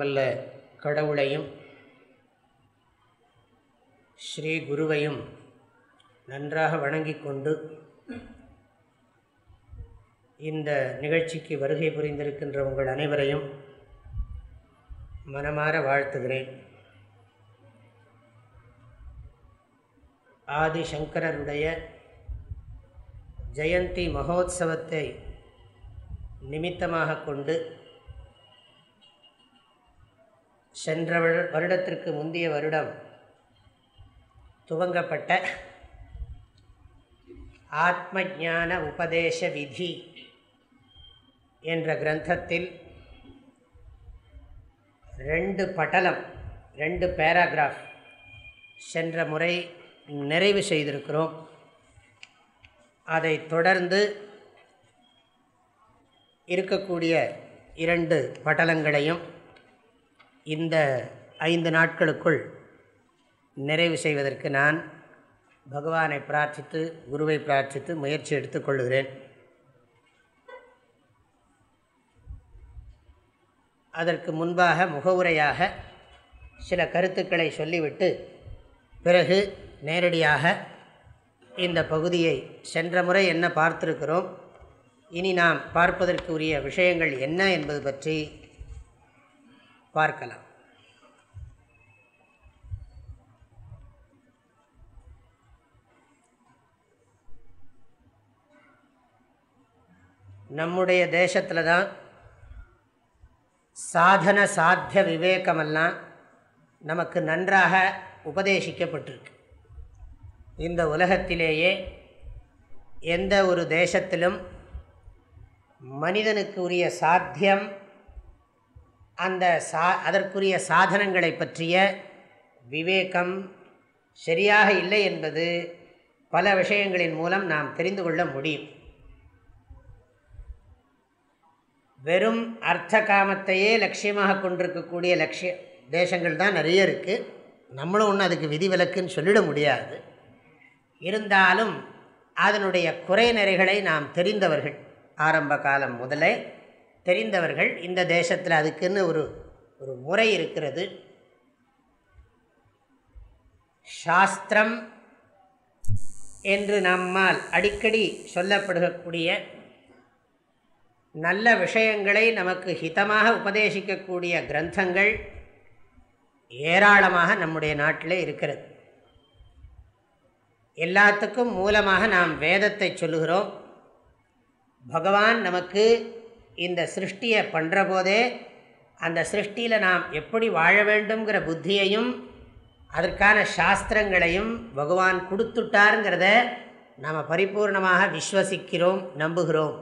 வல்ல கடவுளையும் ஸ்ரீ குருவையும் நன்றாக வணங்கிக் கொண்டு இந்த நிகழ்ச்சிக்கு வருகை புரிந்திருக்கின்ற உங்கள் அனைவரையும் மனமாற வாழ்த்துகிறேன். ஆதிசங்கரருடைய ஜெயந்தி மகோத்சவத்தை நிமித்தமாக கொண்டு சென்ற வருடத்திற்கு முந்தைய வருடம் துவங்கப்பட்ட ஆத்ம ஞான உபதேச விதி என்ற கிரந்தத்தில் ரெண்டு பட்டலம் ரெண்டு பேராகிராஃப் சென்ற முறை நிறைவு செய்திருக்கிறோம். அதை தொடர்ந்து இருக்கக்கூடிய இரண்டு பட்டலங்களையும் இந்த ஐந்து நாட்களுக்குள் நிறைவு செய்வதற்கு நான் பகவானை பிரார்த்தித்து குருவை பிரார்த்தித்து முயற்சி எடுத்துக்கொள்கிறேன் அதற்கு முன்பாக முகவுரையாக சில கருத்துக்களை சொல்லிவிட்டு பிறகு நேரடியாக இந்த பகுதியை சென்ற முறை என்ன பார்த்திருக்கிறோம் இனி நாம் பார்ப்பதற்கு உரிய விஷயங்கள் என்ன என்பது பற்றி பார்க்கலாம். நம்முடைய தேசத்தில் தான் சாதன சாத்திய விவேகமெல்லாம் நமக்கு நன்றாக உபதேசிக்கப்பட்டிருக்கு. இந்த உலகத்திலேயே எந்த ஒரு தேசத்திலும் மனிதனுக்கு உரிய சாத்தியம் அந்த சா அதற்குரிய சாதனங்களை பற்றிய விவேகம் சரியாக இல்லை என்பது பல விஷயங்களின் மூலம் நாம் தெரிந்து கொள்ள முடியும். வெறும் அர்த்த காமத்தையே லட்சியமாக கொண்டிருக்கக்கூடிய லட்சிய தேசங்கள் தான் நிறைய இருக்குது நம்மளும் ஒன்றும் அதுக்கு விதிவிலக்குன்னு சொல்லிட முடியாது. இருந்தாலும் அதனுடைய குறைநிறைகளை நாம் தெரிந்தவர்கள் ஆரம்ப காலம் முதலே தெரிந்தவர்கள் இந்த தேசத்தில் அதுக்குன்னு ஒரு ஒரு முறை இருக்கிறது. சாஸ்திரம் என்று நம்மால் அடிக்கடி சொல்லப்படக்கூடிய நல்ல விஷயங்களை நமக்கு ஹிதமாக உபதேசிக்கக்கூடிய கிரந்தங்கள் ஏராளமாக நம்முடைய நாட்டில் இருக்கிறது. எல்லாத்துக்கும் மூலமாக நாம் வேதத்தை சொல்லுகிறோம். பகவான் நமக்கு இந்த சிருஷ்டியை பண்ணுற போதே அந்த சிருஷ்டியில் நாம் எப்படி வாழ வேண்டுங்கிற புத்தியையும் அதற்கான சாஸ்திரங்களையும் பகவான் கொடுத்துட்டாருங்கிறத நாம் பரிபூர்ணமாக விஸ்வசிக்கிறோம் நம்புகிறோம்.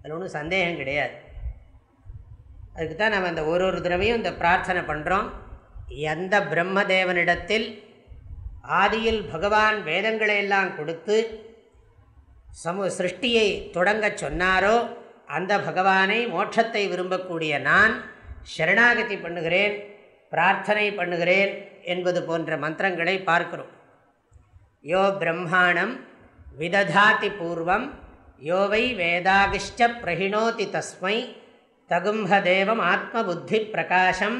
அதில் ஒன்றும் சந்தேகம் கிடையாது. அதுக்கு தான் நம்ம இந்த ஒரு ஒரு தடவையும் இந்த பிரார்த்தனை பண்ணுறோம் எந்த பிரம்மதேவனிடத்தில் ஆதியில் பகவான் வேதங்களை எல்லாம் கொடுத்து சமு சிருஷ்டியை தொடங்கச் சொன்னாரோ அந்த பகவானை மோட்சத்தை விரும்பக்கூடிய நான் சரணாகதி பண்ணுகிறேன் பிரார்த்தனை பண்ணுகிறேன் என்பது போன்ற மந்திரங்களை பார்க்கிறோம். யோ பிரம்மாணம் விததாதி பூர்வம் யோவை வேதாகிஷ்ட பிரகிணோதி தஸ்மை தகும்பதேவம் ஆத்ம புத்தி பிரகாசம்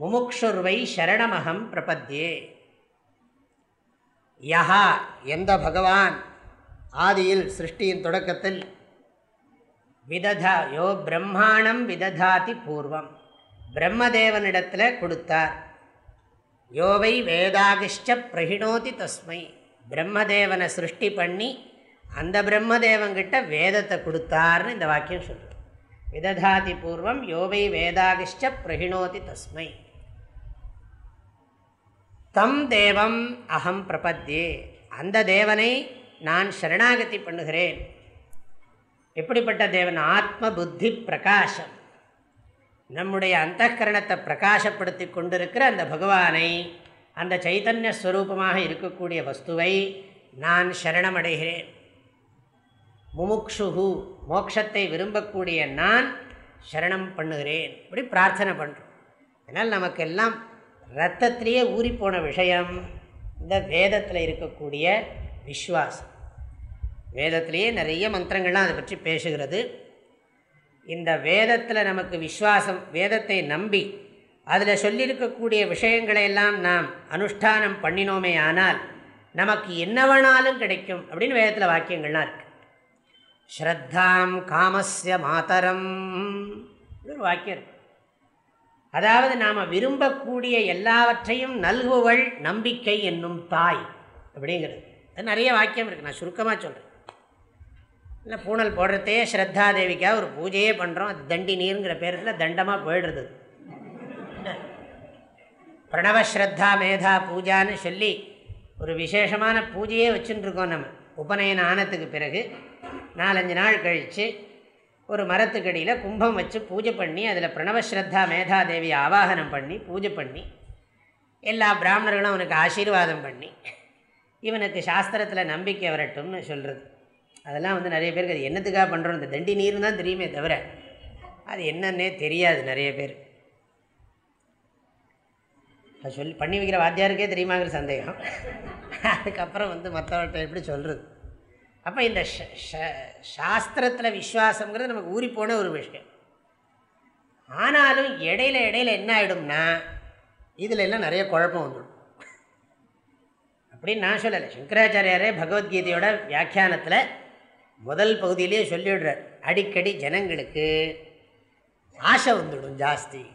முமுக்ஷுர்வை சரணமகம் பிரபத்யே. யஹா எந்த பகவான் ஆதியில் சிருஷ்டியின் தொடக்கத்தில் விததா யோ பிரம்மாணம் விததாதி பூர்வம் பிரம்மதேவனிடத்தில் கொடுத்தார். யோவை வேதாகிஷ்ட பிரகிணோதி தஸ்மை பிரம்மதேவனை சிருஷ்டி பண்ணி அந்த பிரம்மதேவங்கிட்ட வேதத்தை கொடுத்தார்னு இந்த வாக்கியம் சொல்லுது. விததாதி பூர்வம் யோவை வேதாகிஷ்ட பிரகிணோதி தஸ்மை. தம் தேவம் அகம் பிரபத்தியே அந்த தேவனை நான் சரணாகதி பண்ணுகிறேன். எப்படிப்பட்ட தேவன்? ஆத்ம புத்தி பிரகாசம். நம்முடைய அந்தఃகரணத்தை பிரகாசப்படுத்தி கொண்டிருக்கிற அந்த பகவானை அந்த சைத்தன்ய ஸ்வரூபமாக இருக்கக்கூடிய வஸ்துவை நான் சரணமடைகிறேன். முமுக்ஷுகு மோட்சத்தை விரும்பக்கூடிய நான் சரணம் பண்ணுகிறேன். இப்படி பிரார்த்தனை பண்ணுறோம் அதனால் நமக்கெல்லாம் ரத்தத்திலேயே ஊறிப்போன விஷயம் இந்த வேதத்தில் இருக்கக்கூடிய விஸ்வாசம். வேதத்திலேயே நிறைய மந்திரங்கள்லாம் அதை பற்றி பேசுகிறது. இந்த வேதத்தில் நமக்கு விஸ்வாசம் வேதத்தை நம்பி அதில் சொல்லியிருக்கக்கூடிய விஷயங்களையெல்லாம் நாம் அனுஷ்டானம் பண்ணினோமே ஆனால் நமக்கு என்ன வேணாலும் கிடைக்கும் அப்படின்னு வேதத்தில் வாக்கியங்கள்லாம் இருக்குது ஸ்ரத்தாம் காமஸ்ய மாதரம். ஒரு வாக்கியம் இருக்கு. அதாவது நாம் விரும்பக்கூடிய எல்லாவற்றையும் நல்குவள் நம்பிக்கை என்னும் தாய் அப்படிங்கிறது. அது நிறைய வாக்கியம் இருக்குது நான் சுருக்கமாக சொல்கிறேன் இல்லை பூனல் போடுறதே ஸ்ரத்தா தேவிக்காக ஒரு பூஜையே பண்ணுறோம் அது தண்டி நீருங்கிற பேரத்தில் தண்டமாக போயிடுறது. பிரணவஸ்ரத்தா மேதா பூஜான்னு சொல்லி ஒரு விசேஷமான பூஜையே வச்சுட்டுருக்கோம் நம்ம. உபநயன ஆனத்துக்கு பிறகு நாலஞ்சு நாள் கழித்து ஒரு மரத்துக்கடியில் கும்பம் வச்சு பூஜை பண்ணி அதில் பிரணவஸ்ரத்தா மேதாதேவி ஆவாகனம் பண்ணி பூஜை பண்ணி எல்லா பிராமணர்களும் அவனுக்கு ஆசீர்வாதம் பண்ணி இவனுக்கு சாஸ்திரத்தில் நம்பிக்கை வரட்டும்னு சொல்கிறது அதெல்லாம் வந்து நிறைய பேருக்கு அது என்னத்துக்காக பண்ணுறோம் இந்த தண்டி நீர் தான் தெரியுமே தவிர அது என்னன்னே தெரியாது நிறைய பேர். அது சொல்லி பண்ணி வைக்கிற வாத்தியாருக்கே தெரியுமாங்கிற சந்தேகம். அதுக்கப்புறம் வந்து மற்றவர்கிட்ட எப்படி சொல்கிறது அப்போ இந்த சாஸ்திரத்தில் விஸ்வாசங்கிறது நமக்கு ஊறி போன ஒரு விஷயம். ஆனாலும் இடையில இடையில என்ன ஆகிடும்னா இதில் எல்லாம் நிறைய குழப்பம் வந்துடும். அப்படின்னு நான் சொல்லலை. சங்கராச்சாரியாரே பகவத்கீதையோட வியாக்கியானத்தில் முதல் பகுதியிலேயே சொல்லிவிடுறார். அடிக்கடி ஜனங்களுக்கு ஆசை வந்துடும் ஜாஸ்தி.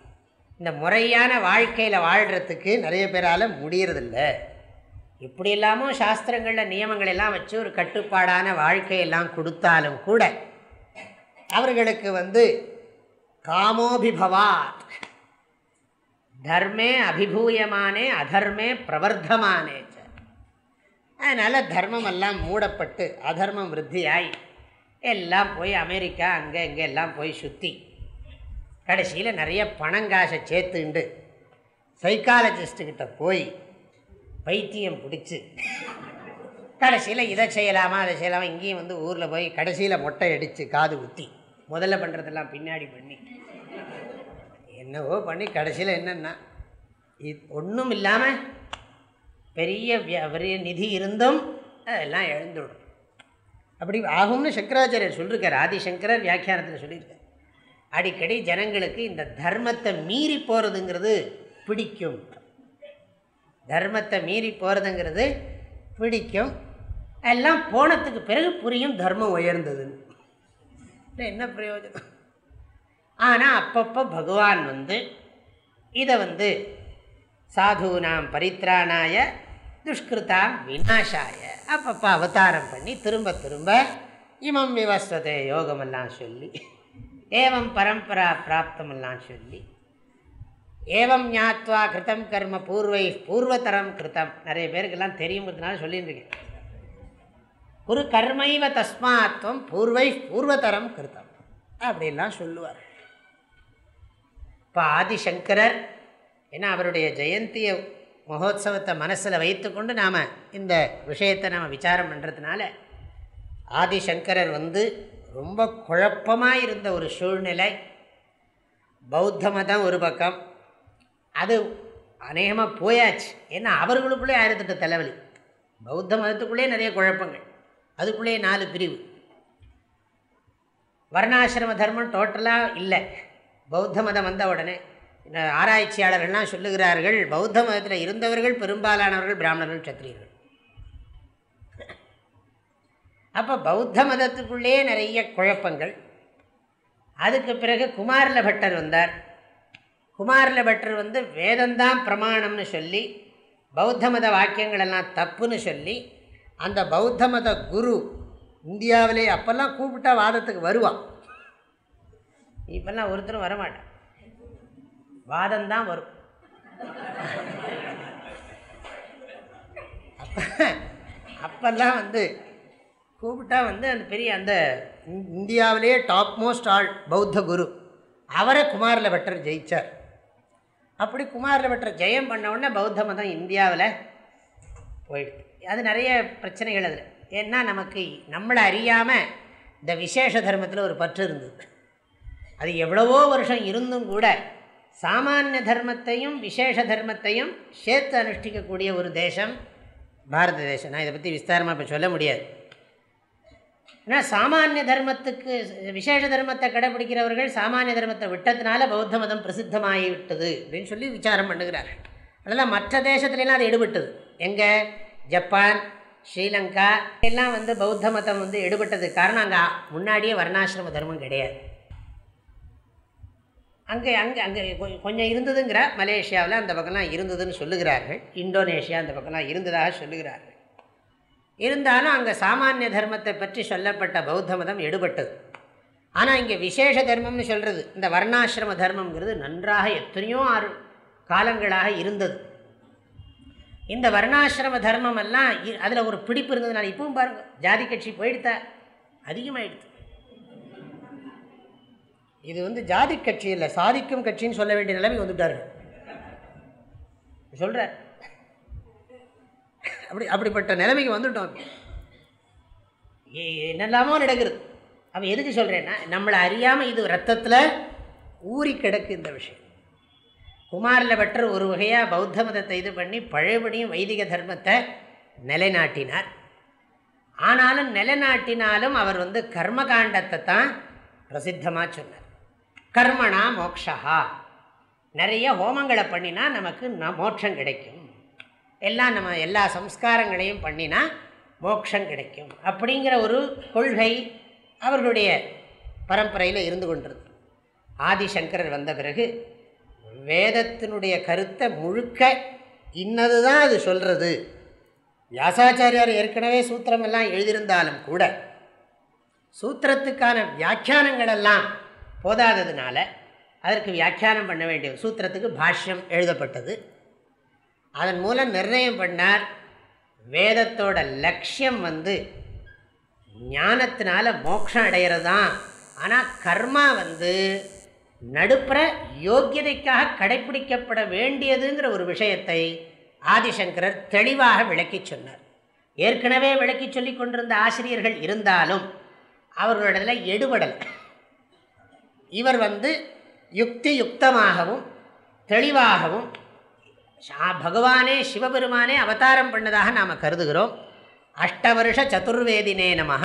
இந்த முறையான வாழ்க்கையில் வாழ்கிறதுக்கு நிறைய பேரால் முடியறதில்லை. இப்படி இல்லாமல் சாஸ்திரங்களில் நியமங்கள் எல்லாம் வச்சு ஒரு கட்டுப்பாடான வாழ்க்கையெல்லாம் கொடுத்தாலும் கூட அவர்களுக்கு வந்து காமோபிபவாத். தர்மே அபிபூயமானே அதர்மே பிரவர்த்தமானே அதனால் தர்மமெல்லாம் மூடப்பட்டு அதர்மம் விருத்தியாய் எல்லாம் போய் அமெரிக்கா அங்கே இங்கே எல்லாம் போய் சுற்றி கடைசியில் நிறைய பணங்காசை சேர்த்துண்டு சைக்காலஜிஸ்ட்டுக்கிட்ட போய் பைத்தியம் பிடிச்சி. கடைசியில் இதை செய்யலாமா அதை செய்யலாமா இங்கேயும் வந்து ஊரில் போய் கடைசியில் மொட்டை அடித்து காது ஊற்றி முதல்ல பண்ணுறதெல்லாம் பின்னாடி பண்ணி. என்னவோ பண்ணி கடைசியில் என்னென்னா இது ஒன்றும் இல்லாமல் பெரிய பெரிய நிதி இருந்தும் அதெல்லாம் எழுந்துடும். அப்படி ஆகும்னு சங்கராச்சாரியர் சொல்லியிருக்கார் ஆதிசங்கரர் வியாக்கியானத்தில் சொல்லியிருக்கார். அடிக்கடி ஜனங்களுக்கு இந்த தர்மத்தை மீறி போகிறதுங்கிறது பிடிக்கும். தர்மத்தை மீறி போகிறதுங்கிறது பிடிக்கும். எல்லாம் போனதுக்கு பிறகு புரியும் தர்மம் உயர்ந்ததுன்னு. என்ன பிரயோஜனம்? ஆனால் அப்பப்போ பகவான் வந்து இதை வந்து சாதுனாம் பரித்ராணாய துஷ்கிருதாம் விநாசாய அப்பப்போ அவதாரம் பண்ணி திரும்ப திரும்ப இமம் விவஸ்வதே யோகமெல்லாம் சொல்லி ஏவம் பரம்பரா பிராப்தமெல்லாம் சொல்லி ஏவம் ஞாத்வா கிருத்தம் கர்ம பூர்வை பூர்வதரம் கிருத்தம். நிறைய பேருக்கெல்லாம் தெரியுங்கிறதுனால சொல்லியிருக்கேன் ஒரு கர்மைவ தஸ்மாத்வம் பூர்வை பூர்வதரம் கிருத்தம். அப்படிலாம் சொல்லுவார். இப்போ ஆதிசங்கரர் ஏன்னா அவருடைய ஜெயந்திய மகோத்சவத்தை மனசில் வைத்துக்கொண்டு நாம் இந்த விஷயத்தை நாம் விசாரம் பண்ணுறதுனால ஆதிசங்கரர் வந்து ரொம்ப குழப்பமாக இருந்த ஒரு சூழ்நிலை. பௌத்த மதம் ஒரு பக்கம் அது அநேகமாக போயாச்சு. ஏன்னா அவர்களுக்குள்ளே ஆயிரத்தெட்டு தலைவலி. பௌத்த மதத்துக்குள்ளே நிறைய குழப்பங்கள். அதுக்குள்ளேயே நாலு பிரிவு. வர்ணாசிரம தர்மம் டோட்டலாக இல்லை. பௌத்த மதம் வந்த உடனே ஆராய்ச்சியாளர்கள்லாம் சொல்லுகிறார்கள் பௌத்த மதத்தில் இருந்தவர்கள் பெரும்பாலானவர்கள் பிராமணர்கள் சத்திரியர்கள் அப்போ பௌத்த மதத்துக்குள்ளே நிறைய குழப்பங்கள். அதுக்கு பிறகு குமாரில பட்டர் வந்தார். குமாரில பட்டர் வந்து வேதந்தான் பிரமாணம்னு சொல்லி பௌத்த மத வாக்கியங்கள் எல்லாம் தப்புன்னு சொல்லி அந்த பௌத்த மத குரு இந்தியாவிலே அப்போல்லாம் கூப்பிட்டா வாதத்துக்கு வருவான். இப்போல்லாம் ஒருத்தரும் வரமாட்டான். வாதம்தான் வரும். அப்போ அப்போல்லாம் வந்து கூப்பிட்டா வந்து அந்த பெரிய அந்த இந்தியாவிலேயே டாப் மோஸ்ட் ஆல் பௌத்த குரு. அவரை குமாரில் பட்டர் ஜெயித்தார் அப்படி குமாரில் பெற்ற ஜெயம் பண்ண உடனே பௌத்த மதம் இந்தியாவில் போயிடுது. அது நிறைய பிரச்சனைகள் அதில். ஏன்னா நமக்கு நம்மளை அறியாமல் இந்த விசேஷ தர்மத்தில் ஒரு பற்று இருந்தது. அது எவ்வளவோ வருஷம் இருந்தும் கூட சாமானிய தர்மத்தையும் விசேஷ தர்மத்தையும் சேர்த்து அனுஷ்டிக்கக்கூடிய ஒரு தேசம் பாரத தேசம். நான் இதை பற்றி விஸ்தாரமாக இப்போ சொல்ல முடியாது. ஏன்னா சாமானிய தர்மத்துக்கு விசேஷ தர்மத்தை கடைபிடிக்கிறவர்கள் சாமானிய தர்மத்தை விட்டதுனால பௌத்த மதம் பிரசித்தமாகி விட்டது அப்படின்னு சொல்லி விசாரம் பண்ணுகிறார்கள். அதெல்லாம் மற்ற தேசத்துலலாம் அது எடுபட்டது. எங்கே? ஜப்பான் ஸ்ரீலங்கா எல்லாம் வந்து பௌத்த மதம் வந்து எடுபட்டது. காரணம் அங்கே முன்னாடியே வர்ணாசிரம தர்மம் கிடையாது. அங்கே அங்கே அங்கே கொஞ்சம் இருந்ததுங்கிற மலேசியாவில் அந்த பக்கம்லாம் இருந்ததுன்னு சொல்லுகிறார்கள். இந்தோனேஷியா அந்த பக்கம்லாம் இருந்ததாக சொல்லுகிறார்கள். இருந்தாலும் அங்கே சாமானிய தர்மத்தை பற்றி சொல்லப்பட்ட பௌத்த மதம் எடுபட்டது. ஆனால் இங்கே விசேஷ தர்மம்னு சொல்கிறது இந்த வர்ணாசிரம தர்மங்கிறது நன்றாக எத்தனையோ ஆறு காலங்களாக இருந்தது. இந்த வர்ணாசிரம தர்மம் எல்லாம் அதில் ஒரு பிடிப்பு இருந்ததுனால இப்பவும் பாருங்கள் ஜாதி கட்சி போயிடுத்த அதிகமாகிடுது இது வந்து ஜாதி கட்சி இல்லை சாதிக்கும் கட்சின்னு சொல்ல வேண்டிய நிலைமை வந்துட்டார்கள் சொல்கிறார் அப்படி அப்படிப்பட்ட நிலைமைக்கு வந்துட்டோம் என்னெல்லாமோ நடக்கிறது அவன் எதுக்கு சொல்கிறேன்னா நம்மளை அறியாமல் இது ரத்தத்தில் ஊறி கிடக்கு இந்த விஷயம். குமாரில் பட்டர் ஒரு வகையாக பௌத்த மதத்தை இது பண்ணி பழையபடியும் வைதிக தர்மத்தை நிலைநாட்டினார். ஆனாலும் நிலைநாட்டினாலும் அவர் வந்து கர்மகாண்டத்தை தான் பிரசித்தமாக சொன்னார். கர்மனா மோக்ஷா நிறைய ஹோமங்களை பண்ணினா நமக்கு ந மோட்சம் கிடைக்கும். எல்லாம் நம்ம எல்லா சம்ஸ்காரங்களையும் பண்ணினா மோட்சம் கிடைக்கும். அப்படிங்கிற ஒரு கொள்கை அவர்களுடைய பரம்பரையில் இருந்து கொண்டிருக்கு. ஆதிசங்கரர் வந்த பிறகு வேதத்தினுடைய கருத்தை முழுக்க இன்னது தான் அது சொல்கிறது வியாசாச்சாரியார் ஏற்கனவே சூத்திரமெல்லாம் எழுதியிருந்தாலும் கூட சூத்திரத்துக்கான வியாக்கியானங்களெல்லாம் போதாததுனால அதற்கு வியாக்கியானம் பண்ண வேண்டிய சூத்திரத்துக்கு பாஷ்யம் எழுதப்பட்டது. அதன் மூலம் நிர்ணயம் பண்ணார். வேதத்தோட லட்சியம் வந்து ஞானத்தினால மோட்சம் அடைகிறது தான் ஆனால் கர்மா வந்து நடுப்புற யோக்கியதைக்காக கடைப்பிடிக்கப்பட வேண்டியதுங்கிற ஒரு விஷயத்தை ஆதிசங்கரர் தெளிவாக விளக்கி சொன்னார். ஏற்கனவே விளக்கி சொல்லி கொண்டிருந்த ஆசிரியர்கள் இருந்தாலும் அவர்களிடத்தில் எடுபடல். இவர் வந்து யுக்தி யுக்தமாகவும் தெளிவாகவும் பகவானே சிவபெருமானே அவதாரம் பண்ணதாக நாம் கருதுகிறோம். அஷ்டவருஷ சதுர்வேதினே நம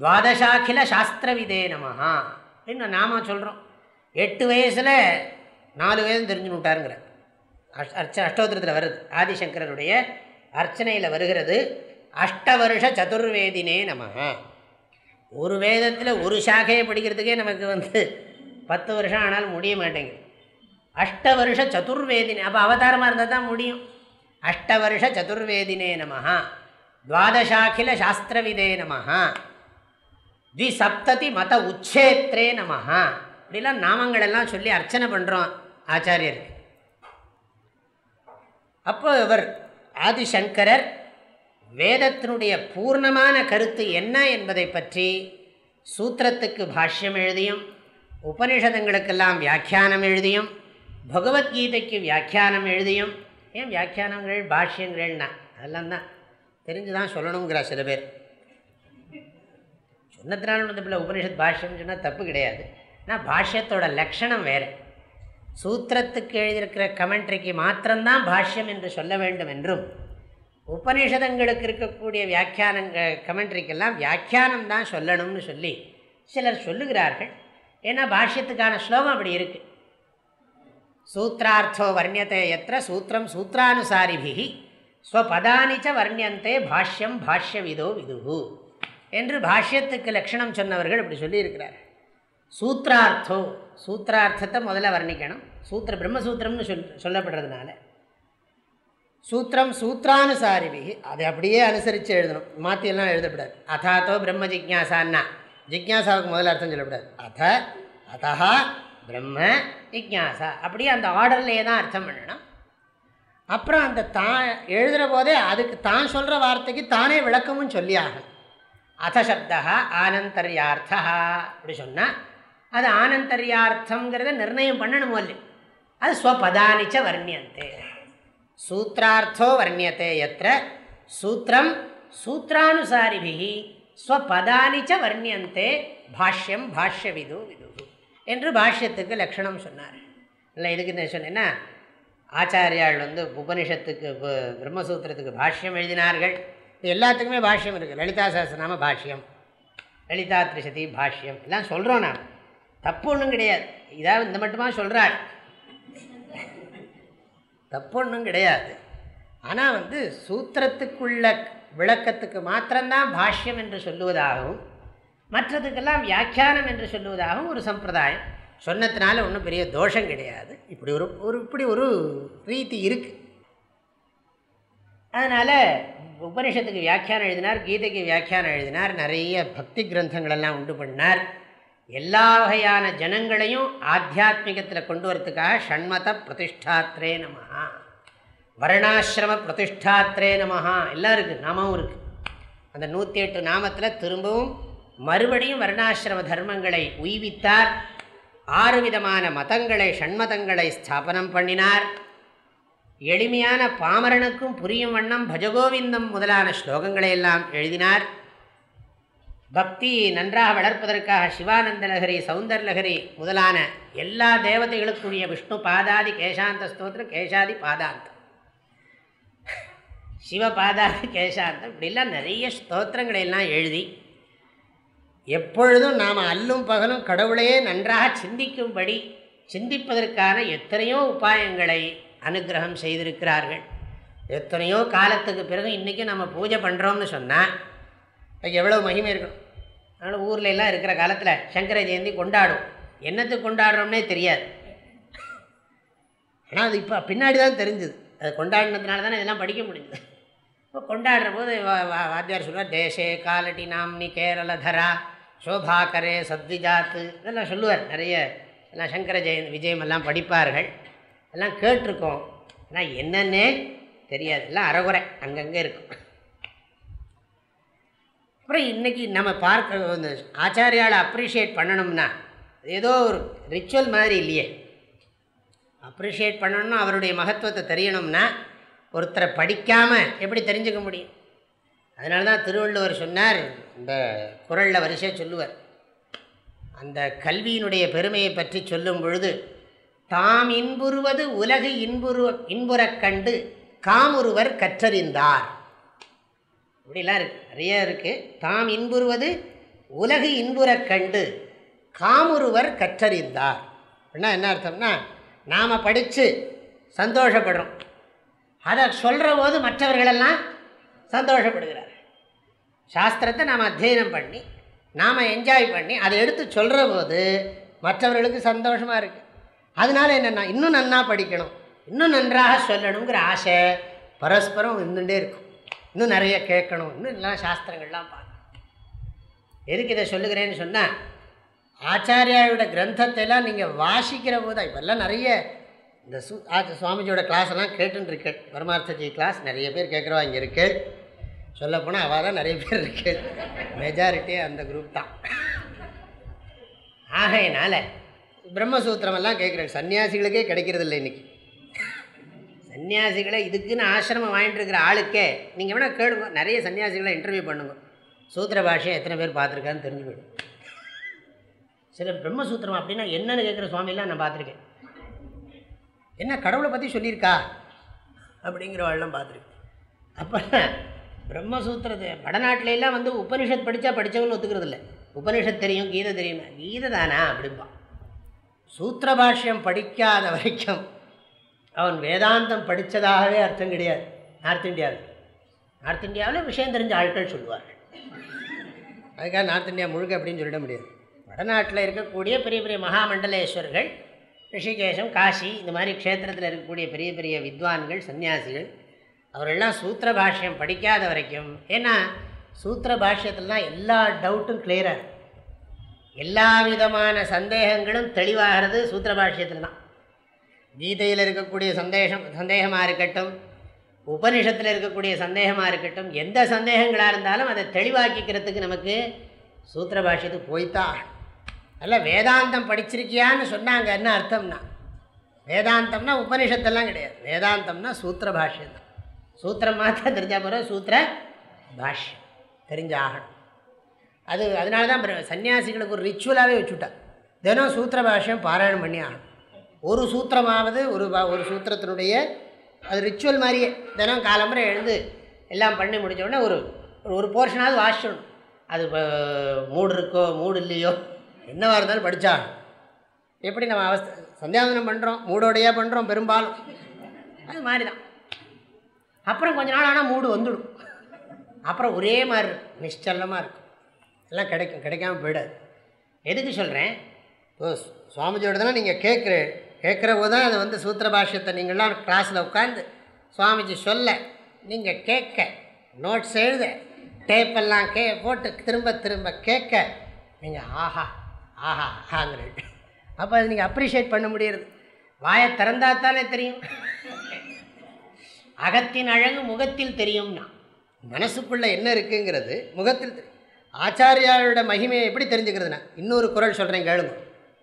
துவாதசாக்கில சாஸ்திரவிதே நமஹா அப்படின்னு நாம சொல்கிறோம் எட்டு வயசில் நாலு வயது தெரிஞ்சு விட்டாருங்கிற. அர்ச்ச அஷ்டோத்திரத்தில் வருது. ஆதிசங்கரனுடைய அர்ச்சனையில் வருகிறது. அஷ்டவருஷ சதுர்வேதினே நம ஒரு வேதத்தில் ஒரு சாகையை படிக்கிறதுக்கே நமக்கு வந்து பத்து வருஷம் ஆனாலும் முடிய மாட்டேங்குது. அஷ்ட வருஷ சதுர்வேதினே அப்போ அவதாரமாக இருந்தால் தான் முடியும். அஷ்ட வருஷ சதுர்வேதினே நமஹா. துவாதசாக்கில சாஸ்திரவிதே நமஹா. சப்ததி மத உச்சேத்ரே நமஹா. இப்படிலாம் நாமங்கள் எல்லாம் சொல்லி அர்ச்சனை பண்ணுறோம் ஆச்சாரியருக்கு. அப்போ இவர் ஆதிசங்கரர் வேதத்தினுடைய பூர்ணமான கருத்து என்ன என்பதை பற்றி சூத்திரத்துக்கு பாஷ்யம் எழுதியும் உபனிஷதங்களுக்கெல்லாம் வியாக்கியானம் எழுதியும் பகவத்கீதைக்கு வியாக்கியானம் எழுதியும். ஏன் வியாக்கியானங்கள் பாஷ்யங்கள்னா? அதெல்லாம் தான். தெரிஞ்சு தான் சொல்லணுங்கிறா சில பேர். சொன்னதுனால வந்து பிள்ளை உபனிஷத் பாஷ்யம்னு சொன்னால் தப்பு கிடையாது. ஆனால் பாஷ்யத்தோட லக்ஷணம் வேறு. சூத்திரத்துக்கு எழுதியிருக்கிற கமெண்ட்ரிக்கு மாத்திரம்தான் பாஷ்யம் என்று சொல்ல வேண்டும் என்றும் உபநிஷதங்களுக்கு இருக்கக்கூடிய வியாக்கியானங்கள் கமெண்ட்ரிக்கெல்லாம் வியாக்கியானம் தான் சொல்லணும்னு சொல்லி சிலர் சொல்லுகிறார்கள். ஏன்னா பாஷ்யத்துக்கான ஸ்லோகம் அப்படி இருக்குது சூத்திரார்த்தோ வர்ணியத்தை எத்த சூத்திரம் சூத்திரானுசாரிபிகி ஸ்வபதானிச்ச வர்ணியந்தே பாஷ்யம் பாஷ்யவிதோ விதுகு என்று பாஷ்யத்துக்கு லட்சணம் சொன்னவர்கள் இப்படி சொல்லியிருக்கிறார். சூத்திரார்த்தோ சூத்திரார்த்தத்தை முதல்ல வர்ணிக்கணும். சூத்திர பிரம்மசூத்திரம்னு சொல் சொல்லப்படுறதுனால. சூத்திரம் சூத்திரானுசாரிபிகி அதை அப்படியே அனுசரித்து எழுதணும். மாற்றியெல்லாம் எழுதப்படாது. அதாத்தோ பிரம்ம ஜிக்யாசான்னா ஜிக்யாசாவுக்கு முதல்ல அர்த்தம் சொல்லப்படாது. அத அதா பிரம்ம ஜிக்யாசா. அப்படியே அந்த ஆர்டர்லேயே தான் அர்த்தம் பண்ணணும். அப்புறம் அந்த தான் எழுதுகிற போதே அதுக்கு தான் சொல்கிற வார்த்தைக்கு தானே விளக்கமும் சொல்லி ஆகணும். அத ஆனந்தர்யார்த்தா அப்படி சொன்னால் அது ஆனந்தர்யார்த்தங்கிறத நிர்ணயம் பண்ணணும் இல்லை அது ஸ்வபதானிச்ச வர்ணியந்தே. சூத்திரார்த்தோ வர்ணியத்தை எத்த சூத்திரம் சூத்திரானுசாரிபிகி ஸ்வபதானிச்ச வர்ணியந்தே. பாஷ்யம் பாஷ்யவிது விது என்று பாஷ்யத்துக்கு லக்ஷணம் சொன்னார். இல்லை இதுக்கு என்ன? சொன்னேன்னா ஆச்சாரியால் வந்து உபனிஷத்துக்கு பிரம்மசூத்திரத்துக்கு பாஷ்யம் எழுதினார்கள். இது எல்லாத்துக்குமே பாஷ்யம் இருக்குது லலிதா சாஸ்திரநாம பாஷ்யம் லலிதா திரிசதி பாஷ்யம் எல்லாம் சொல்கிறோம் நான் தப்பு ஒன்றும் கிடையாது. இதாக இந்த மட்டுமா சொல்கிறாள் தப்பு ஒன்றும் கிடையாது. ஆனால் வந்து சூத்திரத்துக்குள்ள விளக்கத்துக்கு மாத்திரம்தான் பாஷ்யம் என்று சொல்லுவதாகவும் மற்றதுக்கெல்லாம் வியாக்கியானம் என்று சொல்லுவதாகவும் ஒரு சம்பிரதாயம். சொன்னதுனால ஒன்றும் பெரிய தோஷம் கிடையாது. இப்படி ஒரு ஒரு இப்படி ஒரு ரீதி இருக்குது அதனால் உபனிஷத்துக்கு வியாக்கியானம் எழுதினார் கீதைக்கு வியாக்கியானம் எழுதினார் நிறைய பக்தி கிரந்தங்களெல்லாம் உண்டு பண்ணார். எல்லா வகையான ஜனங்களையும் ஆத்தியாத்மிகத்தில் கொண்டு வரத்துக்காக ஷண்மத பிரதிஷ்டாத்ரே நமஹா. வர்ணாசிரம பிரதிஷ்டாத்ரே நமஹா. எல்லாம் இருக்குது நாமவும் இருக்குது அந்த நூற்றி எட்டு நாமத்தில் திரும்பவும் மறுபடியும் வர்ணாசிரம தர்மங்களை உய்வித்தார். ஆறு விதமான மதங்களை ஷண்மதங்களை ஸ்தாபனம் பண்ணினார். எளிமையான பாமரனுக்கும் புரியும் வண்ணம் பஜகோவிந்தம் முதலான ஸ்லோகங்களை எல்லாம் எழுதினார். பக்தி நன்றாக வளர்ப்பதற்காக சிவானந்த லகரி சௌந்தர் லகரி முதலான எல்லா தேவதைகளுக்குரிய விஷ்ணு பாதாதி கேசாந்த ஸ்தோத்திரம் கேசாதி பாதாந்தம். சிவபாதாதி கேசாந்தம் இப்படிலாம் நிறைய ஸ்தோத்திரங்களை எல்லாம் எழுதி எப்பொழுதும் நாம் அல்லும் பகலும் கடவுளையே நன்றாக சிந்திக்கும்படி சிந்திப்பதற்கான எத்தனையோ உபாயங்களை அனுகிரகம் செய்திருக்கிறார்கள். எத்தனையோ காலத்துக்கு பிறகு இன்றைக்கும் நம்ம பூஜை பண்ணுறோம்னு சொன்னால் எவ்வளோ மகிமை இருக்கணும் அதனால் ஊரில் எல்லாம் இருக்கிற காலத்தில் சங்கர ஜெயந்தி கொண்டாடும். என்னத்துக்கு கொண்டாடுறோம்னே தெரியாது. ஆனால் அது இப்போ பின்னாடி தான் தெரிஞ்சுது. அது கொண்டாடினதுனால தானே இதெல்லாம் படிக்க முடிஞ்சுது. இப்போ கொண்டாடுற போது வாத்தியார் சொல்லுவார் தேசே காலட்டி நாம்னி கேரளதரா சோபாகரே சத்விஜாத்து. இதெல்லாம் சொல்லுவார் நிறைய. எல்லாம் சங்கர ஜெயந்தி விஜயம் எல்லாம் படிப்பார்கள். எல்லாம் கேட்டிருக்கோம். ஆனால் என்னன்னே தெரியாது. எல்லாம் அறகுறை. அங்கங்கே இருக்கும். அப்புறம் இன்றைக்கி நம்ம பார்க்க இந்த ஆச்சாரியாவை அப்ரிஷியேட் பண்ணணும்னா ஏதோ ஒரு ரிச்சுவல் மாதிரி இல்லையே. அப்ரிஷியேட் பண்ணணும்னா அவருடைய மகத்துவத்தை தெரியணும்னா ஒருத்தரை படிக்காமல் எப்படி தெரிஞ்சுக்க முடியும்? அதனால தான் திருவள்ளுவர் சொன்னார் இந்த குரலில் வரிசை சொல்லுவார். அந்த கல்வியினுடைய பெருமையை பற்றி சொல்லும் பொழுது தாம் இன்புறுவது உலகு இன்புறு இன்புறக் கண்டு காமுருவர் கற்றறிந்தார். இப்படிலாம் இருக்கு நிறைய இருக்குது தாம் இன்புறுவது உலகு இன்புறக் கண்டு காமுருவர் கற்றறிந்தார். அப்படின்னா என்ன அர்த்தம்னா நாம் படித்து சந்தோஷப்படுறோம். அதை சொல்கிற போது மற்றவர்களெல்லாம் சந்தோஷப்படுகிறார். சாஸ்திரத்தை நாம் அத்தியனம் பண்ணி நாம் என்ஜாய் பண்ணி அதை எடுத்து சொல்கிற போது மற்றவர்களுக்கு சந்தோஷமாக இருக்குது அதனால என்னென்னா இன்னும் நன்னா படிக்கணும். இன்னும் நன்றாக சொல்லணுங்கிற ஆசை பரஸ்பரம் இருந்துகிட்டே இருக்கும். இன்னும் நிறைய கேட்கணும். இன்னும் எல்லாம் சாஸ்திரங்கள்லாம் பார்க்கணும். எதுக்கு இதை சொல்லுகிறேன்னு சொன்னால் ஆச்சாரியாவோட கிரந்தத்தைலாம் நீங்கள் வாசிக்கிற போது இப்போல்லாம் நிறைய இந்த சு ஆச்ச சுவாமிஜியோட கிளாஸ் எல்லாம் கேட்டுன்னு இருக்கேன். பரமார்த்தஜி கிளாஸ் நிறைய பேர் கேட்குறவா இங்கே இருக்குது சொல்லப்போனால் அவள் தான் நிறைய பேர் இருக்கு. மெஜாரிட்டியே அந்த குரூப் தான். ஆகையினால பிரம்மசூத்திரமெல்லாம் கேட்குறேன். சன்னியாசிகளுக்கே கிடைக்கிறது இல்லை இன்றைக்கி சன்னியாசிகளை இதுக்குன்னு ஆசிரமம் வாங்கிட்டு இருக்கிற ஆளுக்கே நீங்கள் வேணால் கேளுங்க. நிறைய சன்னியாசிகளை இன்டர்வியூ பண்ணுங்க. சூத்திர பாஷையை எத்தனை பேர் பார்த்துருக்கான்னு தெரிஞ்சு போய்டும் சில பிரம்மசூத்திரம் அப்படின்னா என்னென்னு கேட்குற சுவாமிலாம் நான் பார்த்துருக்கேன். என்ன கடவுளை பற்றி சொல்லியிருக்கா? அப்படிங்கிறவாள்லாம் பார்த்துருக்கேன் அப்போ பிரம்மசூத்திரத்தை வடநாட்டில எல்லாம் வந்து உபனிஷத் படித்தா படித்தவங்களும் ஒத்துக்கிறது இல்லை உபனிஷத் தெரியும் கீதை தெரியும். கீதை தானா? அப்படிம்பான் சூத்திர பாஷ்யம் படிக்காத வரைக்கும் அவன் வேதாந்தம் படித்ததாகவே அர்த்தம் கிடையாது. நார்த் இந்தியாவில். நார்த் இந்தியாவில் விஷயம் தெரிஞ்ச ஆட்கள் சொல்லுவார்கள். அதுக்காக நார்த் இந்தியா முழுக்க அப்படின்னு சொல்லிட முடியாது. வடநாட்டில் இருக்கக்கூடிய பெரிய பெரிய மகாமண்டலேஸ்வர்கள் ரிஷிகேஷம் காசி இந்த மாதிரி க்ஷேத்திரத்தில் இருக்கக்கூடிய பெரிய பெரிய வித்வான்கள் சன்னியாசிகள் அவரெல்லாம் சூத்திர பாஷ்யம் படிக்காத வரைக்கும் ஏன்னா சூத்திர பாஷ்யத்துலலாம் எல்லா டவுட்டும் கிளியராக எல்லா விதமான சந்தேகங்களும் தெளிவாகிறது சூத்திர பாஷ்யத்தில் தான் கீதையில் இருக்கக்கூடிய சந்தேகம் சந்தேகமாக இருக்கட்டும் உபனிஷத்தில் இருக்கக்கூடிய சந்தேகமாக இருக்கட்டும் எந்த சந்தேகங்களாக இருந்தாலும் அதை தெளிவாக்கிக்கிறதுக்கு நமக்கு சூத்திர பாஷ்யத்துக்கு போய்த்தான் அல்ல வேதாந்தம் படிச்சிருக்கியான்னு சொன்னாங்க என்ன அர்த்தம்னா? வேதாந்தம்னா உபனிஷத்தெல்லாம் கிடையாது. வேதாந்தம்னா சூத்திர பாஷ்யம் தான் சூத்திரம் மாத்திரம் தெரிஞ்சால் போகிற சூத்திர பாஷ்யம். தெரிஞ்சாகணும். அது அதனால தான் சன்னியாசிகளுக்கு ஒரு ரிச்சுவலாகவே வச்சுட்டா தினம் சூத்திர பாஷ்யம் பாராயணம் பண்ணி ஆகணும். ஒரு சூத்திரமாவது ஒரு ஒரு சூத்திரத்தினுடைய அது ரிச்சுவல் மாதிரியே. தினம் காலம்புரை எழுந்து எல்லாம் பண்ணி முடிச்ச உடனே ஒரு ஒரு போர்ஷனாவது வாசிச்சிடணும். அது மூடு இருக்கோ மூடு இல்லையோ என்னவாக இருந்தாலும் படித்தாகணும் எப்படி நம்ம அவஸ்தை சந்தியாவதனம் பண்ணுறோம் மூடோடையே பண்ணுறோம் பெரும்பாலும். அது மாதிரி தான் அப்புறம் கொஞ்ச நாள் ஆனால் மூடு வந்துடும். அப்புறம் ஒரே மாதிரி நிச்சலமாக இருக்கும். எல்லாம் கிடைக்கும். கிடைக்காம போயிடாது. எதுக்கு சொல்கிறேன் ஓ சுவாமிஜியோட தானே நீங்கள் கேட்குற கேட்குற போது தான் அதை வந்து சூத்திர பாஷ்யத்தை நீங்களாம் கிளாஸில் உட்காந்து சுவாமிஜி சொல்ல நீங்கள் கேட்க நோட்ஸ் எழுத டேப்பெல்லாம் கே போட்டு திரும்ப திரும்ப கேட்க நீங்கள் ஆஹா ஆஹா ஆஹாங்கிறது அப்போ அது நீங்கள் அப்ரிஷியேட் பண்ண முடியறது. வாயை திறந்தா தானே தெரியும். அகத்தின் அழகு முகத்தில் தெரியும்னா. மனசுக்குள்ளே என்ன இருக்குங்கிறது முகத்தில் தெரியும் ஆச்சாரியாரோட மகிமையை எப்படி தெரிஞ்சுக்கிறதுனா இன்னொரு குரல் சொல்கிறேன் கேளுங்க.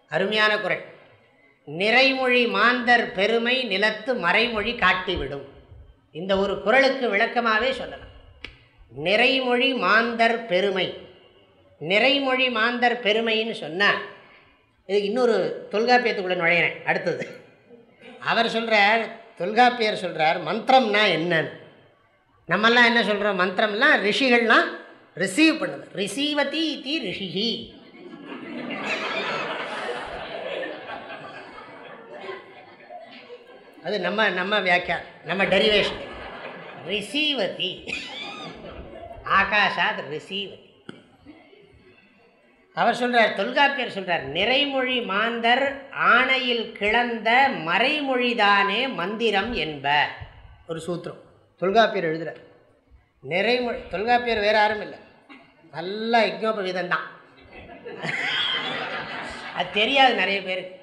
அருமையான குரல். நிறைமொழி மாந்தர் பெருமை நிலத்து மறைமொழி காட்டிவிடும். இந்த ஒரு குரலுக்கு விளக்கமாகவே சொல்லலாம். நிறைமொழி மாந்தர் பெருமை. நிறைமொழி மாந்தர் பெருமைன்னு சொன்னால் இதுக்கு இன்னொரு தொல்காப்பியத்துக்குள்ளே நுழையிறேன் அடுத்தது. அவர் சொல்கிறார் தொல்காப்பியர் சொல்கிறார் மந்திரம்னா என்னன்னு? நம்மெல்லாம் என்ன சொல்கிறோம் மந்திரம்லாம் ரிஷிகள்லாம் ரிசீவ் பண்ணுது. ரிசீவதி தி ரிஷிஹி. அது நம்ம நம்ம வியாக்கியா நம்ம டெரிவேஷன் ரிசீவதி. ஆகாஷாத் ரிசீவதி. அவர் சொல்கிறார் தொல்காப்பியர் சொல்கிறார் நிறைமொழி மாந்தர் ஆணையில் கிளந்த மறைமொழிதானே மந்திரம் என்ப. ஒரு சூத்திரம். தொல்காப்பியர் எழுதுகிறார் நிறைமொழி தொல்காப்பியர் வேறு யாரும் இல்லை. நல்ல யஜ்னோபவீதம் தான். அது தெரியாது நிறைய பேருக்கு.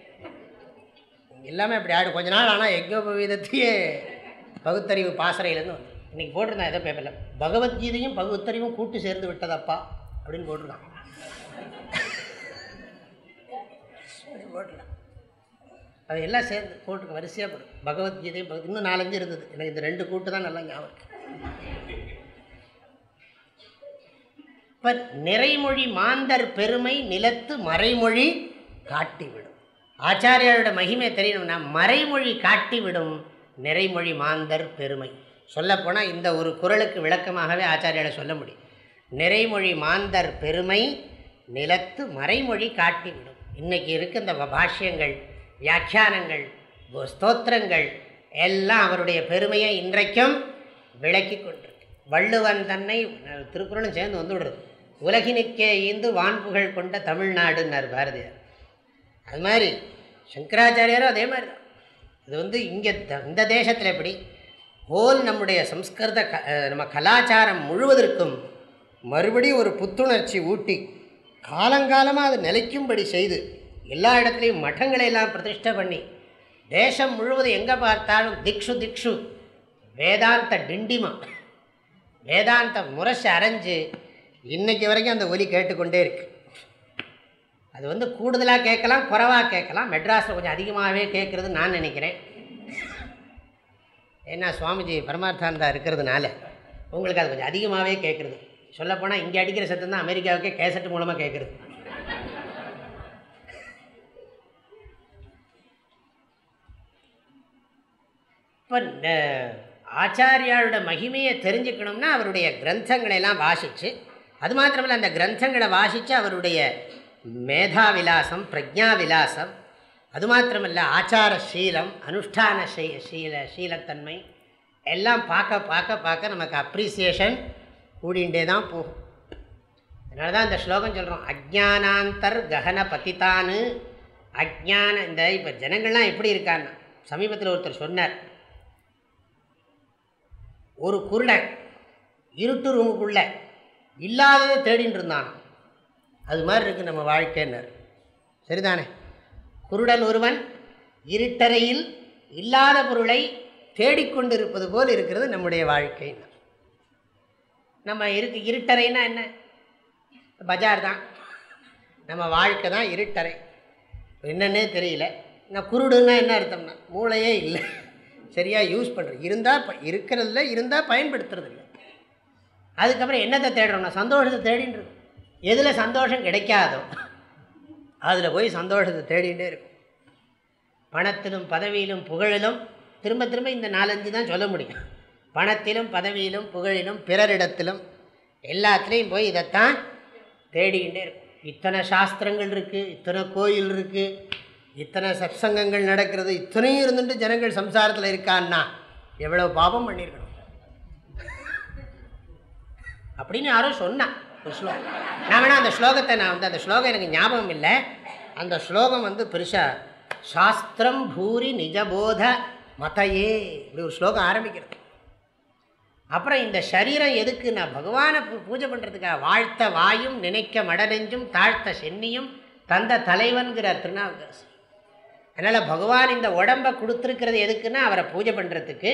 எல்லாமே அப்படி ஆடு கொஞ்ச நாள் ஆனால் யஜ்னோபவீதத்தையே பகுத்தறிவு பாசறையிலேருந்து வந்து இன்றைக்கி போட்டிருந்தான் ஏதோ பேப்பரில் பகவத்கீதையும் பகுத்தறிவும் கூட்டு சேர்ந்து விட்டதப்பா அப்படின்னு போட்டிருக்கான். போட்டுருக்கான் அது எல்லாம் சேர்ந்து போட்டுக்க வரிசையாக போடும். பகவத்கீதையும் பகவத் இன்னும் நாலஞ்சு இருந்தது. எனக்கு இந்த ரெண்டு கூட்டு தான் நல்லா ஞாபகம் இப்போ நிறைமொழி மாந்தர் பெருமை நிலத்து மறைமொழி காட்டிவிடும். ஆச்சாரியாரோட மகிமை தெரியணும்னா மறைமொழி காட்டிவிடும் நிறைமொழி மாந்தர் பெருமை. சொல்லப்போனால் இந்த ஒரு குறளுக்கு விளக்கமாகவே ஆச்சாரியாரை சொல்ல முடியும். நிறைமொழி மாந்தர் பெருமை நிலத்து மறைமொழி காட்டிவிடும். இன்றைக்கி இருக்க இந்த பாஷ்யங்கள் வியாக்கியானங்கள் ஸ்தோத்திரங்கள் எல்லாம் அவருடைய பெருமையை இன்றைக்கும் விளக்கி கொண்டிருக்கு. வள்ளுவன் தன்னை திருக்குறளும் சேர்ந்து வந்து விடுறது. உலகினுக்கே ஈந்து வான்புகழ் கொண்ட தமிழ்நாடுன்னார் பாரதியார். அது மாதிரி சங்கராச்சாரியாரும் அதே மாதிரி தான் இது வந்து இங்கே இந்த தேசத்தில் எப்படி? ஹோல் நம்முடைய சம்ஸ்கிருத க நம்ம கலாச்சாரம் முழுவதற்கும் மறுபடியும் ஒரு புத்துணர்ச்சி ஊட்டி காலங்காலமாக அது நிலைக்கும்படி செய்து எல்லா இடத்துலையும் மட்டங்களை எல்லாம் பிரதிஷ்டை பண்ணி தேசம் முழுவதும் எங்கே பார்த்தாலும் திக்ஷு திக்ஷு வேதாந்த டிண்டிமம் வேதாந்த முரசு அரைஞ்சு இன்றைக்கி வரைக்கும் அந்த ஒலி கேட்டுக்கொண்டே இருக்கு. அது வந்து கூடுதலாக கேட்கலாம் குறைவாக கேட்கலாம் மெட்ராஸில் கொஞ்சம் அதிகமாகவே கேட்குறதுன்னு நான் நினைக்கிறேன். ஏன்னா சுவாமிஜி பரமார்த்தாந்தா இருக்கிறதுனால உங்களுக்கு அது கொஞ்சம் அதிகமாகவே கேட்குறது. சொல்லப்போனால் இங்கே அடிக்கிற சத்தம் தான் அமெரிக்காவுக்கே கேசட் மூலமாக கேட்குறது இப்போ ஆச்சாரியாரோட மகிமையை தெரிஞ்சுக்கணும்னா அவருடைய கிரந்தங்களை எல்லாம் வாசித்து அது மாத்திரமில்ல அந்த கிரந்தங்களை வாசித்து அவருடைய மேதா விலாசம் பிரஜா விலாசம் அது மாத்திரமல்ல ஆச்சார சீலம் அனுஷ்டான சீல சீலத்தன்மை எல்லாம் பார்க்க பார்க்க பார்க்க நமக்கு அப்ரிசியேஷன் கூடிகிட்டே தான் போகும். அதனால தான் இந்த ஸ்லோகம் சொல்கிறோம் அஜானாந்தர் ககன பதித்தானு அஜான இந்த இப்போ ஜனங்கள்லாம் எப்படி இருக்கான்னா சமீபத்தில் ஒருத்தர் சொன்னார். ஒரு குருடன் இருட்டு ரூமுக்குள்ள இல்லாததை தேடின்னு இருந்தான். அது மாதிரி இருக்குது நம்ம வாழ்க்கைன்னர். சரிதானே? குருடன் ஒருவன் இருட்டறையில் இல்லாத பொருளை தேடிக்கொண்டிருப்பது போல் இருக்கிறது நம்முடைய வாழ்க்கை நம்ம இருக்கு இருட்டறைன்னா என்ன? பஜார் தான். நம்ம வாழ்க்கை தான் இருட்டறை. என்னன்னே தெரியல. நான் குருடுன்னா என்ன அர்த்தம்னா மூளையே இல்லை. சரியாக யூஸ் பண்ணுறது இருந்தால் ப இருக்கிறதுல இருந்தால் பயன்படுத்துறது இல்லை அதுக்கப்புறம் என்னத்தை தேடுறோம்னா சந்தோஷத்தை தேடின்றது. எதில் சந்தோஷம் கிடைக்காதோ அதில் போய் சந்தோஷத்தை தேடிகிட்டே இருக்கும். பணத்திலும் பதவியிலும் புகழிலும் திரும்ப திரும்ப இந்த நாலஞ்சு தான் சொல்ல முடியும். பணத்திலும் பதவியிலும் புகழிலும் பிறரிடத்திலும் எல்லாத்துலேயும் போய் இதைத்தான் தேடிக்கிட்டே இருக்கும். இத்தனை சாஸ்திரங்கள் இருக்குது இத்தனை கோயில் இருக்குது இத்தனை சத்சங்கங்கள் நடக்கிறது இத்தனையும் இருந்துட்டு ஜனங்கள் சம்சாரத்தில் இருக்கான்னா எவ்வளோ பாபம் பண்ணியிருக்கணும்? அப்படின்னு யாரோ சொன்னான் ஒரு ஸ்லோகம். நான் வேணா அந்த ஸ்லோகத்தை நான் வந்து அந்த ஸ்லோகம் எனக்கு ஞாபகம் இல்லை. அந்த ஸ்லோகம் வந்து பெருசாக சாஸ்திரம் பூரி நிஜபோத மதையே இப்படி ஒரு ஸ்லோகம் ஆரம்பிக்கிறது. அப்புறம் இந்த சரீரம் எதுக்கு? நான் பகவானை பூ- பூஜை பண்ணுறதுக்காக வாழ்த்த வாயும் நினைக்க மடநெஞ்சும் தாழ்த்த சென்னியும் தந்த தலைவன்கிறார் திருநாவுக்கரசு அதனால் பகவான் இந்த உடம்பை கொடுத்துருக்கிறது எதுக்குன்னா அவரை பூஜை பண்ணுறதுக்கு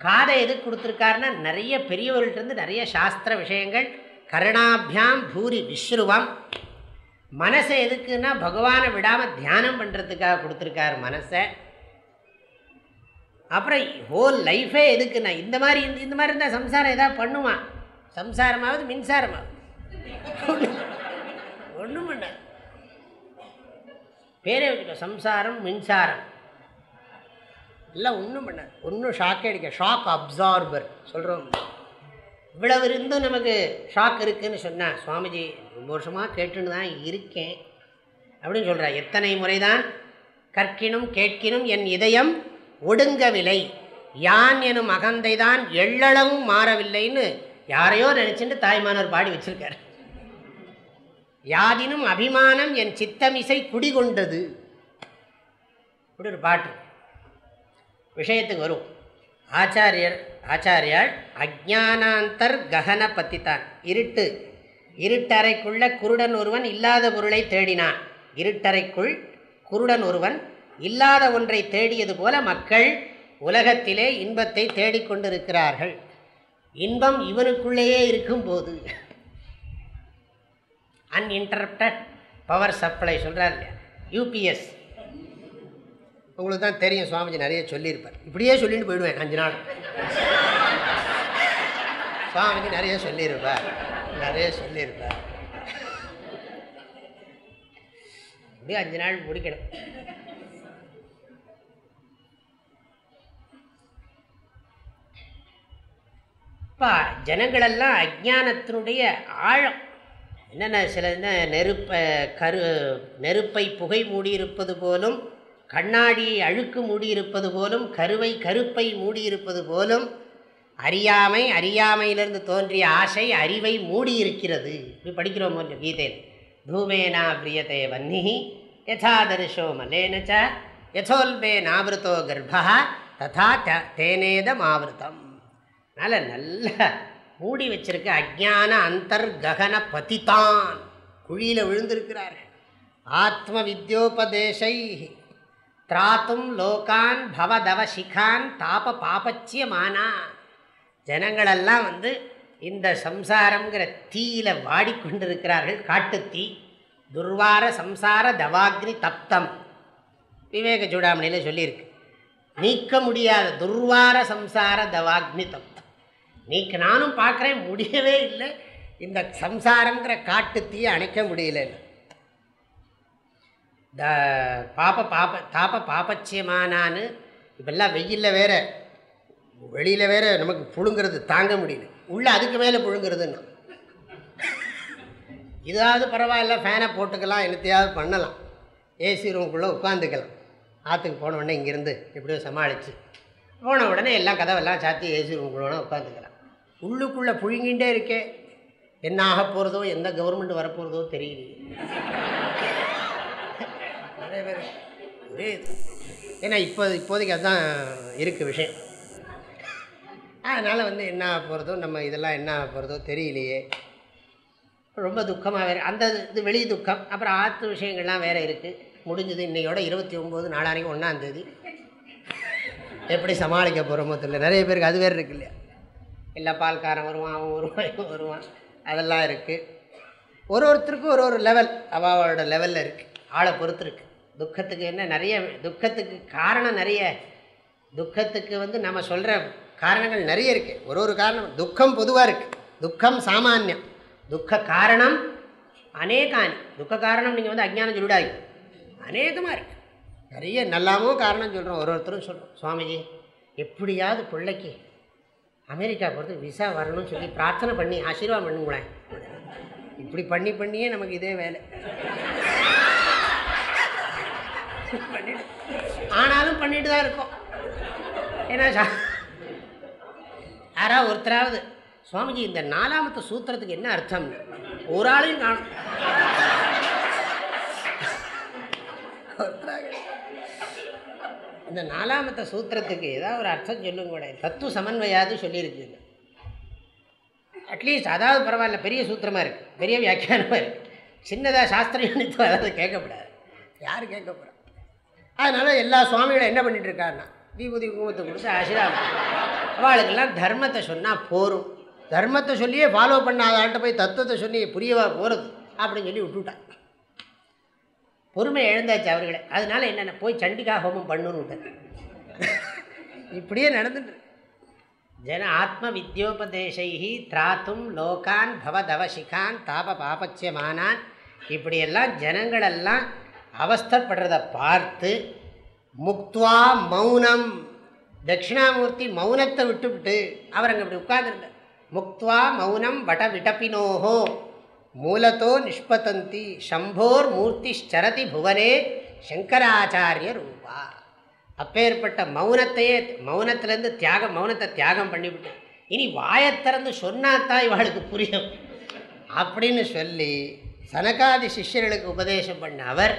காதை எதுக்கு கொடுத்துருக்காருன்னா நிறைய பெரியவர்கள்ட்டருந்து நிறைய சாஸ்திர விஷயங்கள் கருணாபியாம் பூரி விஸ்ருவம் மனசை எதுக்குன்னா பகவானை விடாமல் தியானம் பண்ணுறதுக்காக கொடுத்துருக்காரு மனசை. அப்புறம் ஹோல் லைஃபே எதுக்குண்ணா இந்த மாதிரி இந்த இந்த மாதிரி இருந்தால் சம்சாரம் எதாவது பண்ணுவான் சம்சாரமாவது மின்சாரமாவது. ஒன்றும் பண்ண. பேரே வச்சுக்கோ சம்சாரம் மின்சாரம். எல்லாம் ஒன்றும் பண்ண. ஒன்றும் ஷாக்கே அடிக்க ஷாக் அப்சார்பர் சொல்கிறோம் இவ்வளவு இருந்தும் நமக்கு ஷாக் இருக்குதுன்னு சொன்னேன் சுவாமிஜி ரொம்ப வருஷமாக கேட்டுன்னு தான் இருக்கேன். அப்படின்னு சொல்கிறார் எத்தனை முறைதான்? கற்கினும் கேட்கினும் என் இதயம் ஒடுங்கவில்லை. யான் எனும் அகந்தை தான் எள்ளளவும் மாறவில்லைன்னு யாரையோ நினச்சிட்டு தாய்மானவர் பாடி வச்சிருக்கார். யாதினும் அபிமானம் என் சித்தமிசை குடிகொண்டது. இப்படி ஒரு பாட்டு. விஷயத்துக்கு வரும். ஆச்சாரியர் ஆச்சாரியால் அஜானாந்தர் ககன பத்தித்தான். இருட்டு. இருட்டறைக்குள்ள குருடன் ஒருவன் இல்லாத பொருளை தேடினான். இருட்டறைக்குள் குருடன் ஒருவன் இல்லாத ஒன்றை தேடியது போல மக்கள் உலகத்திலே இன்பத்தை தேடிக்கொண்டிருக்கிறார்கள் இன்பம் இவனுக்குள்ளேயே இருக்கும்போது அன்இன்டரப்டட் பவர் சப்ளை சொல்கிறார் இல்லையா? யூபிஎஸ் உங்களுக்கு தான் தெரியும் சுவாமிஜி நிறைய சொல்லியிருப்பார். இப்படியே சொல்லிட்டு போயிடுவேன் அஞ்சு நாள். சுவாமிஜி நிறைய சொல்லியிருப்பார் நிறைய சொல்லியிருப்பார். அப்படியே அஞ்சு நாள் முடிக்கணும். இப்போ ஜனங்களெல்லாம் அஜானத்தினுடைய ஆழம். என்னென்ன சில என்ன நெருப்பை கரு நெருப்பை புகை மூடியிருப்பது போலும் கண்ணாடியை அழுக்கு மூடியிருப்பது போலும் கருவை கருப்பை மூடியிருப்பது போலும் அறியாமை அறியாமையிலிருந்து தோன்றிய ஆசை அறிவை மூடியிருக்கிறது. இப்படி படிக்கிறோம் கொஞ்சம் கீதையில். தூமேனா பிரியதே வன்னி யதா தரிசோ மலேனச்ச யதோல்பே நாவிருத்தோ கர்ப்பா ததா த- தேனேதம் ஆவிருத்தம். அதனால் நல்ல மூடி வச்சிருக்க அஜான அந்தர்ககன பதிதான். குழியில் விழுந்திருக்கிறார்கள். ஆத்ம வித்யோபதேசை திராத்தும் லோகான் பவதவ சிகான் தாப பாபச்சியமானா. ஜனங்களெல்லாம் வந்து இந்த சம்சாரங்கிற தீயில வாடிக்கொண்டிருக்கிறார்கள் காட்டுத்தீ துர்வார சம்சார தவாக்னி தப்தம். விவேக சூடாமணியில் சொல்லியிருக்கு. நீக்க முடியாத துர்வார சம்சார தவாக்னி தப்தம். நீக்கு நானும் பார்க்குறேன் முடியவே இல்லை. இந்த சம்சாரங்கிற காட்டு தீயை அணைக்க முடியல. த பாப்ப பாப்ப தாப்ப பாப்பச்சியமானான்னு இப்பெல்லாம் வெயிலில் வேற வெளியில் வேற நமக்கு புழுங்கிறது தாங்க முடியல. உள்ளே அதுக்கு மேலே புழுங்கிறதுன்னா. இதாவது பரவாயில்ல ஃபேனை போட்டுக்கலாம் என்னத்தையாவது பண்ணலாம். ஏசி ரூம்குள்ளே உட்காந்துக்கலாம் ஆற்றுக்கு போன உடனே இங்கேருந்து எப்படியோ சமாளித்து போன உடனே எல்லாம் கதவெல்லாம் சாத்தி ஏசி ரூம்குள்ளே உட்காந்துக்கலாம் உள்ளுக்குள்ளே புழுங்கிட்டே இருக்கே. என்ன ஆக போகிறதோ எந்த கவர்மெண்ட் வரப்போகிறதோ தெரியலையே. நிறைய பேர் ஒரே ஏன்னா இப்போ இப்போதைக்கு அதுதான் இருக்குது விஷயம். அதனால் வந்து என்ன ஆக போகிறதோ நம்ம இதெல்லாம் என்ன ஆக போகிறதோ தெரியலையே. ரொம்ப துக்கமாக வேறு அந்த இது வெளி துக்கம். அப்புறம் ஆற்று விஷயங்கள்லாம் வேறு இருக்குது முடிஞ்சது இன்னையோட இருபத்தி ஒம்பது நாளானிக்கு ஒன்றாந்தேதி எப்படி சமாளிக்க போகிறோமோ தெரியல. நிறைய பேருக்கு அது வேறு இருக்கு இல்லையா? இல்லை பால்காரன் வருவான் அவன் வருவான் இவன் வருவான். அதெல்லாம் இருக்குது ஒரு ஒருத்தருக்கும் ஒரு ஒரு லெவல் அவாவோட லெவலில் இருக்குது ஆளை பொறுத்துருக்கு துக்கத்துக்கு என்ன நிறைய துக்கத்துக்கு காரணம் நிறைய. துக்கத்துக்கு வந்து நம்ம சொல்கிற காரணங்கள் நிறைய இருக்குது ஒரு ஒரு காரணம் துக்கம் பொதுவாக இருக்குது துக்கம் சாமானியம். துக்க காரணம் அநேகானி. துக்க காரணம் நீங்கள் வந்து அஜ்ஞானம் சொல்லிடாது அநேகமாக இருக்குது நிறைய நல்லாவும் காரணம் சொல்கிறோம் ஒரு ஒருத்தரும் சொல்கிறோம் சுவாமிஜி எப்படியாவது பிள்ளைக்கு அமெரிக்கா பொறுத்து விசா வரணும்னு சொல்லி பிரார்த்தனை பண்ணி ஆசீர்வாதம் பண்ணுங்களேன் இப்படி பண்ணி பண்ணியே நமக்கு இதே வேலை. பண்ணிட்டு ஆனாலும் பண்ணிட்டு தான் இருக்கோம். ஏன்னா சா- யாராவது ஒருத்தராவது சுவாமிஜி இந்த நாலாமத்து சூத்திரத்துக்கு என்ன அர்த்தம்னு ஒரு ஆளையும் காணும். ஒருத்தராக இந்த நாலாமத்த சூத்திரத்துக்கு ஏதாவது ஒரு அர்த்தம் சொல்லுங்க கூட தத்துவ சமன்வயாது சொல்லியிருக்குங்க. அட்லீஸ்ட் அதாவது பரவாயில்ல பெரிய சூத்திரமாக இருக்குது பெரிய வியாக்கியானமாக இருக்குது சின்னதாக சாஸ்திரியம் அதாவது கேட்கக்கூடாது யார் கேட்கக்கூடாது அதனால் எல்லா சுவாமிகளும் என்ன பண்ணிகிட்டு இருக்காருன்னா விபூதி குங்குமத்தை கொடுத்து ஆசீர்வாதம் அவளுக்கெல்லாம் தர்மத்தை சொன்னால் போரும். தர்மத்தை சொல்லியே ஃபாலோ பண்ணாத ஆள்கிட்ட போய் தத்துவத்தை சொல்லி புரியவா போகிறது அப்படின்னு சொல்லி விட்டுவிட்டான் பொறுமை எழுந்தாச்சு அவர்களை. அதனால என்னென்ன போய் சண்டிகா ஹோமம் பண்ணுன்னு விட்டார் இப்படியே நடந்துட்டு ஜன ஆத்ம வித்யோபதேசை திராத்தும் லோகான் பவதவசிகான் தாப பாபச்சியமானான் இப்படியெல்லாம் ஜனங்களெல்லாம் அவஸ்தப்படுறத பார்த்து முக்துவா மௌனம். தட்சிணாமூர்த்தி மௌனத்தை விட்டுவிட்டு அவர் அங்கே இப்படி உட்கார்ந்துருந்தார். முக்துவா மௌனம் வட விடப்பினோஹோ. மூலத்தோ நிஷ்பதந்தி சம்போர் மூர்த்திச்சரதி புவனே சங்கராச்சாரிய ரூபா. அப்பேற்பட்ட மௌனத்தையே மௌனத்திலேருந்து தியாகம் மௌனத்தை தியாகம் பண்ணிவிட்டு இனி வாயத்திறந்து சொன்னாத்தான் இவளுக்கு புரியும். அப்படின்னு சொல்லி சனகாதி சிஷ்யர்களுக்கு உபதேசம் பண்ண அவர்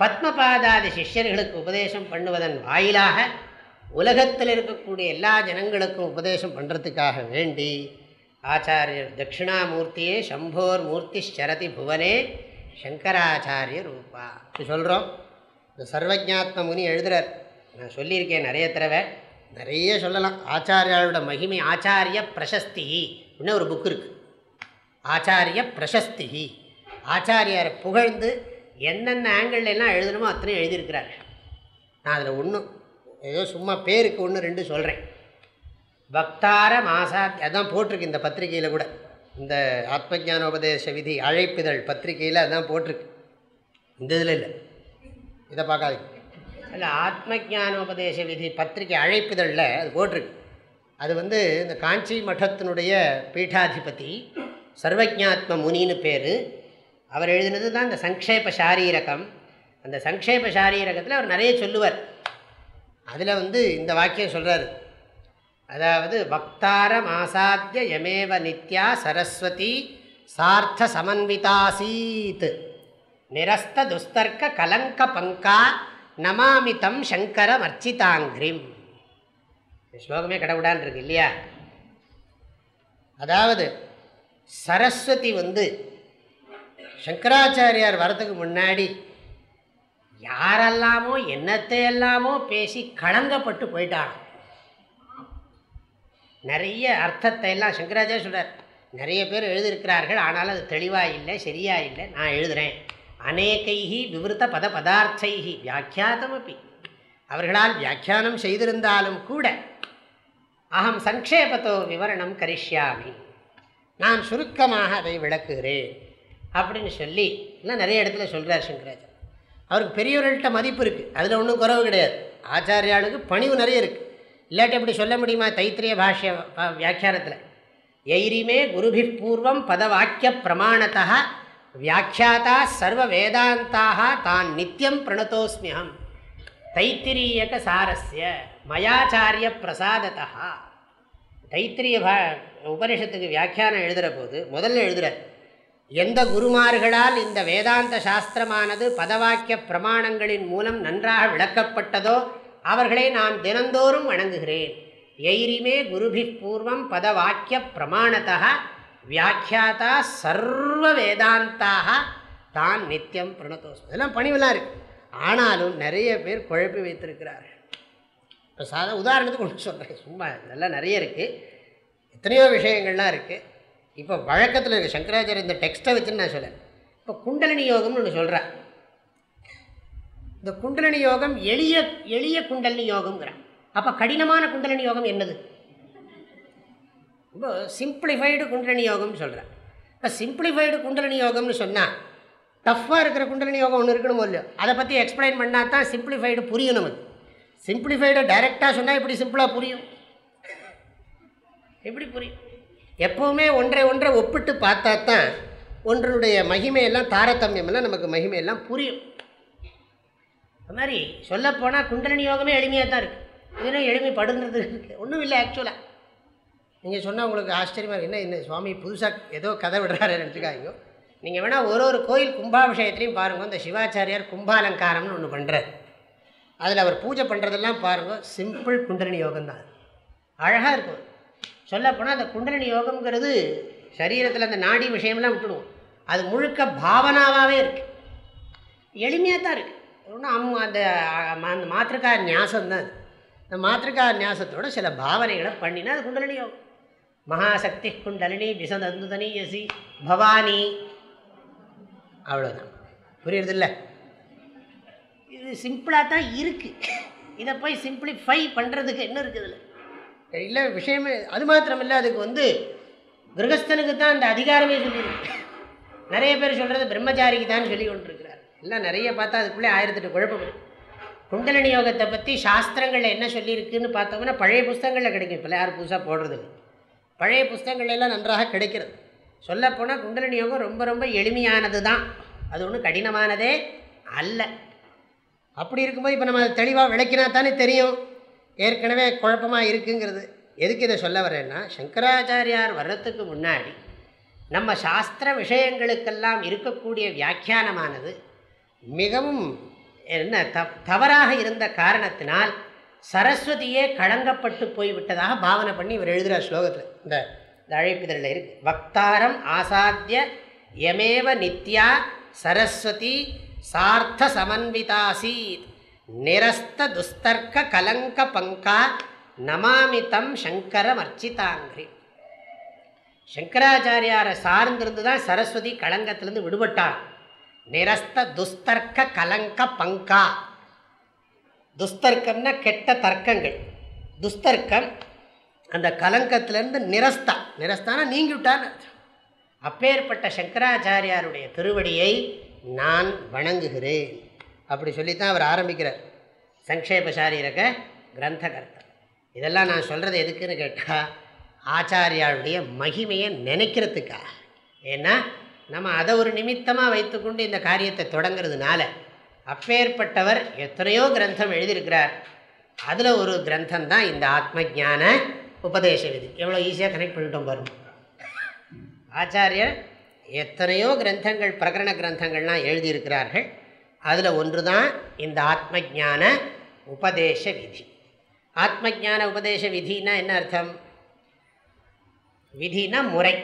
பத்மபாதாதி சிஷ்யர்களுக்கு உபதேசம் பண்ணுவதன் வாயிலாக உலகத்தில் இருக்கக்கூடிய எல்லா ஜனங்களுக்கும் உபதேசம் பண்ணுறதுக்காக வேண்டி ஆச்சாரியர் தட்சிணாமூர்த்தியே சம்போர் மூர்த்தி சரதி புவனே சங்கராச்சாரிய ரூபா. சொல்கிறோம் இந்த சர்வஜாத்ம முனி எழுதுறார். நான் சொல்லியிருக்கேன் நிறைய தடவை. நிறைய சொல்லலாம். ஆச்சாரியாளோட மகிமை ஆச்சாரிய பிரசஸ்தி அப்படின்னு ஒரு புக் இருக்குது ஆச்சாரிய பிரசஸ்தி. ஆச்சாரியாரை புகழ்ந்து என்னென்ன ஆங்கிள் எல்லாம் எழுதணுமோ அத்தனையும் எழுதியிருக்கிறார். நான் அதில் ஒன்றும் ஏதோ சும்மா பேருக்கு ஒன்று ரெண்டு சொல்கிறேன் பக்தார மாசாத் அதான் போட்டிருக்கு இந்த பத்திரிகையில் கூட. இந்த ஆத்மஜானோபதேச விதி அழைப்பிதழ் பத்திரிகையில் அதான் போட்டிருக்கு. இந்த இதில் இல்லை. இதை பார்க்காதீங்க. இல்லை ஆத்மஜானோபதேச விதி பத்திரிகை அழைப்பிதழில் அது போட்டிருக்கு. அது வந்து இந்த காஞ்சி மட்டத்தினுடைய பீட்டாதிபதி சர்வஜாத்ம முனின்னு பேர். அவர் எழுதினது தான் இந்த சங்கேப சாரீரகம். அந்த சங்கேப சாரீரகத்தில் அவர் நிறைய சொல்லுவார். அதில் வந்து இந்த வாக்கியம் சொல்கிறார் அதாவது பக்தாரம் ஆசாத்திய யமேவ நித்யா சரஸ்வதி சார்த்த சமன்விதாசீத். நிரஸ்த துஸ்தர்க்க கலங்க பங்கா நமாமிதம் சங்கரம் அர்ச்சிதாங்கிரிம் ஸ்லோகமே கடவுடான் இருக்கு இல்லையா? அதாவது சரஸ்வதி வந்து சங்கராச்சாரியார் வரதுக்கு முன்னாடி யாரெல்லாமோ என்னத்தை எல்லாமோ பேசி கலங்கப்பட்டு போயிட்டாங்க நிறைய அர்த்தத்தை எல்லாம் சங்கராச்சாரிய சொல்கிறார் நிறைய பேர் எழுதியிருக்கிறார்கள் ஆனால் அது தெளிவாக இல்லை சரியாக இல்லை நான் எழுதுகிறேன் அநேகைகி விவருத்த பத பதார்த்தைகி வியாக்கியாதமப்பி அவர்களால் வியாக்கியானம் செய்திருந்தாலும் கூட அகம் சங்கேபத்தோ விவரணம் கரிஷ்யாமி. நான் சுருக்கமாக அதை விளக்குகிறேன் அப்படின்னு சொல்லி எல்லாம் நிறைய இடத்துல சொல்கிறார் சங்கராச்சாரியர் அவருக்கு பெரியவர்கள்ட்ட மதிப்பு இருக்குது அதில் ஒன்றும் குறவு கிடையாது. ஆச்சாரியாளுக்கு பணிவு நிறைய இருக்குது இல்லாட்டி எப்படி சொல்ல முடியுமா? தைத்திரிய பாஷ்ய வியாக்கியானத்தில். எய்ரிமே குருபி பூர்வம் பதவாக்கிய பிரமாணத்தா வியாக்கியாதா சர்வ வேதாந்தாக தான் நித்தியம் பிரணத்தோஸ்மியம் தைத்திரியக சாரஸ்ய மயாச்சாரிய பிரசாதத்தா தைத்திரிய பா உபனிஷத்துக்கு வியாக்கியானம் எழுதுகிற போது முதல்ல எழுதுகிறார் எந்த குருமார்களால் இந்த வேதாந்த சாஸ்திரமானது பதவாக்கிய பிரமாணங்களின் மூலம் நன்றாக விளக்கப்பட்டதோ அவர்களை நான் தினந்தோறும் வணங்குகிறேன். எய்ரிமே குருபி பூர்வம் பதவாக்கிய பிரமாணத்தா வியாக்கியாதா சர்வ வேதாந்தாக தான் நித்தியம் பிரணதோஸ் இதெல்லாம் பணிவெல்லாம் இருக்குது ஆனாலும் நிறைய பேர் குழப்பி வைத்திருக்கிறார்கள். இப்போ சாதா உதாரணத்துக்கு ஒன்று சொல்கிறேன் சும்மா இதெல்லாம் நிறைய இருக்குது எத்தனையோ விஷயங்கள்லாம் இருக்குது இப்போ வழக்கத்தில் இருக்குது சங்கராச்சாரிய இந்த டெக்ஸ்ட்டை வச்சுன்னு நான் சொல்லேன் இப்போ குண்டலினி யோகம்னு ஒன்று சொல்கிறேன் இந்த குண்டலினி யோகம் எளிய எளிய குண்டலினி யோகம்ங்கிறான். அப்போ கடினமான குண்டலினி யோகம் என்னது? ரொம்ப சிம்பிளிஃபைடு குண்டலினி யோகம்னு சொல்கிறேன் இப்போ சிம்பிளிஃபைடு குண்டலினி யோகம்னு சொன்னால் டஃப்பாக இருக்கிற குண்டலினி யோகம் ஒன்று இருக்கணுமோ இல்லையோ? அதை பற்றி எக்ஸ்பிளைன் பண்ணால் தான் சிம்பிளிஃபைடு புரியும் நமக்கு சிம்பிளிஃபைடை டைரெக்டாக சொன்னால் இப்படி சிம்பிளாக புரியும்? எப்படி புரியும்? எப்போவுமே ஒன்றை ஒன்றை ஒப்பிட்டு பார்த்தா தான் ஒன்றுடைய மகிமையெல்லாம் தாரதமியமெல்லாம் நமக்கு மகிமையெல்லாம் புரியும். அது மாதிரி சொல்லப்போனால் குண்டலினி யோகமே எளிமையாக தான் இருக்குது இதெல்லாம் எளிமைப்படுன்றது இருக்குது ஒன்றும் இல்லை ஆக்சுவலாக நீங்கள் சொன்னால் உங்களுக்கு ஆச்சரியமாக இருக்குது என்ன என்ன சுவாமி புதுசாக ஏதோ கதை விடுறாரு நினச்சிக்காங்க நீங்கள் வேணால் ஒரு ஒரு கோயில் கும்பாபிஷேகத்துலையும் பாருங்கள் இந்த சிவாச்சாரியார் கும்பாலங்காரம்னு ஒன்று பண்ணுறாரு அதில் அவர் பூஜை பண்ணுறதெல்லாம் பாருங்கள் சிம்பிள் குண்டலினி யோகம் தான் அழகாக இருக்கும். சொல்லப்போனால் அந்த குண்டலினி யோகம்ங்கிறது சரீரத்தில் அந்த நாடி விஷயம்லாம் விட்டுடுவோம். அது முழுக்க பாவனாவாகவே இருக்குது எளிமையாக தான் இருக்குது ஒன்று அம் அந்த அந்த மாத்திருக்கா ஞாசம் தான் இந்த மாத்திருக்கா ஞாசத்தோட சில பாவனைகளை பண்ணினா அது குண்டலினி யோகம் மகாசக்தி குண்டலினி விசதந்துதனி யசி பவானி. அவ்வளோதான் புரியுறதில்ல? இது சிம்பிளாக தான் இருக்குது இதை போய் சிம்பிளிஃபை பண்ணுறதுக்கு என்ன இருக்குது இதில்? இல்லை விஷயமே அது மாத்திரம் இல்லை அதுக்கு வந்து கிரகஸ்தனுக்கு தான் அந்த அதிகாரமே சொல்லியிருக்கு நிறைய பேர் சொல்கிறது பிரம்மச்சாரிக்கு தான் சொல்லி கொண்டிருக்கு. எல்லாம் நிறைய பார்த்தா அதுக்குள்ளே ஆயிரத்தெட்டு குழப்பம். குண்டலனி குண்டலினி யோகத்தை பற்றி சாஸ்திரங்களில் என்ன சொல்லியிருக்குன்னு பார்த்தோம்னா பழைய புஸ்தகங்களில் கிடைக்கும். இப்போ யாரும் புதுசாக போடுறது பழைய புஸ்தகங்களெல்லாம் நன்றாக கிடைக்கிறது. சொல்லப்போனால் குண்டலினி யோகம் ரொம்ப ரொம்ப எளிமையானது தான் அது ஒன்றும் கடினமானதே அல்ல. அப்படி இருக்கும்போது இப்போ நம்ம அதை தெளிவாக விளக்கினா தானே தெரியும். ஏற்கனவே குழப்பமாக இருக்குங்கிறது. எதுக்கு இதை சொல்ல வரேன்னா சங்கராச்சாரியார் வர்றதுக்கு முன்னாடி நம்ம சாஸ்திர விஷயங்களுக்கெல்லாம் இருக்கக்கூடிய வியாக்கியானமானது மிகவும் என்ன த தவறாக இருந்த காரணத்தினால் சரஸ்வதியே களங்கப்பட்டு போய்விட்டதாக பாவனை பண்ணி இவர் எழுதுகிற ஸ்லோகத்தில் இந்த இந்த அழைப்பிதழில் இருக்கு. வக்தாரம் ஆசாத்திய யமேவ நித்யா சரஸ்வதி சார்த்த சமன்விதாசீத் நிரஸ்த துஸ்தர்க்க கலங்க பங்கா நமாமிதம் சங்கரம் அர்ச்சிதாங்கிரி சங்கராச்சாரியாரை சார்ந்திருந்து தான் சரஸ்வதி களங்கத்திலிருந்து விடுபட்டார் நிரஸ்த துஸ்தர்க்க கலங்க பங்கா. துஸ்தர்க்கம்னா கெட்ட தர்க்கங்கள். துஸ்தர்க்கம் அந்த கலங்கத்திலேருந்து நிரஸ்தா. நிரஸ்தானா நீங்கிவிட்டான்னு அப்பேற்பட்ட சங்கராச்சாரியாருடைய திருவடியை நான் வணங்குகிறேன். அப்படி சொல்லித்தான் அவர் ஆரம்பிக்கிறார். சங்கேபசாரீரக கிரந்தகர்த்தர். இதெல்லாம் நான் சொல்கிறது எதுக்குன்னு கேட்டால் ஆச்சாரியாளுடைய மகிமையை நினைக்கிறதுக்காக. ஏன்னா நம்ம அதை ஒரு நிமித்தமாக வைத்துக்கொண்டு இந்த காரியத்தை தொடங்கிறதுனால அப்பேற்பட்டவர் எத்தனையோ கிரந்தம் எழுதியிருக்கிறார். அதில் ஒரு கிரந்தம் தான் இந்த ஆத்ம ஜான உபதேச விதி. எவ்வளோ ஈஸியாக கனெக்ட் பண்ணிட்டோம் பாருங்க. ஆச்சாரியர் எத்தனையோ கிரந்தங்கள் பிரகரண கிரந்தங்கள்லாம் எழுதியிருக்கிறார்கள். அதில் ஒன்று தான் இந்த ஆத்ம ஜான உபதேச விதி. ஆத்ம ஜான உபதேச விதினா என்ன அர்த்தம்? விதினா முறை.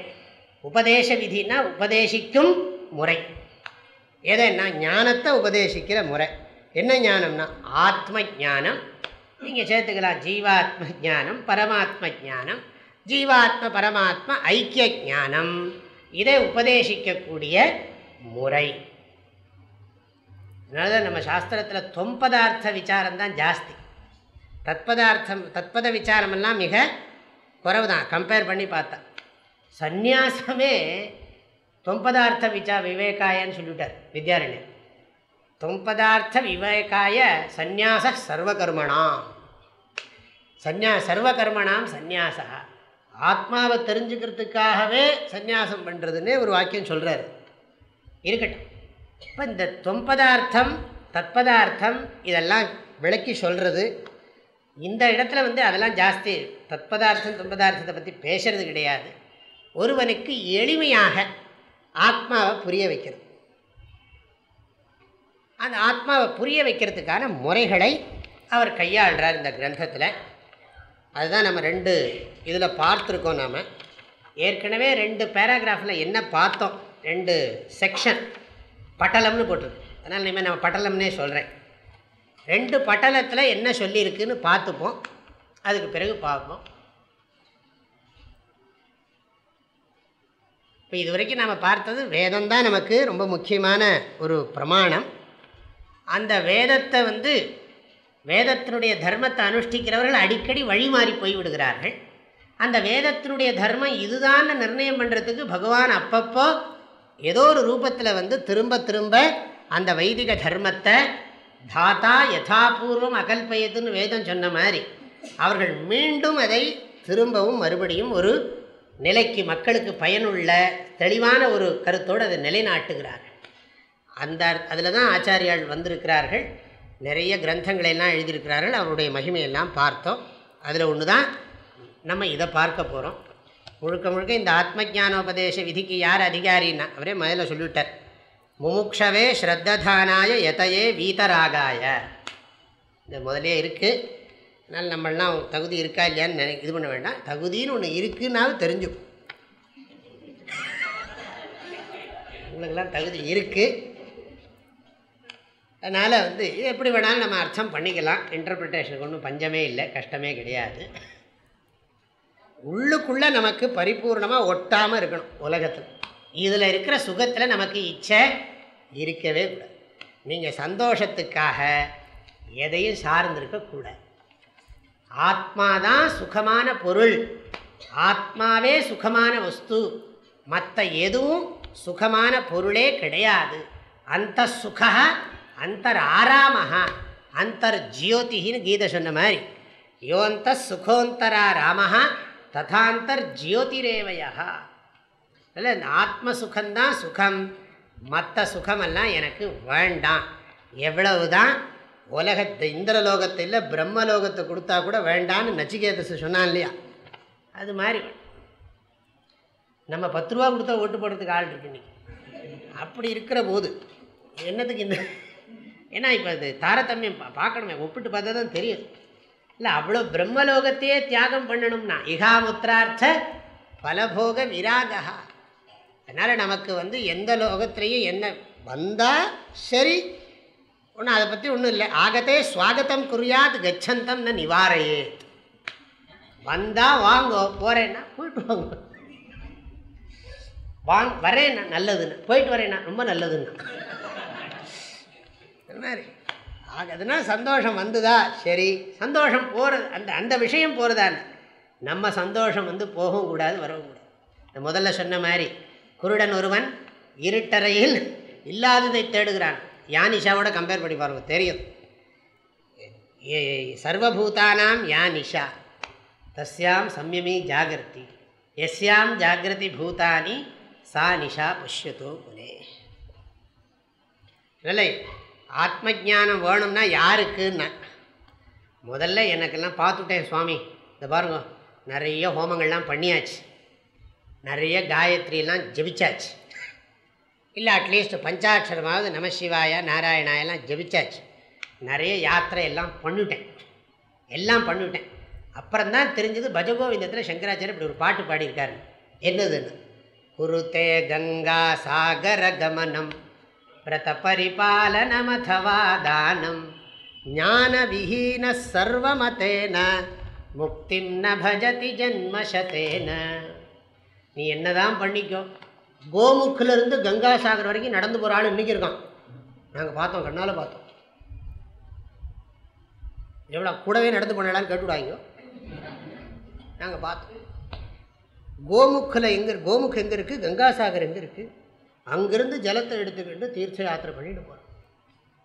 உபதேச விதினா உபதேசிக்கும் முறை. எதைன்னா ஞானத்தை உபதேசிக்கிற முறை. என்ன ஞானம்னா ஆத்ம ஜானம் நீங்கள் சேர்த்துக்கலாம் ஜீவாத்ம ஜானம் பரமாத்ம ஜானம் ஜீவாத்ம பரமாத்ம ஐக்கிய ஜானம் இதை உபதேசிக்கக்கூடிய முறை. அதனால தான் நம்ம சாஸ்திரத்தில் தொம்பதார்த்த விசாரம் தான் ஜாஸ்தி. தத்பதார்த்தம் தத்பத விசாரமெல்லாம் மிக குறவு தான் கம்பேர் பண்ணி பார்த்தா. சந்நியாசமே தொம்பதார்த்த விசா விவேகாயன்னு சொல்லிவிட்டார் வித்யாரண்யர். தொம்பதார்த்த விவேகாய சந்நியாச சர்வகர்மணாம் சந்யா சர்வகர்மணாம் சந்நியாசா. ஆத்மாவை தெரிஞ்சுக்கிறதுக்காகவே சந்நியாசம் பண்ணுறதுன்னு ஒரு வாக்கியம் சொல்கிறார் இருக்கட்டும். இப்போ இந்த தொம்பதார்த்தம் தத்பதார்த்தம் இதெல்லாம் விளக்கி சொல்கிறது இந்த இடத்துல வந்து அதெல்லாம் ஜாஸ்தி. தத்பதார்த்தம் தொம்பதார்த்தத்தை பற்றி பேசுறது கிடையாது. ஒருவனுக்கு எளிமையாக ஆத்மாவை புரிய வைக்கிறது. அந்த ஆத்மாவை புரிய வைக்கிறதுக்கான முறைகளை அவர் கையாளுறார் இந்த கிரந்தத்தில். அதுதான் நம்ம ரெண்டு இதில் பார்த்துருக்கோம் நாம். ஏற்கனவே ரெண்டு பேராகிராஃபில் என்ன பார்த்தோம்? ரெண்டு செக்ஷன் பட்டலம்னு போட்டிருக்கு. அதனால் இனிமேல் நம்ம பட்டலம்னே சொல்கிறேன் ரெண்டு பட்டலத்தில் என்ன சொல்லியிருக்குன்னு பார்த்துப்போம். அதுக்கு பிறகு பார்ப்போம். இப்போ இது வரைக்கும் நாம் பார்த்தது வேதம் தான் நமக்கு ரொம்ப முக்கியமான ஒரு பிரமாணம். அந்த வேதத்தை வந்து வேதத்தினுடைய தர்மத்தை அனுஷ்டிக்கிறவர்கள் அடிக்கடி வழிமாறி போய்விடுகிறார்கள் அந்த வேதத்தினுடைய தர்மம் இதுதான் நிர்ணயம் பண்ணுறதுக்கு பகவான் அப்பப்போ ஏதோ ஒரு ரூபத்தில் வந்து திரும்ப திரும்ப அந்த வைதிக தர்மத்தை தாத்தா யதாபூர்வம் அகல்பயத்துன்னு வேதம் சொன்ன மாதிரி அவர்கள் மீண்டும் அதை திரும்பவும் மறுபடியும் ஒரு நிலைக்கு மக்களுக்கு பயனுள்ள தெளிவான ஒரு கருத்தோடு அதை நிலைநாட்டுகிறார்கள். அந்த அதில் தான் ஆச்சாரியால் வந்திருக்கிறார்கள். நிறைய கிரந்தங்களை எல்லாம் எழுதியிருக்கிறார்கள். அவருடைய மகிமையெல்லாம் பார்த்தோம். அதில் ஒன்று தான் நம்ம இதை பார்க்க போகிறோம். முழுக்க முழுக்க இந்த ஆத்ம ஜானோபதேச விதிக்கு யார் அதிகாரின்னா அவரே முதல்ல சொல்லிவிட்டார். முமுக்ஷவே ஸ்ரத்ததானாய எதையே வீதராகாய. இந்த முதலே இருக்குது அதனால் நம்மளாம் தகுதி இருக்கா இல்லையான்னு நினை இது பண்ண வேண்டாம். தகுதின்னு ஒன்று இருக்குன்னாலும் தெரிஞ்சுக்கும் உங்களுக்கெல்லாம் தகுதி இருக்குது அதனால் வந்து எப்படி வேணாலும் நம்ம அர்த்தம் பண்ணிக்கலாம். இன்டர்பிரிட்டேஷனுக்கு ஒன்றும் பஞ்சமே இல்லை கஷ்டமே கிடையாது. உள்ளுக்குள்ளே நமக்கு பரிபூர்ணமாக ஒட்டாமல் இருக்கணும் உலகத்தில். இதில் இருக்கிற சுகத்தில் நமக்கு இச்சை இருக்கவே கூடாது. நீங்கள் சந்தோஷத்துக்காக எதையும் சார்ந்திருக்கக்கூடாது. ஆத்மா தான் சுகமான பொருள். ஆத்மாவே சுகமான வஸ்து. மற்ற எதுவும் சுகமான பொருளே கிடையாது. அந்த சுகா அந்தர் ஆராமஹா அந்தர் ஜியோதிகின்னு கீதை சொன்ன மாதிரி. யோந்த சுகோந்தரா ராமஹா ததாந்தர் ஜியோதிரேவையா அதில் இந்த ஆத்ம சுகம்தான் சுகம். மற்ற சுகமெல்லாம் எனக்கு வேண்டாம். எவ்வளவு தான் உலகத்தை இந்திரலோகத்தை இல்லை பிரம்மலோகத்தை கொடுத்தா கூட வேண்டான்னு நச்சிகேதஸ் சொன்னான் இல்லையா? அது மாதிரி. நம்ம பத்து ரூபா கொடுத்தா ஓட்டு போடுறதுக்கு ஆள் இருக்கு இன்னைக்கு. அப்படி இருக்கிற போது என்னத்துக்கு இந்த ஏன்னா இப்போ அது தாரதமியம் பார்க்கணுமே ஒப்பிட்டு பார்த்தா தான் தெரியுது இல்லை அவ்வளோ பிரம்மலோகத்தையே தியாகம் பண்ணணும்னா இகாமுத்திரார்த்த பலபோக விராகா அதனால் நமக்கு வந்து எந்த லோகத்திலையும் என்ன வந்தால் சரி ஒன்றும் அதை பற்றி ஒன்றும் இல்லை. ஆகத்தே ஸ்வாகத்தம் குறியாத் கச்சந்தம் ந நிவாரையே. வந்தால் வாங்கோ போகிறேன்னா போயிட்டு வாங்க. வாங் வரேன்னா நல்லதுன்னு. போயிட்டு வரேன்னா ரொம்ப நல்லதுன்னு. மாதிரி. ஆகுதுன்னா சந்தோஷம் வந்துதா? சரி. சந்தோஷம் போகிறது அந்த அந்த விஷயம் போகிறதான நம்ம சந்தோஷம் வந்து போகவும் கூடாது வரவும் கூடாது. முதல்ல சொன்ன மாதிரி குருடன் ஒருவன் இருட்டறையில் இல்லாததை தேடுகிறான். யானிஷாவோட கம்பேர் பண்ணி பாருங்கள் தெரியும். சர்வபூதானாம் யா நிஷா தஸ்யாம் சம்யமி ஜாகிருதி. எஸ்யாம் ஜாகிருதி பூதானி சா நிஷா புஷ்யத்தோ புனே இல்லை ஆத்ம ஜானம் வேணும்னா யாருக்குன்னு. முதல்ல எனக்கெல்லாம் பார்த்துட்டேன் சுவாமி. இந்த பாருங்க நிறைய ஹோமங்கள்லாம் பண்ணியாச்சு. நிறைய காயத்ரியெல்லாம் ஜபிச்சாச்சு. இல்லை அட்லீஸ்ட் பஞ்சாட்சரமாவது நமசிவாயா நாராயணாயெல்லாம் ஜபிச்சாச்சு. நிறைய யாத்திரை எல்லாம் பண்ணிட்டேன். எல்லாம் பண்ணிவிட்டேன் அப்புறம்தான் தெரிஞ்சது பஜகோவிந்தத்தில் சங்கராச்சாரியர் இப்படி ஒரு பாட்டு பாடியிருக்காரு. என்னதுன்னு? குருத்தே கங்கா சாகர கமனம் பிரத பரிபாலனமதவா தானம் ஞானவிஹீன சர்வமதேன முக்திம் ந பஜதி ஜன்மசத்தேன நீ என்னதான் பண்ணிக்கோ. கோமுக்கிலிருந்து கங்கா சாகர் வரைக்கும் நடந்து போகிற ஆள் இன்றைக்கி இருக்கான். நாங்கள் பார்த்தோம் கண்ணால் பார்த்தோம். எவ்வளோ கூடவே நடந்து போனாலும் கேட்டுவிடாங்க நாங்கள் பார்த்தோம். கோமுக்கில் எங்கே கோமுக் எங்கே இருக்குது கங்காசாகர் எங்கே இருக்குது அங்கேருந்து ஜலத்தை எடுத்துக்கிட்டு தீர்த்த யாத்திரை பண்ணிட்டு போகிறோம்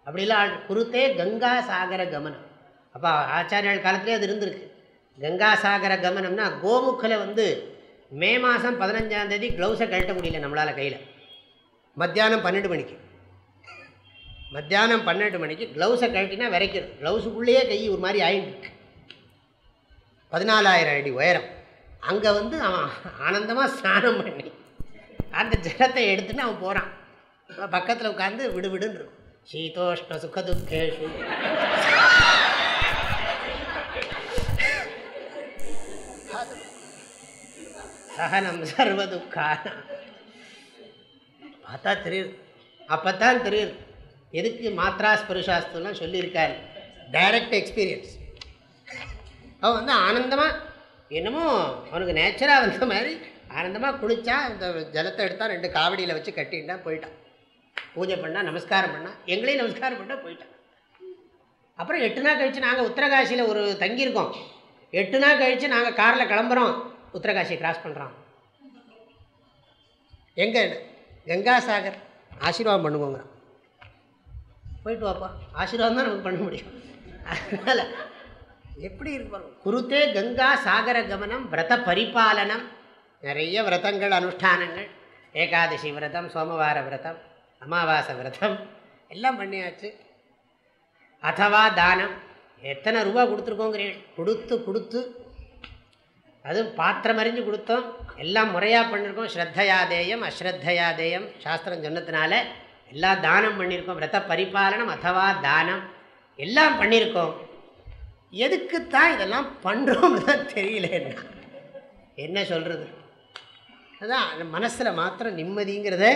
அப்படிலாம் குருத்தே கங்கா சாகர கமனம். அப்போ ஆச்சாரியால் காலத்துலேயே அது இருந்திருக்கு. கங்கா சாகர கமனம்னா கோமுக்கில் வந்து மே மாதம் பதினஞ்சாந்தேதி க்ளவுஸை கழட்ட முடியல நம்மளால் கையில். மத்தியானம் பன்னெண்டு மணிக்கு. மத்தியானம் பன்னெண்டு மணிக்கு க்ளவுஸை கழட்டினா விரைக்கிறது. க்ளவுஸுக்குள்ளேயே கை ஒரு மாதிரி ஆயிட்டு பதினாலாயிரம் அடி உயரம். அங்கே வந்து அவன் ஆனந்தமாக ஸ்நானம் பண்ணி அந்த ஜலத்தை எடுத்துன்னு அவன் போகிறான் பக்கத்தில் உட்காந்து விடுவிடுன்னு இருக்கும். சீதோஷ்ண சுகதுக்கேஷு. சகனம் சர்வதுக்கான. பார்த்தா தெரியுது. அப்போ தான் தெரியுது. எதுக்கு மாத்ரா ஸ்பருஷாஸ்துலாம் சொல்லியிருக்காரு. டைரக்ட் எக்ஸ்பீரியன்ஸ் அவன் வந்து ஆனந்தமாக என்னமோ அவனுக்கு நேச்சராக வந்த மாதிரி ஆனந்தமாக குளித்தா இந்த ஜலத்தை எடுத்தால் ரெண்டு காவடியில் வச்சு கட்டிட்டா போயிட்டான். பூஜை பண்ணால் நமஸ்காரம் பண்ணால் எங்களையும் நமஸ்காரம் பண்ணால் போயிட்டான். அப்புறம் எட்டு நாள் கழித்து நாங்கள் உத்தரகாசியில் ஒரு தங்கியிருக்கோம். எட்டு நாள் கழித்து நாங்கள் காரில் கிளம்புறோம். உத்தரகாசியை கிராஸ் பண்ணுறோம் எங்கே கங்கா சாகர் ஆசீர்வாதம் பண்ணுவோங்கிறான் போயிட்டு வாப்பா. ஆசீர்வாதம் தான் நமக்கு பண்ண முடியும். அதனால் எப்படி இருப்பாங்க குருத்தே கங்கா சாகர கமனம் விரத பரிபாலனம். நிறைய விரதங்கள் அனுஷ்டானங்கள். ஏகாதசி விரதம் சோமவார விரதம் அமாவாசை விரதம். எல்லாம் பண்ணியாச்சு. அதவா தானம். எத்தனை ரூபா கொடுத்துருக்கோங்கிறீர்கள். கொடுத்து கொடுத்து அதுவும் பாத்திரம் அறிஞ்சு கொடுத்தோம். எல்லாம் முறையாக பண்ணியிருக்கோம் ஸ்ரத்தையாதேயம் அஸ்ரத்தையாதேயம் சாஸ்திரம் சொன்னதுனால எல்லாம் தானம் பண்ணியிருக்கோம் விரத பரிபாலனம் அதவா தானம் எல்லாம் பண்ணியிருக்கோம் எதுக்குத்தான் இதெல்லாம் பண்ணுறோம்னு தான் தெரியல என்ன சொல்கிறது அதுதான் மனசில் மாத்திரம் நிம்மதிங்கிறத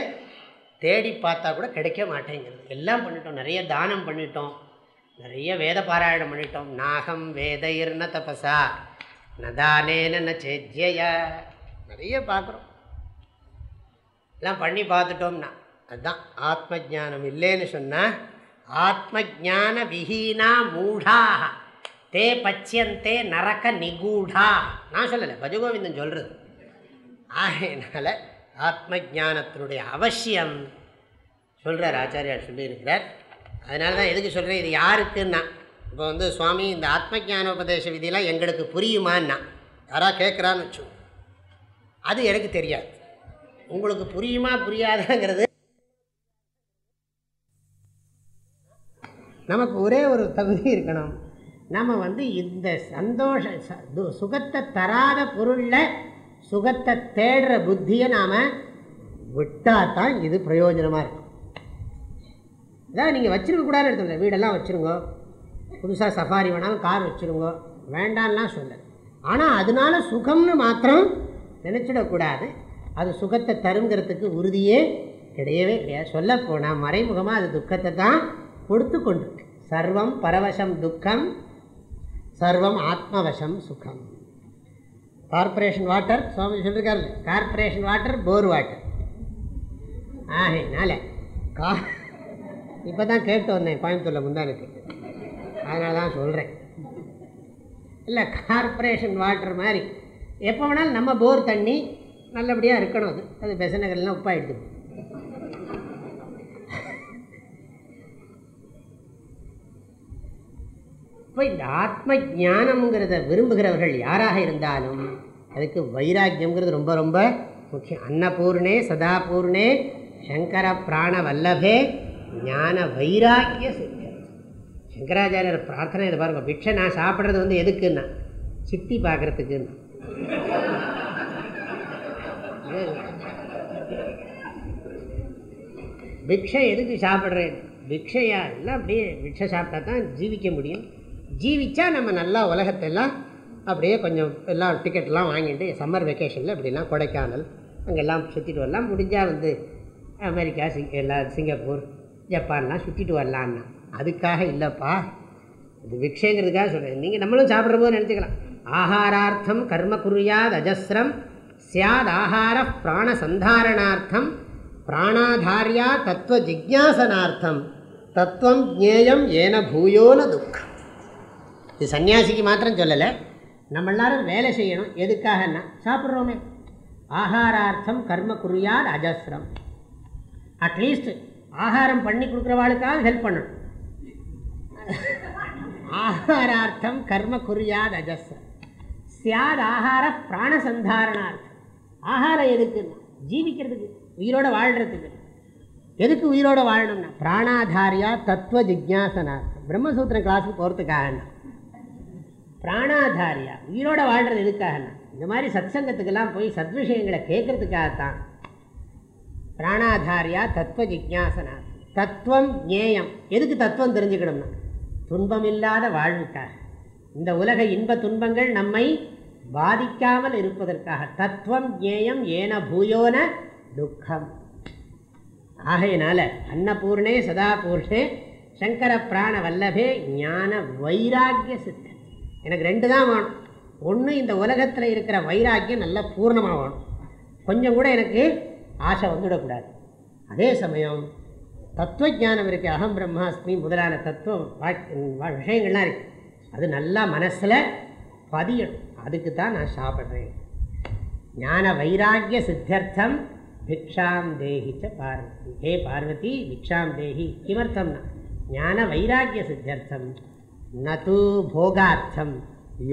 தேடி பார்த்தா கூட கிடைக்க மாட்டேங்கிறது. எல்லாம் பண்ணிட்டோம். நிறைய தானம் பண்ணிட்டோம். நிறைய வேத பாராயணம் பண்ணிட்டோம். நாகம் வேதைர்ன தபசா. நதானேன ந சேஜ்ய நிறைய பார்க்குறோம். எல்லாம் பண்ணி பார்த்துட்டோம்னா அதுதான் ஆத்ம ஜானம் இல்லைன்னு சொன்னால் ஆத்ம ஜான விஹீனா மூடாக தே பச்சியந்தே நரக்க நிகூடா. நான் சொல்லலை பஜகோவிந்தன் சொல்கிறது ஆகையினால் ஆத்ம ஜானத்தினுடைய அவசியம் சொல்கிறார் ஆச்சாரியார் சொல்லியிருக்கிறார். அதனால தான் எதுக்கு சொல்கிறேன் இது யாருக்குன்னா இப்போ வந்து சுவாமி இந்த ஆத்ம ஜானோபதேச விதியெலாம் எங்களுக்கு புரியுமான்னா? யாராக கேட்குறான்னு வச்சோம் அது எனக்கு தெரியாது. உங்களுக்கு புரியுமா புரியாதாங்கிறது நமக்கு ஒரே ஒரு தகுதி இருக்கணும். நம்ம வந்து இந்த சந்தோஷ சுகத்தை தராத பொருளில் சுகத்தை தேடுற புத்தியை நாம் விட்டால் தான் இது பிரயோஜனமாக இருக்கும். இதான் நீங்கள் வச்சுருக்க எடுத்துக்கல வீடெல்லாம் வச்சுருங்க. புதுசாக சஃபாரி வேணாலும் கார் வச்சுருங்க. வேண்டான்லாம் சொல்லலை. ஆனால் அதனால சுகம்னு மாத்திரம் நினச்சிடக்கூடாது. அது சுகத்தை தருங்கிறதுக்கு உறுதியே கிடையவே கிடையாது. சொல்லப்போனால் மறைமுகமாக அது துக்கத்தை தான் கொடுத்து கொண்டிருக்கு. சர்வம் பரவசம் துக்கம் சர்வம் ஆத்மவசம் சுகம். கார்ப்பரேஷன் வாட்டர் சுவாமி சொல்லியிருக்காரு கார்ப்பரேஷன் வாட்டர் போர் வாட்டர் ஆகையினால கா இப்போ தான் கேட்டு வந்தேன் கோயம்புத்தூரில் முந்தானுக்கு. அதனால தான் சொல்கிறேன் இல்லை கார்பரேஷன் வாட்டர் மாதிரி. எப்போ வேணாலும் நம்ம போர் தண்ணி நல்லபடியாக இருக்கணும் அது. அது பெசநகர்லாம் உப்பாயிடுது. இப்போ இந்த ஆத்ம ஞானம்ங்கிறத விரும்புகிறவர்கள் யாராக இருந்தாலும் அதுக்கு வைராக்கியம்ங்கிறது ரொம்ப ரொம்ப முக்கியம். அன்னபூர்ணே சதாபூர்ணே சங்கர பிராண வல்லபே ஞான வைராக்கிய சித்தம் சங்கராச்சாரியர் பிரார்த்தனை இதை பாருங்கள் பிக்ஷை நான் சாப்பிட்றது வந்து எதுக்குன்னா? சித்தி பார்க்குறதுக்குன்னு. பிக்ஷை எதுக்கு சாப்பிட்றேன்? பிக்ஷையா? எல்லாம் அப்படியே பிக்ஷை சாப்பிட்டா தான் ஜீவிக்க முடியும். ஜீவிச்சா நம்ம நல்லா உலகத்தெல்லாம் அப்படியே கொஞ்சம் எல்லாம் டிக்கெட்லாம் வாங்கிட்டு சம்மர் வெக்கேஷனில் இப்படிலாம் கொடைக்கானல் அங்கெல்லாம் சுற்றிட்டு வரலாம். முடிஞ்சால் வந்து அமெரிக்கா சிங் எல்லாம் சிங்கப்பூர் ஜப்பான்லாம் சுற்றிட்டு வரலான்னா. அதுக்காக இல்லைப்பா. இது பிக்ஷைங்கிறதுக்காக சொல்கிறேன் நீங்கள் நம்மளும் சாப்பிட்ற போது நினச்சிக்கலாம். ஆகாரார்த்தம் கர்ம குறியாத் அஜஸ்ரம் சியாத் ஆகார பிராண சந்தாரணார்த்தம் பிராணாதாரியா தத்துவ ஜிக்யாசனார்த்தம் தத்துவம் ஜேயம் ஏன பூயோன துக்கம். இது சன்னியாசிக்கு மாத்திரம் சொல்லலை. நம்ம எல்லாரும் வேலை செய்யணும். எதுக்காகன்னா சாப்பிட்றோமே. ஆகாரார்த்தம் கர்ம குறியாத் அஜஸ்ரம். அட்லீஸ்ட் ஆகாரம் பண்ணி கொடுக்குறவாளுக்காக ஹெல்ப் பண்ணணும். ஆகாரார்த்தம் கர்ம குறியாத் அஜஸ் சியாத் ஆகார பிராணசந்தாரணார்த்தம். ஆகாரம் எதுக்குன்னா ஜீவிக்கிறதுக்கு உயிரோட வாழ்கிறதுக்கு எதுக்கு உயிரோட வாழணும்னா பிராணாதாரியா தத்துவ ஜிக்யாசனார்த்தம். பிரம்மசூத்திரம் கிளாஸுக்கு போகிறதுக்காகண்ணா பிராணாதாரியா உயிரோட வாழ்கிறது எதுக்காகனா? இந்த மாதிரி சத்சங்கத்துக்கெல்லாம் போய் சத்விஷயங்களை கேட்கறதுக்காகத்தான். பிராணாதாரியா தத்துவ ஜிக்யாசனார்த்தம். தத்துவம் ஞேயம். எதுக்கு தத்துவம் தெரிஞ்சுக்கணும்னா? துன்பமில்லாத வாழ்வுக்காக. இந்த உலக இன்ப துன்பங்கள் நம்மை பாதிக்காமல் இருப்பதற்காக. தத்துவம் ஞேயம் ஏன பூயோன துக்கம். ஆகையினால அன்னபூர்ணே சதாபூர்ணே சங்கர பிராண வல்லபே ஞான வைராக்கிய சித்தன் எனக்கு ரெண்டு தான் வேணும். ஒன்று இந்த உலகத்தில் இருக்கிற வைராக்கியம் நல்லா பூர்ணமாக வேணும். கொஞ்சம் கூட எனக்கு ஆசை வந்துவிடக்கூடாது அதே சமயம் தத்துவஜானம் இருக்குது அகம் பிரம்மாஸ்மி முதலான தத்துவம் விஷயங்கள்லாம் இருக்குது அது நல்லா மனசில் பதியணும். அதுக்கு தான் நான் சாப்பிட்றேன். ஞான வைராக்கிய சித்தியர்த்தம் பிக்ஷாம் தேகிச்ச ச பார்வதி. ஹே பார்வதி பிக்ஷாம் தேகி கிமர்த்தம்னா ஞான வைராக்கிய சித்தியர்த்தம் நது போகார்த்தம்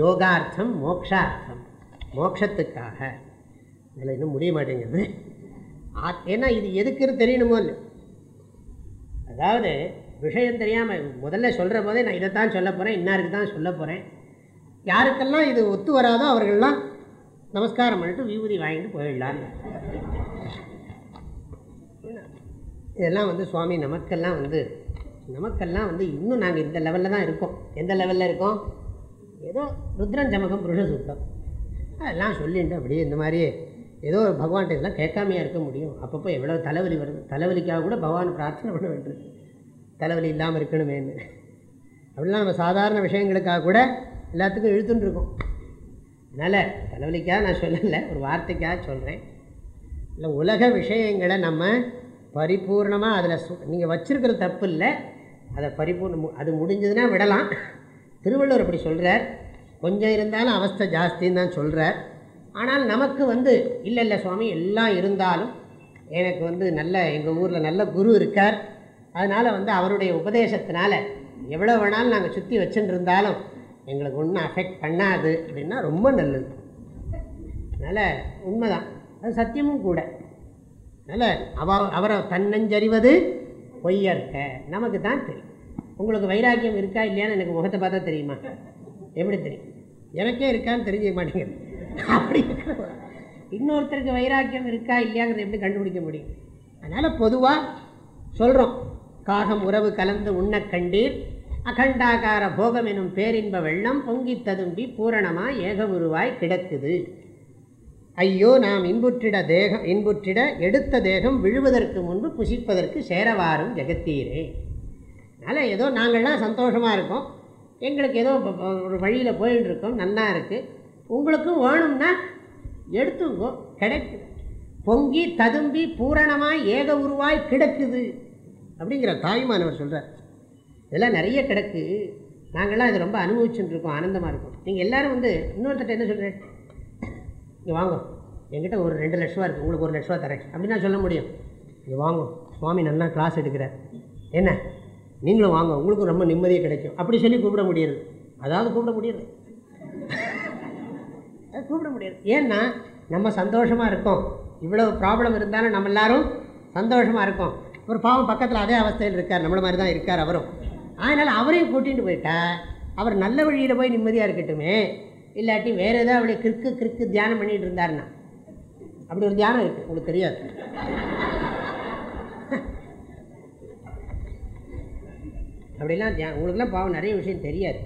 யோகார்த்தம் மோக்ஷார்த்தம். மோக்ஷத்துக்காக. இதில் இன்னும் முடிய மாட்டேங்குது. ஏன்னா இது எதுக்குன்னு தெரியணுமோ இல்லை அதாவது விஷயம் தெரியாமல் முதல்ல சொல்கிற போதே நான் இதைத்தான் சொல்ல போகிறேன் இன்னாருக்கு தான் சொல்ல போகிறேன் யாருக்கெல்லாம் இது ஒத்து வராதோ அவர்கள்லாம் நமஸ்காரம் பண்ணிட்டு விபூதி வாங்கிட்டு போயிடலாம். இதெல்லாம் வந்து சுவாமி நமக்கெல்லாம் வந்து நமக்கெல்லாம் வந்து இன்னும் நாங்கள் இந்த லெவலில் தான் இருக்கோம். எந்த லெவலில் இருக்கோம்? ஏதோ ருத்ரன் ஜமகம் புருஷ சுத்தம் அதெல்லாம் சொல்லிட்டு அப்படியே இந்த மாதிரியே ஏதோ ஒரு பகவான்கிட்ட இதெல்லாம் கேட்காமையாக இருக்க முடியும். அப்பப்போ எவ்வளோ தலைவலி வருது. தலைவலிக்காக கூட பகவான் பிரார்த்தனை பண்ண வேண்டியிருக்கு தலைவலி இல்லாமல் இருக்கணுமேன்னு. அப்படிலாம் நம்ம சாதாரண விஷயங்களுக்காக கூட எல்லாத்துக்கும் இழுத்துட்டுருக்கோம் அதனால் தலைவலிக்காக நான் சொல்லலை ஒரு வார்த்தைக்காக சொல்கிறேன் இல்லை உலக விஷயங்களை நம்ம பரிபூர்ணமாக அதில் சு நீங்கள் வச்சிருக்கிறது தப்பு இல்லை. அதை பரிபூர்ணம் அது முடிஞ்சதுன்னா விடலாம். திருவள்ளுவர் அப்படி சொல்கிறார் கொஞ்சம் இருந்தாலும் அவஸ்தை ஜாஸ்தின்னு தான் சொல்கிறார் ஆனால் நமக்கு வந்து இல்லை இல்லை சுவாமி எல்லாம் இருந்தாலும் எனக்கு வந்து நல்ல எங்கள் ஊரில் நல்ல குரு இருக்கார். அதனால் வந்து அவருடைய உபதேசத்தினால எவ்வளோ வேணாலும் நாங்கள் சுற்றி வச்சுட்டு இருந்தாலும் எங்களுக்கு ஒன்றும் அஃபெக்ட் பண்ணாது. அப்படின்னா ரொம்ப நல்லது. அதனால் உண்மைதான். அது சத்தியமும் கூட. அதனால் அவ அவரை தன்னஞ்சறிவது பொய்யற்க நமக்கு தான் தெரியும். உங்களுக்கு வைராக்கியம் இருக்கா இல்லையான்னு எனக்கு முகத்தை பார்த்தா தெரியுமா? எப்படி தெரியும்? எனக்கே இருக்கான்னு தெரிஞ்சிக்க மாட்டேங்குது. அப்படி இருக்கிற இன்னொருத்தருக்கு வைராக்கியம் இருக்கா இல்லையாங்கிறது எப்படி கண்டுபிடிக்க முடியும்? அதனால் பொதுவாக சொல்கிறோம் காகம் உறவு கலந்து உண்ண கண்டீர் அகண்டாகார போகம் எனும் பேரின்ப வெள்ளம் பொங்கி ததும்பி பூரணமாக ஏக உருவாய் கிடக்குது. ஐயோ நாம் இன்புற்றிட தேகம் இன்புற்றிட எடுத்த தேகம் விழுவதற்கு முன்பு புசிப்பதற்கு சேரவாரும் ஜெகத்தீரே. அதனால் ஏதோ நாங்கள்லாம் சந்தோஷமாக இருக்கோம். எங்களுக்கு ஏதோ ஒரு வழியில் போயின்னு இருக்கோம் நல்லா இருக்குது உங்களுக்கும் வேணும்னா எடுத்துங்கோ கிடைக்குது. பொங்கி ததும்பி பூரணமாய் ஏக உருவாய் கிடக்குது. அப்படிங்கிற தாய்மானவர் சொல்கிறார் இதெல்லாம் நிறைய கிடக்கு. நாங்கள்லாம் இது ரொம்ப அனுபவிச்சுட்டு இருக்கோம் ஆனந்தமாக இருக்கும். நீங்கள் எல்லாரும் வந்து இன்னொருத்தட்ட என்ன சொல்கிறேன் இங்கே வாங்க. என்கிட்ட ஒரு ரெண்டு லட்ச ரூபா இருக்குது உங்களுக்கு ஒரு லட்ச ரூபா தரேன். அப்படின்னு சொல்ல முடியும். இங்கே வாங்க. சுவாமி நல்லா கிளாஸ் எடுக்கிறார். என்ன? நீங்களும் வாங்க. உங்களுக்கும் ரொம்ப நிம்மதியாக கிடைக்கும். அப்படி சொல்லி கூப்பிட முடியாது அதாவது கூப்பிட முடியாது கூப்பிட முடியாது. ஏன்னா நம்ம சந்தோஷமாக இருக்கோம். இவ்வளோ ப்ராப்ளம் இருந்தாலும் நம்ம எல்லாரும் சந்தோஷமாக இருக்கோம். ஒரு பாவம் பக்கத்தில் அதே அவஸ்தையில் இருக்கார். நம்மள மாதிரி தான் இருக்கார் அவரும். அதனால் அவரையும் கூட்டிகிட்டு போயிட்டா அவர் நல்ல வழியில் போய் நிம்மதியாக இருக்கட்டுமே. இல்லாட்டி வேறு ஏதாவது அப்படியே கிறுக்கு கிறுக்கு தியானம் பண்ணிகிட்டு இருந்தாருன்னா. அப்படி ஒரு தியானம் இருக்குது உங்களுக்கு தெரியாது. அப்படிலாம் தியானம் உங்களுக்குலாம் பாவம் நிறைய விஷயம் தெரியாது.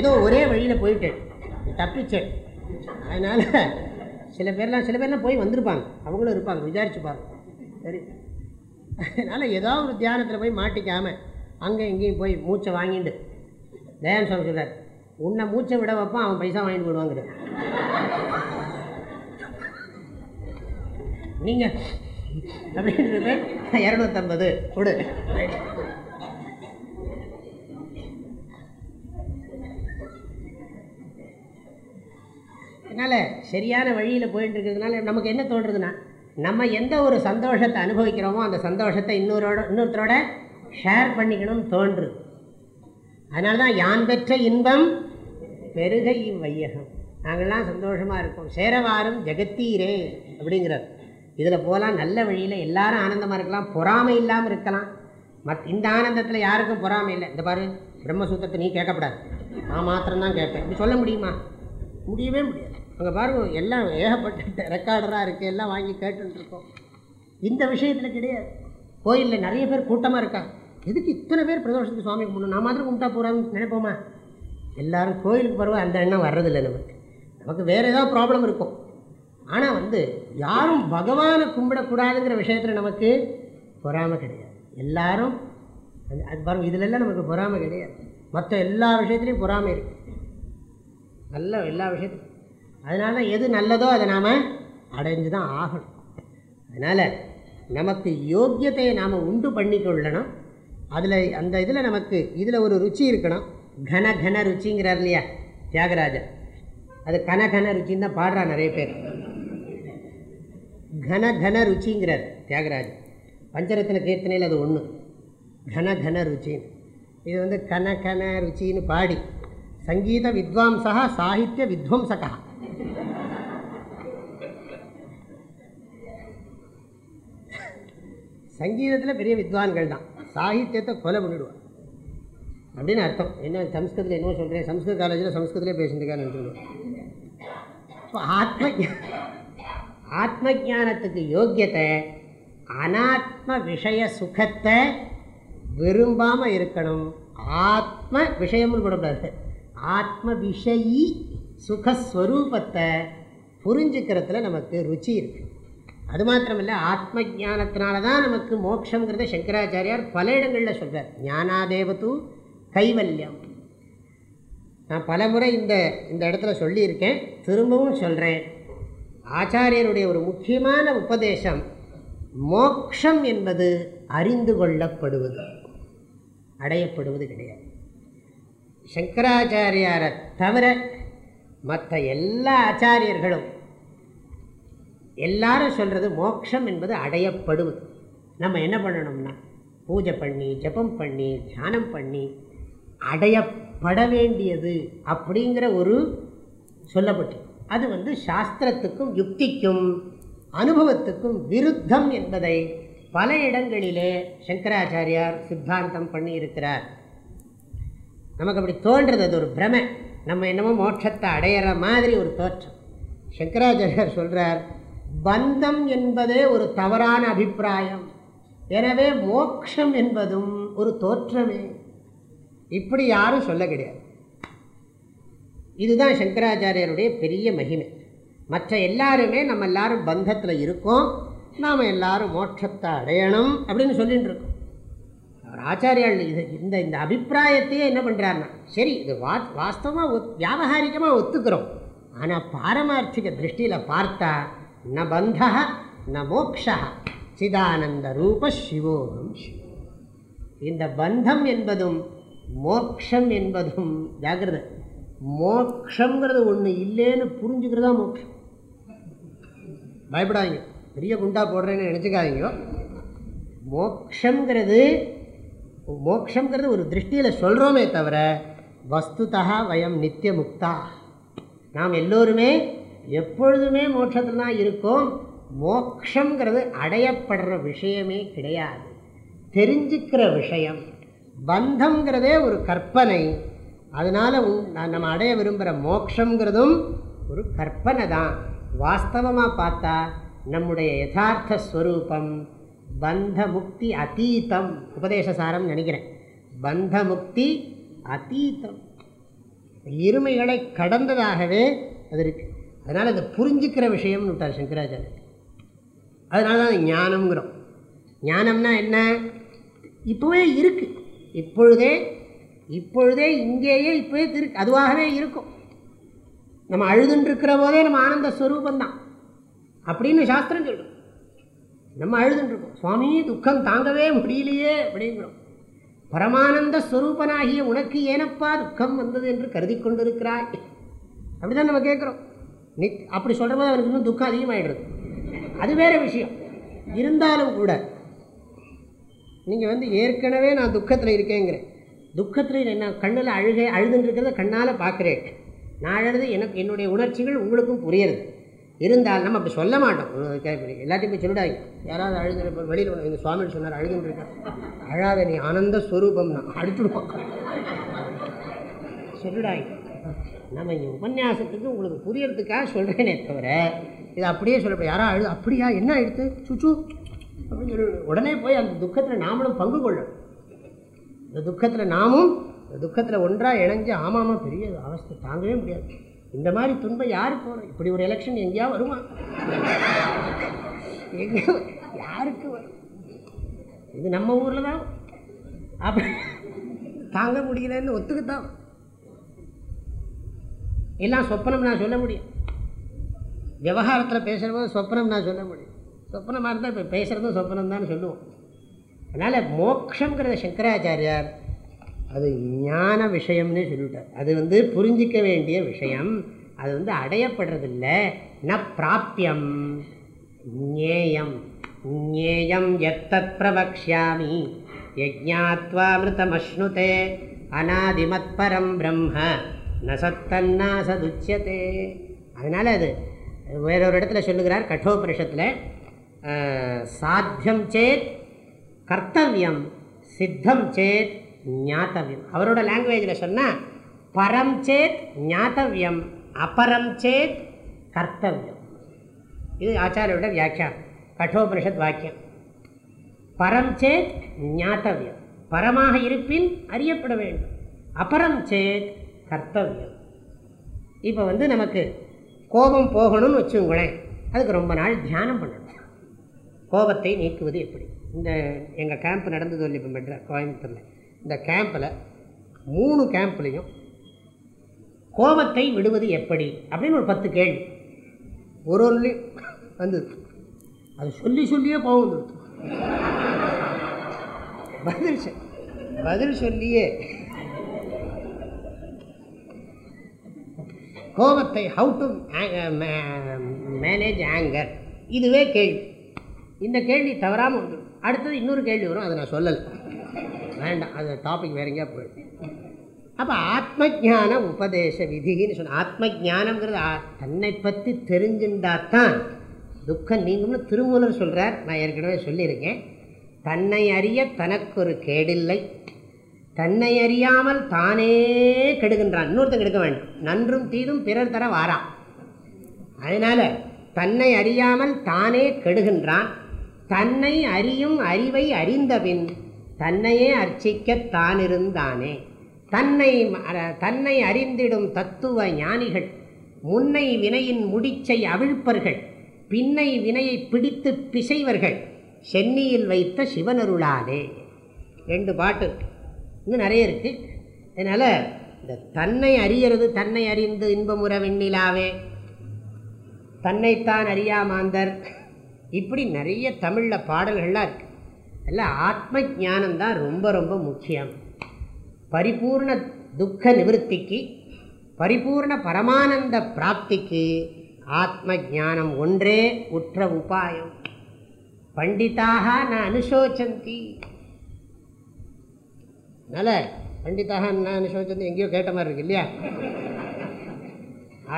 ஏதோ ஒரே வழியில் போயிட்டேன். தப்பிச்சேன். அதனால் சில பேர்லாம் சில பேர்லாம் போய் வந்திருப்பாங்க. அவங்களும் இருப்பாங்க விசாரிச்சுப்பாங்க. சரி. அதனால் ஏதோ ஒரு தியானத்தில் போய் மாட்டிக்காமல் அங்கே இங்கேயும் போய் மூச்சை வாங்கிட்டு தயான் சுவாமி சொல்கிறார் உன்னை மூச்சை விட வைப்பான் அவன் பைசா வாங்கிட்டு போடுவாங்கிறது நீங்கள் அப்படின்றது இரநூத்தம்பது கொடு. அதனால் சரியான வழியில் போயிட்டு இருக்கிறதுனால நமக்கு என்ன தோன்றுறதுன்னா நம்ம எந்த ஒரு சந்தோஷத்தை அனுபவிக்கிறோமோ அந்த சந்தோஷத்தை இன்னொரோட இன்னொருத்தரோட ஷேர் பண்ணிக்கணும்னு தோன்று அதனால தான் யான் பெற்ற இன்பம் பெருக இவ்வையகம். நாங்கள்லாம் சந்தோஷமாக இருக்கோம். சேரவாரும் ஜெகத்தீரே அப்படிங்கிறார். இதில் போகலாம் நல்ல வழியில் எல்லாரும் ஆனந்தமாக இருக்கலாம் பொறாமை இல்லாமல் இருக்கலாம். மத் இந்த ஆனந்தத்தில் யாருக்கும் பொறாமை இல்லை. இந்த பாரு பிரம்மசூத்திரத்தை நீ கேட்கக்கூடாது நான் மாத்திரம்தான் கேட்பேன். இப்படி சொல்ல முடியுமா? முடியவே முடியாது. அங்கே பாருங்கள் எல்லாம் ஏகப்பட்ட ரெக்கார்டராக இருக்குது எல்லாம் வாங்கி கேட்டுருக்கோம் இந்த விஷயத்தில் கிடையாது. கோயிலில் நிறைய பேர் கூட்டமாக இருக்காங்க. எதுக்கு இத்தனை பேர் பிரதோஷத்துக்கு சுவாமி கும்பிடணும் நான் மாதிரி கும்பிட்டா போகிறாங்கன்னு நினைப்போமா? எல்லோரும் கோயிலுக்கு பருவம் அந்த எண்ணம் வர்றதில்லை நமக்கு. நமக்கு வேறு ஏதாவது ப்ராப்ளம் இருக்கும். ஆனால் வந்து யாரும் பகவானை கும்பிடக்கூடாதுங்கிற விஷயத்தில் நமக்கு பொறாமை கிடையாது. எல்லாரும் அது- அது பாருங்க இதுலெல்லாம் நமக்கு பொறாமை கிடையாது. மற்ற எல்லா விஷயத்துலையும் பொறாமை இருக்குது நல்ல எல்லா விஷயத்துலையும் அதனால் எது நல்லதோ அதை நாம் அடைஞ்சு தான் ஆகணும். அதனால் நமக்கு யோக்கியத்தையை நாம் உண்டு பண்ணிக்கொள்ளணும். அதில் அந்த இதில் நமக்கு இதில் ஒரு ருச்சி இருக்கணும். கன கன ருச்சிங்கிறார் இல்லையா தியாகராஜர். அது கன கன ருச்சின்னு தான் பாடுறா நிறைய பேர். கன கன ருச்சிங்கிறார் தியாகராஜர். பஞ்சரத்ன கீர்த்தனையில் அது ஒன்று கன கன ருச்சின்னு. இது வந்து கன கன ருச்சின்னு பாடி சங்கீத வித்வாம்சா சாகித்ய வித்வம்சகா. சங்கீதத்தில் பெரிய வித்வான்கள் தான். சாகித்யத்தை கொலை பண்ணிவிடுவான் அப்படின்னு அர்த்தம். என்ன சம்ஸ்கிருதத்தில் என்ன சொல்கிறேன் சம்ஸ்கிருத காலேஜில் சம்ஸ்கிருதத்திலே பேசிட்டுருக்கான்னு நினைக்கிறேன் இப்போ ஆத்ம ஆத்ம ஜானத்துக்கு யோக்கியத்தை அனாத்ம விஷய சுகத்தை விரும்பாமல் இருக்கணும். ஆத்ம விஷயம்னு கூடக்கூடாது ஆத்ம விஷயி சுகஸ்வரூபத்தை புரிஞ்சுக்கிறதுல நமக்கு ருச்சி இருக்குது அது மாத்திரமில்லை ஆத்ம ஜானத்தினால தான் நமக்கு மோட்சங்கிறத சங்கராச்சாரியார் பல இடங்களில் சொல்கிறார் ஞானாதேவத்து கைவல்யம். நான் பலமுறை இந்த இந்த இடத்துல சொல்லியிருக்கேன். திரும்பவும் சொல்கிறேன் ஆச்சாரியருடைய ஒரு முக்கியமான உபதேசம் மோக்ஷம் என்பது அறிந்து கொள்ளப்படுவது அடையப்படுவது கிடையாது. சங்கராச்சாரியாரை தவிர மற்ற எல்லா ஆச்சாரியர்களும் எல்லாரும் சொல்கிறது மோட்சம் என்பது அடையப்படுவது. நம்ம என்ன பண்ணணும்னா பூஜை பண்ணி ஜபம் பண்ணி தியானம் பண்ணி அடையப்பட வேண்டியது அப்படிங்கிற ஒரு சொல்லப்பட்டு அது வந்து சாஸ்திரத்துக்கும் யுக்திக்கும் அனுபவத்துக்கும் விருத்தம் என்பதை பல இடங்களிலே சங்கராச்சாரியார் சித்தாந்தம் பண்ணி இருக்கிறார் நமக்கு அப்படி தோன்றது அது ஒரு பிரமை. நம்ம என்னமோ மோட்சத்தை அடையிற மாதிரி ஒரு தோற்றம். சங்கராச்சாரியர் சொல்கிறார் பந்தம் என்பதே ஒரு தவறான அபிப்பிராயம். எனவே மோக்ஷம் என்பதும் ஒரு தோற்றமே. இப்படி யாரும் சொல்ல கிடையாது. இதுதான் சங்கராச்சாரியருடைய பெரிய மகிமை. மற்ற எல்லாருமே நம்ம எல்லாரும் பந்தத்தில் இருக்கோம். நாம் எல்லாரும் மோட்சத்தை அடையணும் அப்படின்னு சொல்லிட்டு இருக்கோம். அவர் ஆச்சாரியால் இது இந்த இந்த அபிப்பிராயத்தையே என்ன பண்ணுறாருன்னா சரி இது வா வாஸ்தவமாக ஒத் வியாபகாரிகமாக ஒத்துக்கிறோம். ஆனால் பாரமார்த்திக திருஷ்டியில் பார்த்தா ந பந்தா ந மோக்ஷா சிதானந்த ரூப சிவோகம் இந்த பந்தம் என்பதும் மோக்ஷம் என்பதும் ஜாகிரத மோக்ஷங்கிறது ஒன்று இல்லைன்னு புரிஞ்சுக்கிறதா மோக்ஷம்? பயப்படாதீங்க. பெரிய குண்டா போடுறேன்னு நினச்சிக்காதீங்க. மோக்ஷங்கிறது மோக்ஷங்கிறது ஒரு திருஷ்டியில் சொல்கிறோமே தவிர வஸ்துதா வயம் நித்திய முக்தா நாம் எல்லோருமே எப்பொழுதுமே மோட்சத்தில் தான் இருக்கோம். மோக்ஷங்கிறது அடையப்படுற விஷயமே கிடையாது. தெரிஞ்சுக்கிற விஷயம். பந்தங்கிறதே ஒரு கற்பனை. அதனால் நம்ம அடைய விரும்புகிற மோக்ஷங்கிறதும் ஒரு கற்பனை தான் வாஸ்தவமாக பார்த்தா நம்முடைய யதார்த்த ஸ்வரூபம் பந்த முக்தி அத்தீத்தம் உபதேசசாரம் நினைக்கிறேன். பந்த முக்தி அத்தீத்தம் இருமைகளை கடந்ததாகவே அது இருக்குது அதனால் அதை புரிஞ்சுக்கிற விஷயம்னு விட்டார் சங்கராச்சாரியர் அதனால தான் ஞானம்ங்கிறோம். ஞானம்னா என்ன? இப்போவே இருக்குது இப்பொழுதே இப்பொழுதே இங்கேயே இப்போவே திரு அதுவாகவே இருக்கும். நம்ம அழுதுன்ட்ருக்கிற போதே நம்ம ஆனந்த ஸ்வரூபந்தான் அப்படின்னு சாஸ்திரம் சொல்கிறோம் நம்ம அழுதுன்ட்ருக்கோம் சுவாமி துக்கம் தாங்கவே முடியலையே அப்படிங்கிறோம். பரமானந்த ஸ்வரூபனாகிய உனக்கு ஏனப்பா துக்கம் வந்தது என்று கருதி கொண்டிருக்கிறாய்? அப்படிதான் நம்ம கேட்குறோம். நித் அப்படி சொல்கிற போது அவனுக்கு இன்னும் துக்கம் அதிகமாகிடுது அது வேறு விஷயம். இருந்தாலும் கூட நீங்கள் வந்து ஏற்கனவே நான் துக்கத்தில் இருக்கேங்கிறேன். துக்கத்தில் நான் கண்ணில் அழுகை அழுதுன்றத கண்ணால் பார்க்குறேன் நான் அழுது எனக்கு என்னுடைய உணர்ச்சிகள் உங்களுக்கும் புரியுறது. இருந்தால் நம்ம அப்படி சொல்ல மாட்டோம். எல்லாத்தையும் போய் சொல்லிடாங்க யாராவது அழுது வெளியில் எங்கள் சுவாமி சொன்னார் அழுதுன்னு அழாத நீ ஆனந்த ஸ்வரூபம்னா. நான் சொல்லிடாங்க நம்ம இங்கே உபன்யாசத்துக்கு உங்களுக்கு புரியறதுக்காக சொல்கிறேனே தவிர இது அப்படியே சொல்லப்போ யாரா அழு அப்படியா? என்ன எடுத்து சுச்சு அப்படின்னு சொல்லி உடனே போய் அந்த துக்கத்தில் நாமளும் பங்கு கொள்ளணும். இந்த துக்கத்தில் நாமும் இந்த துக்கத்தில் ஒன்றாக இணைஞ்சு ஆமாமா பெரிய அவஸ்தை தாங்கவே முடியாது. இந்த மாதிரி துன்பம் யார் போகிறோம் இப்படி ஒரு எலெக்ஷன் எங்கேயா வருமா? எங்கேயோ யாருக்கு வரும்? இது நம்ம ஊரில் தான். அப்படி தாங்க முடியலன்னு ஒத்துக்குத்தான் எல்லாம் சொப்பனம் நான் சொல்ல முடியும். விவகாரத்தில் பேசுகிற போது சொப்பனம் நான் சொல்ல முடியும். சொப்பனமாக இருந்தால் இப்போ பேசுகிறதும் சொப்பனம் தான் சொல்லுவோம். அதனால் மோக்ஷங்கிறத சங்கராச்சாரியார் அது ஞான விஷயம்னு சொல்லிட்டார். அது வந்து புரிஞ்சிக்க வேண்டிய விஷயம். அது வந்து அடையப்படுறதில்ல. ந பிராப்தியம். ஞேயம். ஞேயம் எத்தத் பிரபக்ஷாமி யஜாத்வாமிருதமஸ்னுதே அநாதிமத் பரம் பிரம்ம. ந சத்தன்னா சதுச்சியதே அதனால் அது வேறொரு இடத்துல சொல்லுகிறார் கட்டோபனிஷத்தில். சாத்தியம் சேத் கர்த்தவியம் சித்தம் சேத் ஞாத்தவியம். அவரோட லாங்குவேஜில் சொன்னால் பரம் சேத் ஞாத்தவியம் அபரம் சேத் கர்த்தவியம். இது ஆச்சாரியோட வியாக்கியம் கட்டோபனிஷத் வாக்கியம். பரம் சேத் ஞாத்தவியம். பரமாக இருப்பின் அறியப்பட வேண்டும். அபரம் சேத் கர்த்தவியம். இப்போ வந்து நமக்கு கோபம் போகணும்னு வச்சுங்களேன் அதுக்கு ரொம்ப நாள் தியானம் பண்ணணும். கோபத்தை நீக்குவது எப்படி? இந்த எங்கள் கேம்ப் நடந்தது இல்லை இப்போ மெட்ரா கோயம்புத்தூரில்? இந்த கேம்பில் மூணு கேம்ப்லேயும் கோபத்தை விடுவது எப்படி? அப்படின்னு ஒரு பத்து கேள்வி. ஒரு ஒன்றுலையும் வந்து அது சொல்லி சொல்லியே கோபம் பதில் பதில் சொல்லியே. கோபத்தை ஹவு டு மேனேஜ் ஆங்கர் இதுவே கேள்வி. இந்த கேள்வி தவறாமல் வந்துடும் அடுத்தது இன்னொரு கேள்வி வரும். அதை நான் சொல்லலை. வேண்டாம் அது டாபிக் வேற எங்கேயா போயிடும். அப்போ ஆத்ம ஞான உபதேச விதின்னு சொன்ன ஆத்ம ஜானங்கிறது தன்னை பற்றி தெரிஞ்சுட்டாத்தான் துக்கம் நீங்கும்னு திருமூலர் சொல்கிறார் நான் ஏற்கனவே சொல்லியிருக்கேன். தன்னை அறிய தனக்கொரு கேடில்லை. தன்னை அறியாமல் தானே கெடுகின்றான். இன்னொருத்தன் கெடுக்க வேண்டும். நன்றும் தீதும் பிறர் தர வாரா. அதனால் தன்னை அறியாமல் தானே கெடுகின்றான். தன்னை அறியும் அறிவை அறிந்தபின் தன்னையே அர்ச்சிக்கத் தானிருந்தானே. தன்னை தன்னை அறிந்திடும் தத்துவ ஞானிகள் முன்னை வினையின் முடிச்சை அவிழ்ப்பர்கள் பின்னை வினையை பிடித்து பிசைவர்கள் சென்னியில் வைத்த சிவனருளாலே. ரெண்டு பாட்டு. இன்னும் நிறைய இருக்குது அதனால் இந்த தன்னை அறியறது தன்னை அறிந்து இன்பமுற வெண்ணிலாவே. தன்னைத்தான் அறியாமாந்தர். இப்படி நிறைய தமிழில் பாடல்கள்லாம் இருக்குது எல்லாம் ஆத்ம ஞானம் தான் ரொம்ப ரொம்ப முக்கியம். பரிபூர்ண துக்க நிவர்த்திக்கு பரிபூர்ண பரமானந்த பிராப்திக்கு ஆத்ம ஜானம் ஒன்றே உற்ற உபாயம். பண்டிதாக ந அனுசோச்சந்தி. அதனால் பண்டிதாக ந அனுசோச்சந்தி எங்கேயோ கேட்ட மாதிரி இருக்கு இல்லையா?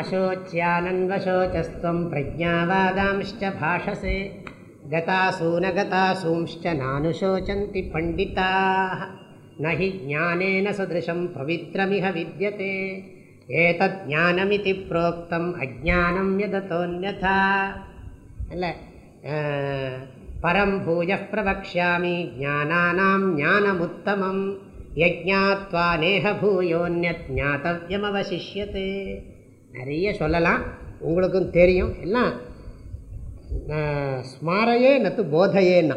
அசோச்சியானன்வசோச்சஸ்துவம் பிரஜாவாதாம்ஷ்ட பாஷசே. கதாசூனகதாசூம்ச்ச நானுசோச்சந்தி பண்டிதாக நி ஜானேன சதிருஷம் பவித்திரமிக வித்தியதே ஏதத் ஞானமிதி புரோக்தம் அஜானம் யதத்தோன்யதா இல்லை அஹ், பரம் பூய பிரவக்ஷாமி ஞானானாம் ஞானமுத்தமம் யஜ்ஞாத்வா நேக பூயோன்யத் ஞாத்தவியமவசிஷ்யத்தே நிறைய சொல்லலாம் உங்களுக்கும் தெரியும் எல்லாம் ஸ்மாரையே நத்து போதையேன்னா.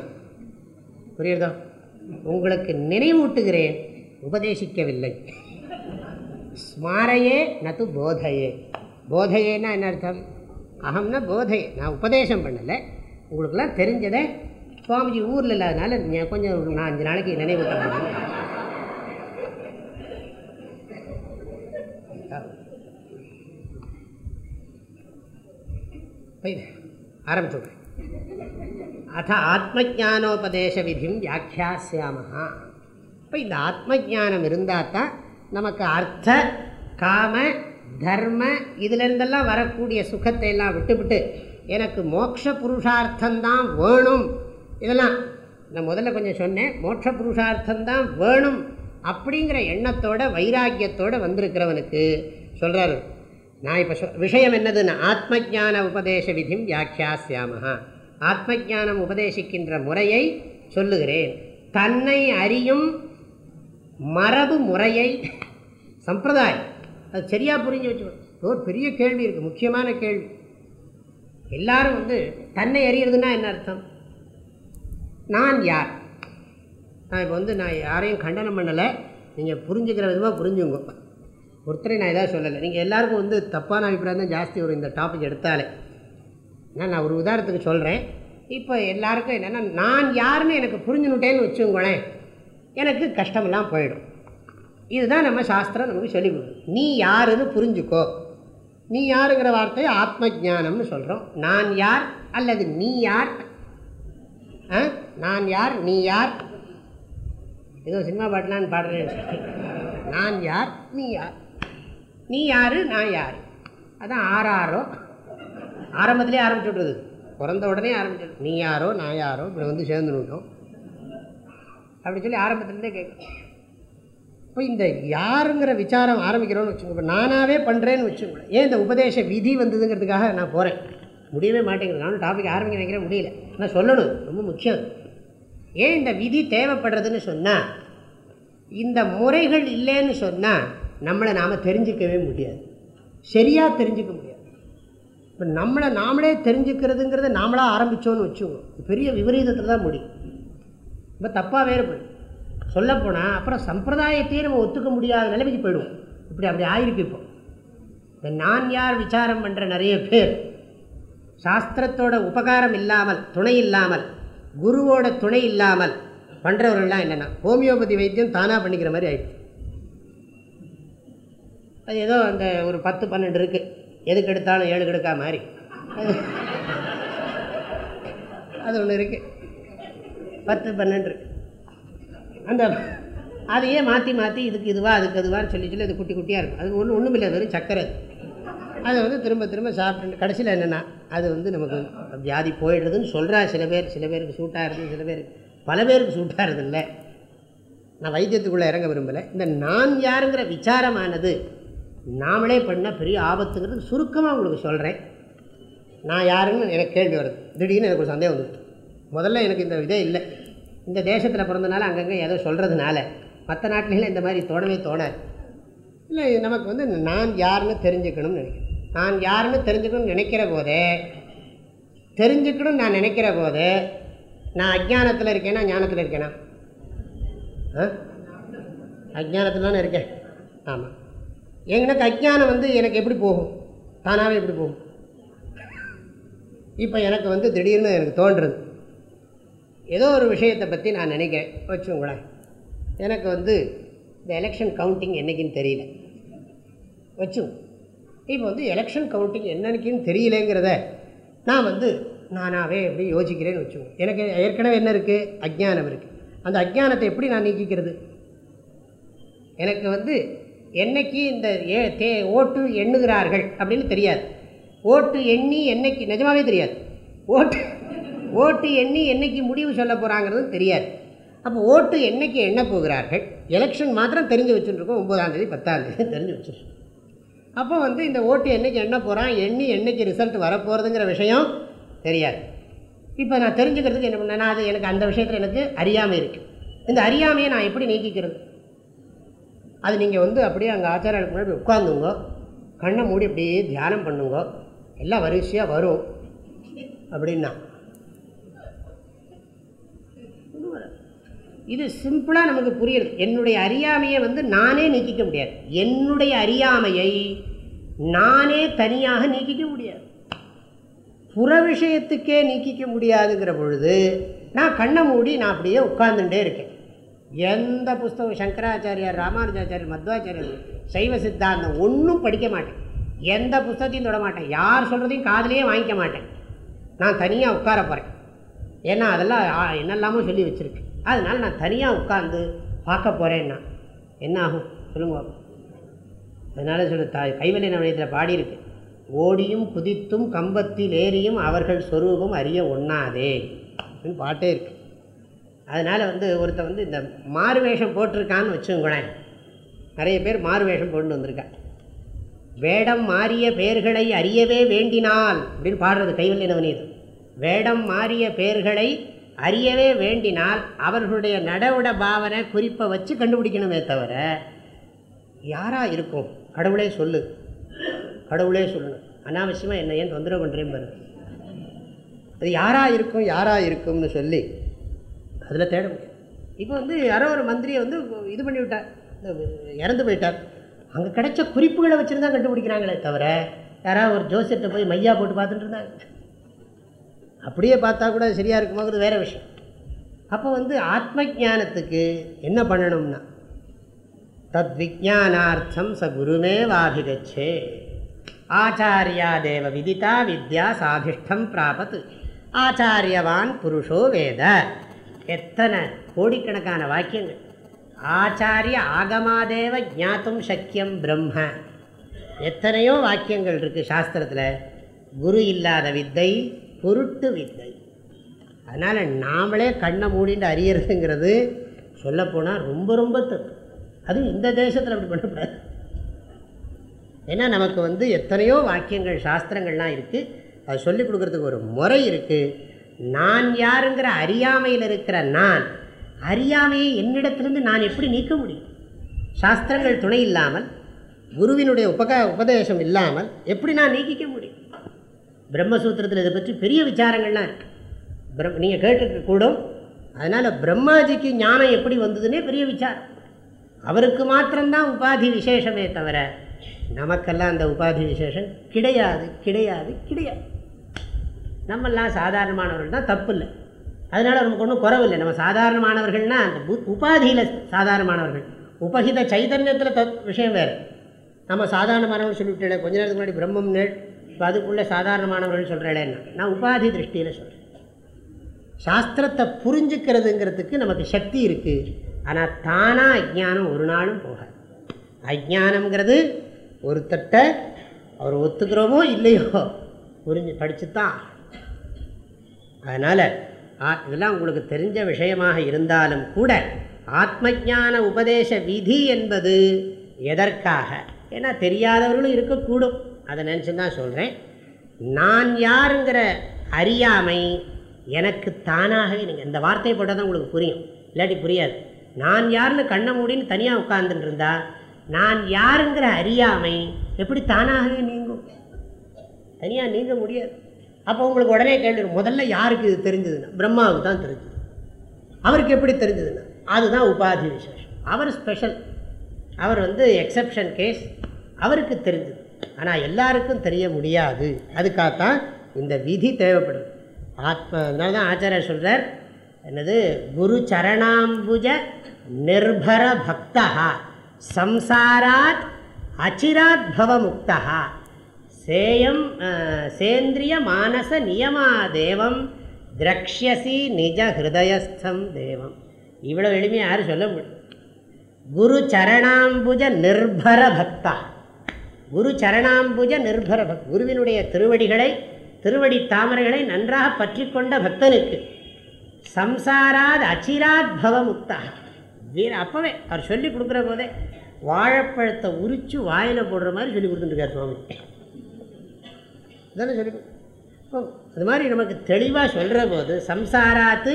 புரியுதா உங்களுக்கு நினைவூட்டுகிறேன் உபதேசிக்கவில்லை. ஸ்மாரையே நத்து போதையே. போதையேன்னா என்ன அர்த்தம்? அகம்னா போதையே நான் உபதேசம் பண்ணலை. உங்களுக்கெல்லாம் தெரிஞ்சதை சுவாமிஜி ஊரில் இல்லாதனால நீ- கொஞ்சம் நான் அஞ்சு நாளைக்கு ஆரம்பிச்சு ஆரம்பிச்சுடுறேன். அத ஆத்மஜானோபதேச விதிம் வியாக்கியாசியாமஹா இப்போ இந்த ஆத்மஜானம் இருந்தால் தான் நமக்கு அர்த்த காம தர்ம இதிலிருந்தெல்லாம் வரக்கூடிய சுகத்தை எல்லாம் விட்டுவிட்டு எனக்கு மோட்ச புருஷார்த்தந்தான் வேணும். இதெல்லாம் நான் முதல்ல கொஞ்சம் சொன்னேன். மோட்ச புருஷார்த்தந்தான் வேணும் அப்படிங்கிற எண்ணத்தோட வைராக்கியத்தோடு வந்திருக்கிறவனுக்கு சொல்கிறாரு நான் இப்போ சொ விஷயம் என்னதுன்னா ஆத்மஜான உபதேச விதிம் வியாக்கியாசியாமஹா. ஆத்மஜானம் உபதேசிக்கின்ற முறையை சொல்லுகிறேன். தன்னை அறியும் மரபு முறையை சம்பிரதாயம். அது சரியாக புரிஞ்சு வச்சுக்கணும் ஒரு பெரிய கேள்வி இருக்குது முக்கியமான கேள்வி. எல்லாரும் வந்து தன்னை அறியறதுன்னா என்ன அர்த்தம்? நான் யார்? நான் இப்போ வந்து நான் யாரையும் கண்டனம் பண்ணலை. நீங்கள் புரிஞ்சுக்கிற விதமாக புரிஞ்சுங்க. ஒருத்தரை நான் எதாவது சொல்லலை. நீங்கள் எல்லாருக்கும் வந்து தப்பான அபிப்பிராயம் தான் ஜாஸ்தி வரும் இந்த டாபிக் எடுத்தாலே. நான் நான் ஒரு உதாரணத்துக்கு சொல்கிறேன் இப்போ எல்லாருக்கும் என்னென்னா நான் யாருன்னு எனக்கு புரிஞ்சுனுட்டேன்னு வச்சுங்களேன் எனக்கு கஷ்டமெல்லாம் போயிடும். இதுதான் நம்ம சாஸ்திரம் நமக்கு சொல்லிக் கொடுக்கும் நீ யாருன்னு புரிஞ்சுக்கோ. நீ யாருங்கிற வார்த்தையை ஆத்ம ஞானம்னு சொல்கிறோம் நான் யார் அல்லது நீ யார்? ஆ? நான் யார்? நீ யார்? ஏதோ சினிமா பாட்டலான்னு பாடுறேன். நான் யார்? நீ யார்? நீ யார் நான் யார்? அதான் ஆறாரோ. ஆரம்பத்திலே ஆரம்பிச்சு விட்றது பிறந்த உடனே ஆரம்பிச்சு நீ யாரோ நான் யாரோ இப்படி வந்து சேர்ந்து விட்டோம் அப்படி சொல்லி ஆரம்பத்துலேருந்தே கேட்கும் இப்போ இந்த யாருங்கிற விசாரம் ஆரம்பிக்கிறோன்னு வச்சுக்கோங்க இப்போ நானாகவே பண்ணுறேன்னு வச்சுக்கோங்க. ஏன் இந்த உபதேச விதி வந்ததுங்கிறதுக்காக நான் போகிறேன் முடியவே மாட்டேங்கிறது நானும் டாபிக் ஆரம்பிக்க நினைக்கிறேன் முடியல. நான் சொல்லணும் ரொம்ப முக்கியம். ஏன் இந்த விதி தேவைப்படுறதுன்னு சொன்னால் இந்த முறைகள் இல்லைன்னு சொன்னால் நம்மளை நாம் தெரிஞ்சிக்கவே முடியாது. சரியாக தெரிஞ்சுக்க முடியாது. இப்போ நம்மளை நாமளே தெரிஞ்சுக்கிறதுங்கிறத நாமளாக ஆரம்பித்தோன்னு வச்சுக்கோங்க. பெரிய விபரீதத்தில் தான் முடியும். இப்போ தப்பாக வேறு போயிடும் சொல்லப்போனால் அப்புறம் சம்பிரதாயத்தையே நம்ம ஒத்துக்க முடியாத நிலைமைக்கு போயிடுவோம். இப்படி அப்படி ஆயிருக்கு இப்போ. இந்த நான் யார் விசாரம் பண்ணுற நிறைய பேர். சாஸ்திரத்தோட உபகாரம் இல்லாமல் துணை இல்லாமல் குருவோட துணை இல்லாமல் பண்ணுறவர்கள்லாம் என்னென்னா ஹோமியோபதி வைத்தியம் தானாக பண்ணிக்கிற மாதிரி ஆயிடுச்சு. அது ஏதோ அந்த ஒரு பத்து பன்னெண்டு இருக்குது எதுக்கு எடுத்தாலும் ஏழு கெடுக்கா மாதிரி. அது ஒன்று இருக்குது பத்து பன்னெண்டு இருக்கு. அந்த அதையே மாற்றி மாற்றி இதுக்கு இதுவா அதுக்கு அதுவான்னு சொல்லி சொல்லி அது குட்டி குட்டியாக இருக்கும். அது ஒன்றும் ஒன்றும் இல்லை வெறும் சக்கரை அதை. வந்து திரும்ப திரும்ப சாப்பிட்டு கடைசியில் என்னென்னா அது வந்து நமக்கு வியாதி போயிடுறதுன்னு சொல்கிறா சில பேர் சில பேருக்கு சூட்டாக இருக்குது சில பேருக்கு பல பேருக்கு சூட்டாக இல்லை நான் வைத்தியத்துக்குள்ளே இறங்க விரும்பலை. இந்த நான் யாருங்கிற விசாரமானது நாமளே பண்ண பெரிய ஆபத்துங்கிறது சுருக்கமாக உங்களுக்கு சொல்கிறேன் நான் யாருன்னு எனக்கு கேள்வி வருது. திடீர்னு எனக்கு ஒரு சந்தேகம் வந்துட்டு முதல்ல எனக்கு இந்த இதே இல்லை. இந்த தேசத்தில் பிறந்தனால அங்கங்கே ஏதோ சொல்கிறதுனால மற்ற நாட்டிலாம் இந்த மாதிரி தோணவே தோணாது. இல்லை இது நமக்கு வந்து நான் யாருன்னு தெரிஞ்சுக்கணும்னு நினைக்கிறேன். நான் யாருன்னு தெரிஞ்சுக்கணும்னு நினைக்கிற போதே தெரிஞ்சுக்கணும்னு நான் நினைக்கிற போதே நான் அஜ்ஞானத்தில் இருக்கேனா ஞானத்தில் இருக்கேனா? ஆ? அஜ்ஞானத்தில் தானே இருக்கேன். ஆமாம் எனக்கு அஜ்ஞானம் வந்து எனக்கு எப்படி போகும்? தானாகவே எப்படி போகும்? இப்போ எனக்கு வந்து திடீர்னு எனக்கு தோன்றுறது ஏதோ ஒரு விஷயத்தை பற்றி நான் நினைக்கிறேன். வச்சுங்களேன் எனக்கு வந்து இந்த எலெக்ஷன் கவுண்டிங் என்றைக்குன்னு தெரியல. வச்சு இப்போ வந்து எலெக்ஷன் கவுண்டிங் என்னன்னைக்குன்னு தெரியலேங்கிறத நான் வந்து நானாகவே எப்படி யோசிக்கிறேன்னு வச்சுக்கோங்க எனக்கு ஏற்கனவே என்ன இருக்குது அஜ்ஞானம் இருக்குது அந்த அஜ்ஞானத்தை எப்படி நான் நீக்கிக்கிறது? எனக்கு வந்து என்னைக்கு இந்த ஏ தே ஓட்டு எண்ணுகிறார்கள் அப்படின்னு தெரியாது. ஓட்டு எண்ணி என்னைக்கு நிஜமாகவே தெரியாது. ஓட்டு ஓட்டு எண்ணி என்னைக்கு முடிவு சொல்ல போகிறாங்கிறதும் தெரியாது. அப்போ ஓட்டு என்னைக்கு எண்ண போகிறார்கள்? எலெக்ஷன் மாத்திரம் தெரிஞ்சு வச்சுருக்கோம் ஒம்பதாந்தேதி பத்தாந்தேதி தெரிஞ்சு வச்சுருக்கோம். அப்போ வந்து இந்த ஓட்டு என்னைக்கு எண்ண போகிறான் எண்ணி என்னைக்கு ரிசல்ட் வரப்போகிறதுங்கிற விஷயம் தெரியாது. இப்போ நான் தெரிஞ்சுக்கிறதுக்கு என்ன பண்ணேன்னா அது எனக்கு அந்த விஷயத்தில் எனக்கு அறியாமை இருக்குது இந்த அறியாமையை நான் எப்படி நீக்கிக்கிறது? அது நீங்கள் வந்து அப்படியே அங்கே ஆச்சாரங்களுக்கு முன்னாடி உட்காந்துங்க கண்ணை மூடி அப்படியே தியானம் பண்ணுங்க. எல்லாம் வரிசையாக வரும். அப்படின்னா. இது சிம்பிளாக நமக்கு புரியுது. என்னுடைய அறியாமையை வந்து நானே நீக்கிக்க முடியாது. என்னுடைய அறியாமையை நானே தனியாக நீக்கிக்க முடியாது. புற விஷயத்துக்கே நீக்கிக்க முடியாதுங்கிற பொழுது நான் கண்ணை மூடி நான் அப்படியே உட்கார்ந்துட்டே இருக்கேன். எந்த புஸ்தகம்? சங்கராச்சாரியார் ராமானுஜாச்சாரியர் மத்வாச்சாரியர் சைவ சித்தாந்தம் ஒன்றும் படிக்க மாட்டேன். எந்த புஸ்தகத்தையும் தொட மாட்டேன். யார் சொல்கிறதையும் காதுலேயே வாங்கிக்க மாட்டேன். நான் தனியாக உட்கார போகிறேன் ஏன்னா அதெல்லாம் என்னெல்லாமோ சொல்லி வச்சுருக்கு. அதனால் நான் தனியாக உட்காந்து பார்க்க போகிறேன்னா என்ன ஆகும்? சொல்லுங்க அதனால் அதனால சொல்லு த கைவலை நவனியத்தில் பாடியிருக்கு. ஓடியும் குதித்தும் கம்பத்தில் ஏறியும் அவர்கள் சொரூபம் அறிய ஒண்ணாதே. அப்படின்னு பாட்டே இருக்குது அதனால் வந்து ஒருத்தன் வந்து இந்த மாறு வேஷம் போட்டிருக்கான்னு வச்சுங்களேன் நிறைய பேர் மாறு வேஷம் போட்டு வந்திருக்கா. வேடம் மாறிய பெயர்களை அறியவே வேண்டினால் அப்படின்னு பாடுறது கைவல்லிய நவநீதம் வேடம் மாறிய பெயர்களை அறியவே வேண்டினால் அவர்களுடைய நடவுட பாவனை குறிப்பை வச்சு கண்டுபிடிக்கணுமே தவிர யாராக இருக்கும்? கடவுளே சொல்லு. கடவுளே சொல்லணும் அனாவசியமாக என்ன ஏன் தொந்தரவு பண்ணுறேன் பாரு. அது யாராக இருக்கும் யாராக இருக்கும்னு சொல்லி அதில் தேட முடியாது. இப்போ வந்து யாரோ ஒரு மந்திரியை வந்து இது பண்ணி விட்டார். இறந்து போயிட்டார். அங்கே கிடைச்ச குறிப்புகளை வச்சுருந்தா கண்டுபிடிக்கிறாங்களே தவிர யாராவது ஒரு ஜோசியத்தை போய் மையா போட்டு பார்த்துட்டு இருந்தாங்க. அப்படியே பார்த்தா கூட சரியாக இருக்குமாங்கிறது வேறு விஷயம். அப்போ வந்து ஆத்ம ஞானத்துக்கு என்ன பண்ணணும்னா தத் விஜானார்த்தம் ச குருமே வாபிகச்சே. ஆச்சாரியா தேவ விதிதா வித்யா சாதிஷ்டம் பிராபத் ஆச்சாரியவான் புருஷோ வேத. எத்தனை கோடிக்கணக்கான வாக்கியங்கள். ஆச்சாரிய ஆகமாதேவ ஜாத்தும் சக்கியம் பிரம்ம. எத்தனையோ வாக்கியங்கள் இருக்குது சாஸ்திரத்தில். குரு இல்லாத வித்தை பொருட்டு வித்தை. அதனால் நாமளே கண்ணை மூடிட்டு அறியறதுங்கிறது சொல்லப்போனால் ரொம்ப ரொம்ப தப்பு. அதுவும் இந்த தேசத்தில் அப்படி பண்ணக்கூடாது. ஏன்னா நமக்கு வந்து எத்தனையோ வாக்கியங்கள் சாஸ்திரங்கள்லாம் இருக்குது அது சொல்லிக் கொடுக்குறதுக்கு ஒரு முறை இருக்குது நான் யாருங்கிற அறியாமையில் இருக்கிற நான் அறியாமையை என்னிடத்திலிருந்து நான் எப்படி நீக்க முடியும்? சாஸ்திரங்கள் துணை இல்லாமல் குருவினுடைய உபக உபதேசம் இல்லாமல் எப்படி நான் நீக்கிக்க முடியும்? பிரம்மசூத்திரத்தில் இதை பற்றி பெரிய விசாரங்கள்லாம் இருக்குது பிரம் நீங்கள் கேட்டுக்க கூடும். அதனால் பிரம்மாஜிக்கு ஞானம் எப்படி வந்ததுன்னே பெரிய விசாரம். அவருக்கு மாத்திரம்தான் உபாதி விசேஷமே தவிர நமக்கெல்லாம் அந்த உபாதி விசேஷம் கிடையாது கிடையாது கிடையாது. நம்மெல்லாம் சாதாரணமானவர்கள் தான் தப்பு இல்லை அதனால் நமக்கு ஒன்றும் குறவில்லை. நம்ம சாதாரணமானவர்கள்னால் அந்த பு உபாதியில் சாதாரணமானவர்கள். உபகித சைதன்யத்தில் தத் விஷயம் வேறு. நம்ம சாதாரணமானவர்கள் சொல்லிவிட்டேன் கொஞ்ச நேரத்துக்கு முன்னாடி பிரம்மம் நேள் இப்போ அதுக்குள்ளே சாதாரணமானவர்கள் சொல்கிறேன்னா நான் உபாதி திருஷ்டியில் சொல்கிறேன் சாஸ்திரத்தை புரிஞ்சுக்கிறதுங்கிறதுக்கு நமக்கு சக்தி இருக்குது ஆனால் தானாக அஜ்ஞானம் ஒரு நாளும் போகாது. அஜ்ஞானம்ங்கிறது ஒருத்தட்ட அவர் ஒத்துக்கிறோமோ இல்லையோ புரிஞ்சு படித்து தான் அதனால் இதெல்லாம் உங்களுக்கு தெரிஞ்ச விஷயமாக இருந்தாலும் கூட ஆத்ம உபதேச விதி என்பது எதற்காக? ஏன்னா தெரியாதவர்களும் இருக்கக்கூடும். அதை நினச்சி தான் சொல்கிறேன் நான் யாருங்கிற அறியாமை எனக்கு தானாகவே நீங்கள் இந்த வார்த்தையை போட்டால் தான் உங்களுக்கு புரியும். இல்லாட்டி புரியாது. நான் யாருன்னு கண்ணை மூடின்னு தனியாக உட்கார்ந்துட்டு இருந்தா நான் யாருங்கிற அறியாமை எப்படி தானாகவே நீங்கும்? தனியாக நீங்க முடியாது. அப்போ உங்களுக்கு உடனே கேள்வி முதல்ல யாருக்கு இது தெரிஞ்சதுன்னா? பிரம்மாவுக்கு தான் தெரிஞ்சது. அவருக்கு எப்படி தெரிஞ்சதுன்னா? அதுதான் உபாதி விசேஷம். அவர் ஸ்பெஷல் அவர் வந்து எக்ஸப்ஷன் கேஸ் அவருக்கு தெரிஞ்சது. ஆனால் எல்லாருக்கும் தெரிய முடியாது. அதுக்காகத்தான் இந்த விதி தேவைப்படுது. ஆத்ம அதனால தான் ஆச்சாரியர் சொல்கிறார் என்னது? குரு சரணாம்புஜ நிர்பர பக்தா சம்சாராத் அச்சிராத் பவமுக்தா சேயம் சேந்திரிய மானச நியமா தேவம் திரக்ஷசி நிஜ ஹிருதயஸ்தம் தேவம். இவ்வளோ எளிமையாக யாரும் சொல்ல முடியும் குரு சரணாம்புஜ நிர்பர பக்தா. குரு சரணாம்புஜ நிர்பர பக் குருவினுடைய திருவடிகளை திருவடி தாமரைகளை நன்றாக பற்றி கொண்ட பக்தனுக்கு சம்சாராத் அச்சிராத் பவமுக்தா. வீர அப்பவே அவர் சொல்லி கொடுக்குற போதே வாழைப்பழத்தை உரித்து வாயில் போடுற மாதிரி சொல்லி கொடுத்துட்டுருக்கார் சுவாமி. தானே சொல்லி அது மாதிரி நமக்கு தெளிவாக சொல்கிற போது சம்சாராத்து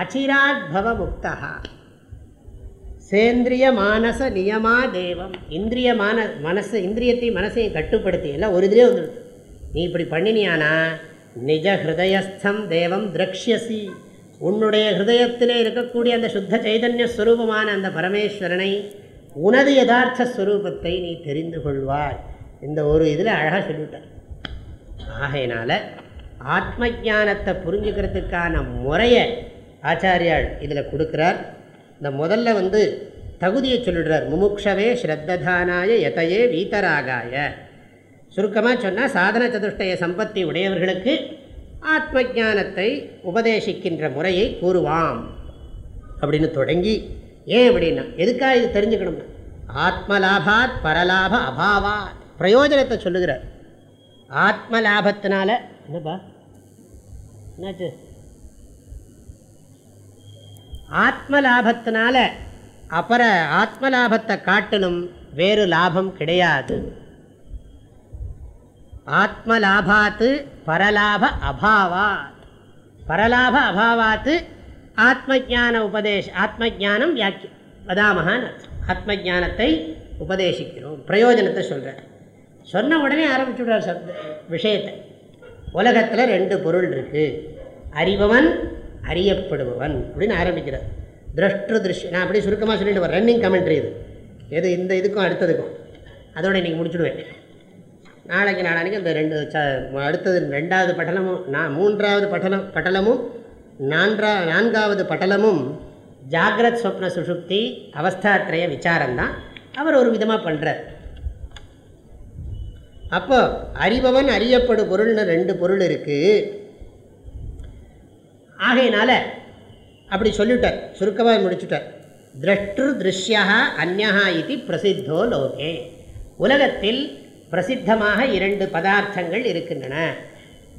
அச்சிராத் பவமுக்தா சேந்திரிய மானச நியமா தேவம். இந்திரிய மான மனசு இந்திரியத்தையும் மனசையும் கட்டுப்படுத்தி எல்லாம் ஒரு இதிலே வந்துடுது. நீ இப்படி பண்ணினியானா? நிஜ ஹிருதயஸ்தம் தேவம் திரக்ஷசி உன்னுடைய ஹிருதயத்திலே இருக்கக்கூடிய அந்த சுத்த சைதன்ய ஸ்வரூபமான அந்த பரமேஸ்வரனை உனது யதார்த்த ஸ்வரூபத்தை நீ தெரிந்து கொள்வாய். இந்த ஒரு இதில் அழகாக சொல்லிவிட்டார். ஆகையினால் ஆத்ம ஞானத்தை புரிஞ்சுக்கிறதுக்கான முறையை ஆச்சாரியால் இதில் கொடுக்குறார். இந்த முதல்ல வந்து தகுதியை சொல்லிடுறார். முமுக்ஷவே ஸ்ரத்ததானாய யதையே வீதராகாய. சுருக்கமாக சொன்னால் சாதன சதுஷ்டய சம்பத்தி உடையவர்களுக்கு ஆத்ம ஞானத்தை உபதேசிக்கின்ற முறையை கூறுவாம். அப்படின்னு தொடங்கி ஏன் அப்படின்னா எதுக்காக இது தெரிஞ்சுக்கணும்னா ஆத்மலாபாத் பரலாப அபாவாத் பிரயோஜனத்தை சொல்லுகிறார். ஆத்ம லாபத்தினால என்னப்பா? என்னாச்சு? ஆத்ம லாபத்தினால அப்புற ஆத்ம லாபத்தை காட்டிலும் வேறு லாபம் கிடையாது. ஆத்ம லாபாத்து பரலாப அபாவாத். பரலாப அபாவாத்து ஆத்ம ஜான உபதேச ஆத்ம ஜானம் வியாக்கி வதாமகான் ஆத்ம ஜானத்தை உபதேசிக்கிறோம். பிரயோஜனத்தை சொல்கிறேன் சொன்ன உடனே ஆரம்பிச்சுடுறார் சப்த விஷயத்தை. உலகத்தில் ரெண்டு பொருள் இருக்குது அறிபவன் அறியப்படுபவன் அப்படின்னு ஆரம்பிக்கிறார். திரஷ்டு திருஷ்ய நான் அப்படியே சுருக்கமாக சொல்லிட்டு வரேன். ரன்னிங் கமெண்ட்ரி இது. எது இந்த இதுக்கும் அடுத்ததுக்கும். அதோட இன்றைக்கி முடிச்சுடுவேன். நாளைக்கு நாளானிக்கு அந்த ரெண்டு ச அடுத்தது ரெண்டாவது பட்டலமும் நான் மூன்றாவது பட்டலம் பட்டலமும் நான்கா நான்காவது பட்டலமும் ஜாகிரத் சொப்ன சுஷுப்தி அவஸ்தாத்திரைய விசாரம்தான். அவர் ஒரு விதமாக பண்ணுறார் அப்போ அறிபவன் அறியப்படு பொருள்னு ரெண்டு பொருள் இருக்குது ஆகையினால அப்படி சொல்லிட்டார் சுருக்கமாக முடிச்சுட்டார். திரஷ்டு திருஷ்யா அந்யா இது பிரசித்தோ லோகே. உலகத்தில் பிரசித்தமாக இரண்டு பதார்த்தங்கள் இருக்கின்றன.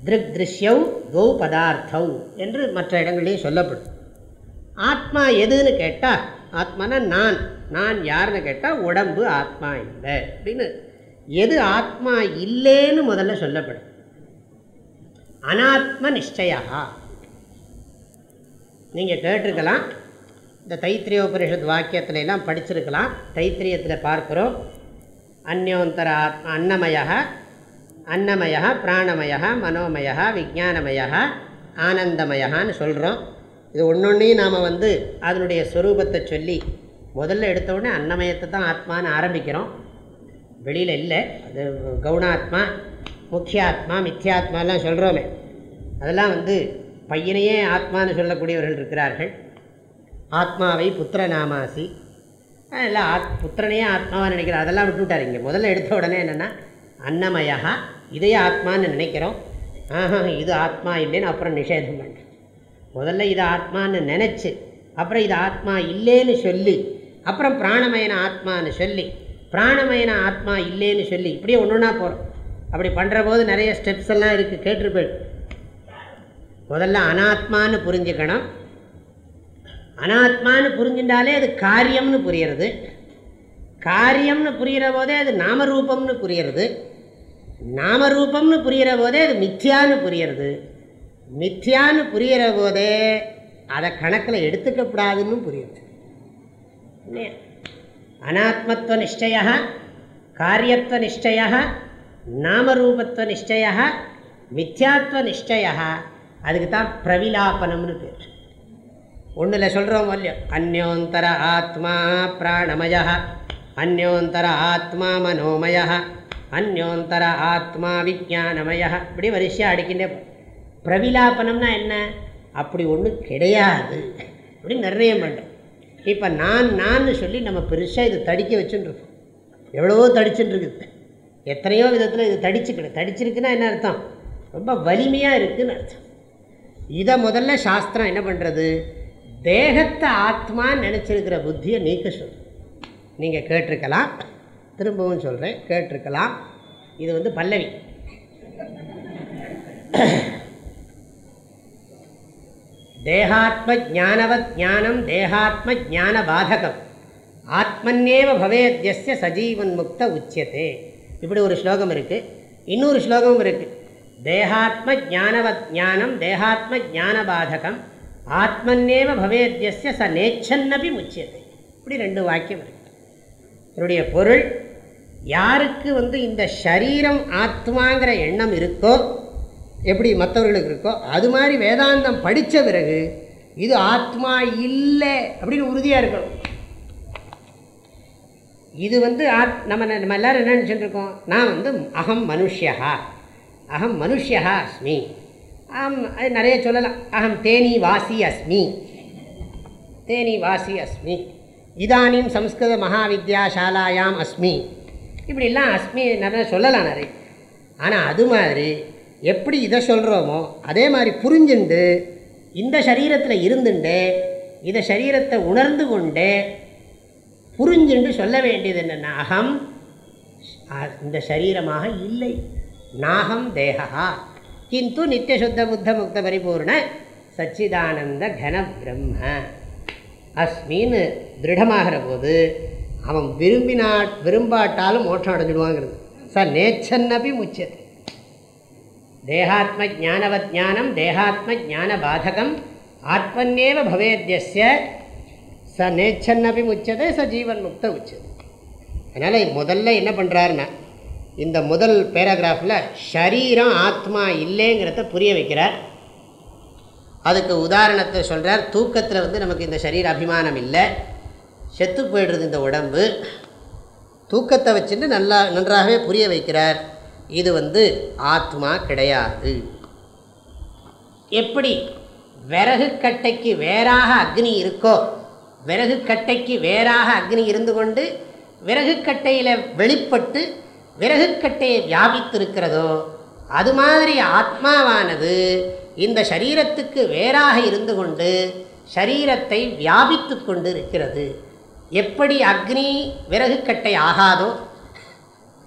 திருக் திருஷ்யவ் கௌ பதார்த்தவ் என்று மற்ற இடங்களிலே சொல்லப்படும். ஆத்மா எதுன்னு கேட்டால் ஆத்மானா நான் நான் யாருன்னு கேட்டால் உடம்பு ஆத்மா இல்லை அப்படின்னு எது ஆத்மா இல்லைன்னு முதல்ல சொல்லப்படும். அனாத்ம நிச்சயா நீங்கள் கேட்டிருக்கலாம். இந்த தைத்திரிய உபனிஷத் வாக்கியத்துல எல்லாம் படிச்சிருக்கலாம். தைத்திரியத்தில் பார்க்குறோம். அந்யோந்தர ஆத்மா அன்னமய அன்னமய பிராணமய மனோமய விஜானமய ஆனந்தமயான்னு சொல்கிறோம் இது ஒன்றொன்றையும் நாம் வந்து அதனுடைய ஸ்வரூபத்தை சொல்லி முதல்ல எடுத்தவுடனே அன்னமயத்தை தான் ஆத்மான்னு ஆரம்பிக்கிறோம். வெளியில் இல்லை. அது கவுனாத்மா முக்கியாத்மா மித்யாத்மாலாம் சொல்கிறோமே அதெல்லாம் வந்து பையனையே ஆத்மான்னு சொல்லக்கூடியவர்கள் இருக்கிறார்கள். ஆத்மாவை புத்திர நாமாசி இல்லை ஆத் புத்திரனையே ஆத்மாவாக நினைக்கிறோம். அதெல்லாம் விட்டுவிட்டார். இங்கே முதல்ல எடுத்த உடனே என்னென்னா அன்னமயா இதையே ஆத்மான்னு நினைக்கிறோம். ஆஹா இது ஆத்மா இல்லைன்னு அப்புறம் நிஷேதம் பண்ணுறேன் முதல்ல இது ஆத்மான்னு நினச்சி அப்புறம் இது ஆத்மா இல்லைன்னு சொல்லி அப்புறம் பிராணமயன ஆத்மான்னு சொல்லி பிராணமயன ஆத்மா இல்லைன்னு சொல்லி இப்படியே ஒன்று ஒன்றா போகிறோம் அப்படி பண்ணுற போது நிறைய ஸ்டெப்ஸ் எல்லாம் இருக்குது கேட்டிருப்பேன். முதல்ல அனாத்மான்னு புரிஞ்சுக்கணும். அனாத்மான்னு புரிஞ்சுட்டாலே அது காரியம்னு புரியறது. காரியம்னு புரிகிற போதே அது நாமரூபம்னு புரியறது. நாமரூபம்னு புரிகிற போதே அது மித்யான்னு புரியறது. மித்யான்னு புரிகிற போதே அதை கணக்கில் எடுத்துக்கப்படாதுன்னு புரியுது. இல்லையா அநாத்மத்துவ நிச்சய காரியத்துவ நிச்சய நாமரூபத்துவ நிச்சய மித்யாத்வ நிச்சய அதுக்கு தான் பிரவிலாபனம்னு பேர். ஒன்றில் சொல்கிறோம் இல்லையோ? அந்யோந்தர ஆத்மா பிராணமய அந்யோந்தர ஆத்மா மனோமய அந்யோந்தர ஆத்மா விஜானமய இப்படி வரிசையாக அடிக்கின்றே பிரவிலாபனம்னா என்ன? அப்படி ஒன்றும் கிடையாது. அப்படின்னு நிர்ணயம் பண்ணுறோம் இப்போ நான் நான் சொல்லி நம்ம பெருசாக இதை தடிக்க வச்சுட்டுருக்கோம் எவ்வளவோ தடிச்சுட்டுருக்குது எத்தனையோ விதத்தில் இது தடிச்சுக்கணும் தடிச்சிருக்குன்னா என்ன அர்த்தம்? ரொம்ப வலிமையாக இருக்குதுன்னு அர்த்தம். இதை முதல்ல சாஸ்திரம் என்ன பண்ணுறது தேகத்தை ஆத்மான்னு நினச்சிருக்கிற புத்தியை நீக்க சொல்லு நீங்கள் கேட்டிருக்கலாம் திரும்பவும் சொல்கிறேன் கேட்டிருக்கலாம். இது வந்து பல்லவி. தேகாத்ம ஜானவத் ஞானம் தேகாத்ம ஜான பாதகம் ஆத்மன்னேவ பவேத்யஸ்ய சஜீவன் முக்த உச்சியத்தே இப்படி ஒரு ஸ்லோகம் இருக்குது இன்னொரு ஸ்லோகமும் இருக்குது தேகாத்ம ஜானவத் ஞானம் தேகாத்ம ஜான பாதகம் ஆத்மன்னேவ பவேத்யஸ்ய ச நேச்சன்னபி முச்சியத்தை இப்படி ரெண்டு வாக்கியம் இருக்குது இதனுடைய பொருள் யாருக்கு வந்து இந்த சரீரம் ஆத்மாங்கிற எண்ணம் இருக்கோ எப்படி மற்றவர்களுக்கு இருக்கோ அது மாதிரி வேதாந்தம் படித்த பிறகு இது ஆத்மா இல்லை அப்படின்னு உறுதியாக இருக்கணும். இது வந்து ஆத் நம்ம நம்ம எல்லோரும் என்ன நினச்சிட்டுருக்கோம் நான் வந்து அகம் மனுஷியா அகம் மனுஷியா அஸ்மி. அகம் அது நிறைய சொல்லலாம். அகம் தேனி வாசி அஸ்மி. தேனி வாசி அஸ்மி. இதானியும் சம்ஸ்கிருத மகாவித்யாசாலாயாம் அஸ்மி. இப்படிலாம் அஸ்மி நிறைய சொல்லலாம் நிறைய. ஆனால் அது மாதிரி எப்படி இதை சொல்கிறோமோ அதே மாதிரி புரிஞ்சுண்டு இந்த சரீரத்தில் இருந்துண்டு இதை சரீரத்தை உணர்ந்து கொண்டு புரிஞ்சுண்டு சொல்ல வேண்டியது என்னென்ன அகம் இந்த சரீரமாக இல்லை. நாகம் தேகா கிந்து நித்தியசுத்த புத்த முக்த பரிபூர்ண சச்சிதானந்த கன பிரம்ம. அஸ்மின்னு திருடமாகிற போது அவன் விரும்பினா விரும்பாட்டாலும் மோட்சம் அடைஞ்சிடுவாங்கிறது. ச நேச்சன்னபி முச்சது தேகாத்ம ஜானவத் ஞானம் தேகாத்ம ஜான பாதகம் ஆத்மன்னேவ பவேத்யஸ்ய ச நேச்சன்னபி முச்சதே ச ஜீவன் முக்த உச்சது. அதனால் முதல்ல என்ன பண்ணுறாருன்னா இந்த முதல் பேராகிராஃபில் ஷரீரம் ஆத்மா இல்லைங்கிறத புரிய வைக்கிறார். அதுக்கு உதாரணத்தை சொல்கிறார் தூக்கத்தில் வந்து நமக்கு இந்த சரீர அபிமானம் இல்லை செத்து போய்டுறது இந்த உடம்பு. தூக்கத்தை வச்சுட்டு நல்லா நன்றாகவே புரிய வைக்கிறார். இது வந்து ஆத்மா கிடையாது. எப்படி? விறகு கட்டைக்கு வேறாக அக்னி இருக்கோ விறகு கட்டைக்கு வேறாக அக்னி இருந்து கொண்டு விறகு கட்டையில் வெளிப்பட்டு விறகு கட்டையை வியாபித்திருக்கிறதோ அது மாதிரி ஆத்மாவானது இந்த சரீரத்துக்கு வேறாக இருந்து கொண்டு சரீரத்தை வியாபித்து கொண்டு இருக்கிறது எப்படி அக்னி விறகு கட்டை ஆகாதோ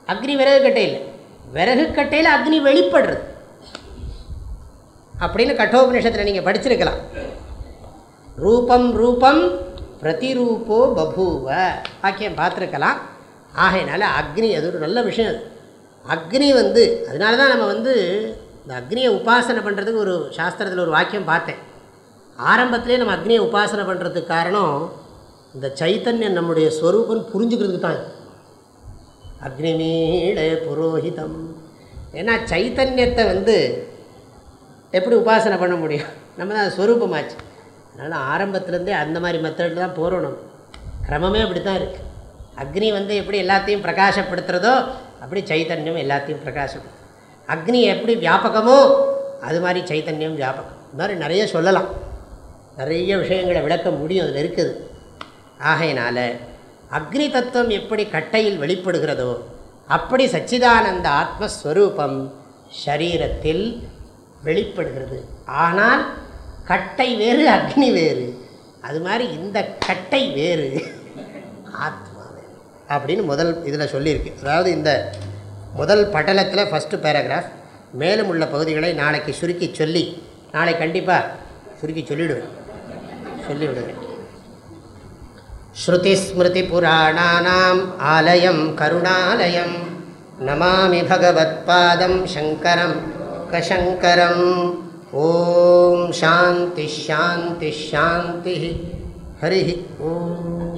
அக்னி விறகு கட்டை இல்லை. விறகு கட்டையில் அக்னி வெளிப்படுறது. அப்படின்னு கட்டோபனிஷத்தில் நீங்கள் படிச்சிருக்கலாம். ரூபம் ரூபம் பிரதிரூபோ பபூவ. வாக்கியம் பார்த்துருக்கலாம். ஆகையினால அக்னி அது ஒரு நல்ல விஷயம் அது. அக்னி வந்து அதனால தான் நம்ம வந்து இந்த அக்னியை உபாசனை பண்ணுறதுக்கு ஒரு சாஸ்திரத்தில் ஒரு வாக்கியம் பார்த்தேன். ஆரம்பத்திலே நம்ம அக்னியை உபாசனை பண்ணுறதுக்கு காரணம் இந்த சைத்தன்யம் நம்முடைய ஸ்வரூபம் புரிஞ்சுக்கிறதுக்கு தான் அக்னிமீள புரோஹிதம். ஏன்னா சைத்தன்யத்தை வந்து எப்படி உபாசனை பண்ண முடியும்? நம்ம தான் ஸ்வரூபமாச்சு. அதனால் ஆரம்பத்துலேருந்தே அந்த மாதிரி மெத்தடில் தான் போகிறோம் நம்ம கிரமமே அப்படி தான் இருக்குது அக்னி வந்து எப்படி எல்லாத்தையும் பிரகாசப்படுத்துகிறதோ அப்படி சைத்தன்யம் எல்லாத்தையும் பிரகாசப்படுத்தும். அக்னி எப்படி வியாபகமோ அது மாதிரி சைத்தன்யம் வியாபகம். இது மாதிரி நிறைய சொல்லலாம். நிறைய விஷயங்களை விளக்க முடியும் அதில் இருக்குது. ஆகையினால் அக்னி தத்துவம் எப்படி கட்டையில் வெளிப்படுகிறதோ அப்படி சச்சிதானந்த ஆத்மஸ்வரூபம் ஷரீரத்தில் வெளிப்படுகிறது. ஆனால் கட்டை வேறு அக்னி வேறு. அது மாதிரி இந்த கட்டை வேறு. ஆத்மா வேறு. அப்படின்னு முதல் இதில் சொல்லியிருக்கு. அதாவது இந்த முதல் பட்டலத்தில் ஃபஸ்ட்டு பேராகிராஃப் மேலும் உள்ள பகுதிகளை நாளைக்கு சுருக்கி சொல்லி நாளை கண்டிப்பாக சுருக்கி சொல்லிவிடுவேன் சொல்லிவிடுவேன். ஸ்ருதிஸ்மிருதிபுராணானாम् ஆலயம் கருணாலயம். நமாமி பகவத்பாதம் சங்கரம் கசங்கரம் ஓம் சாந்தி ஷாந்தி ஷாந்தி ஹரி ஓம்.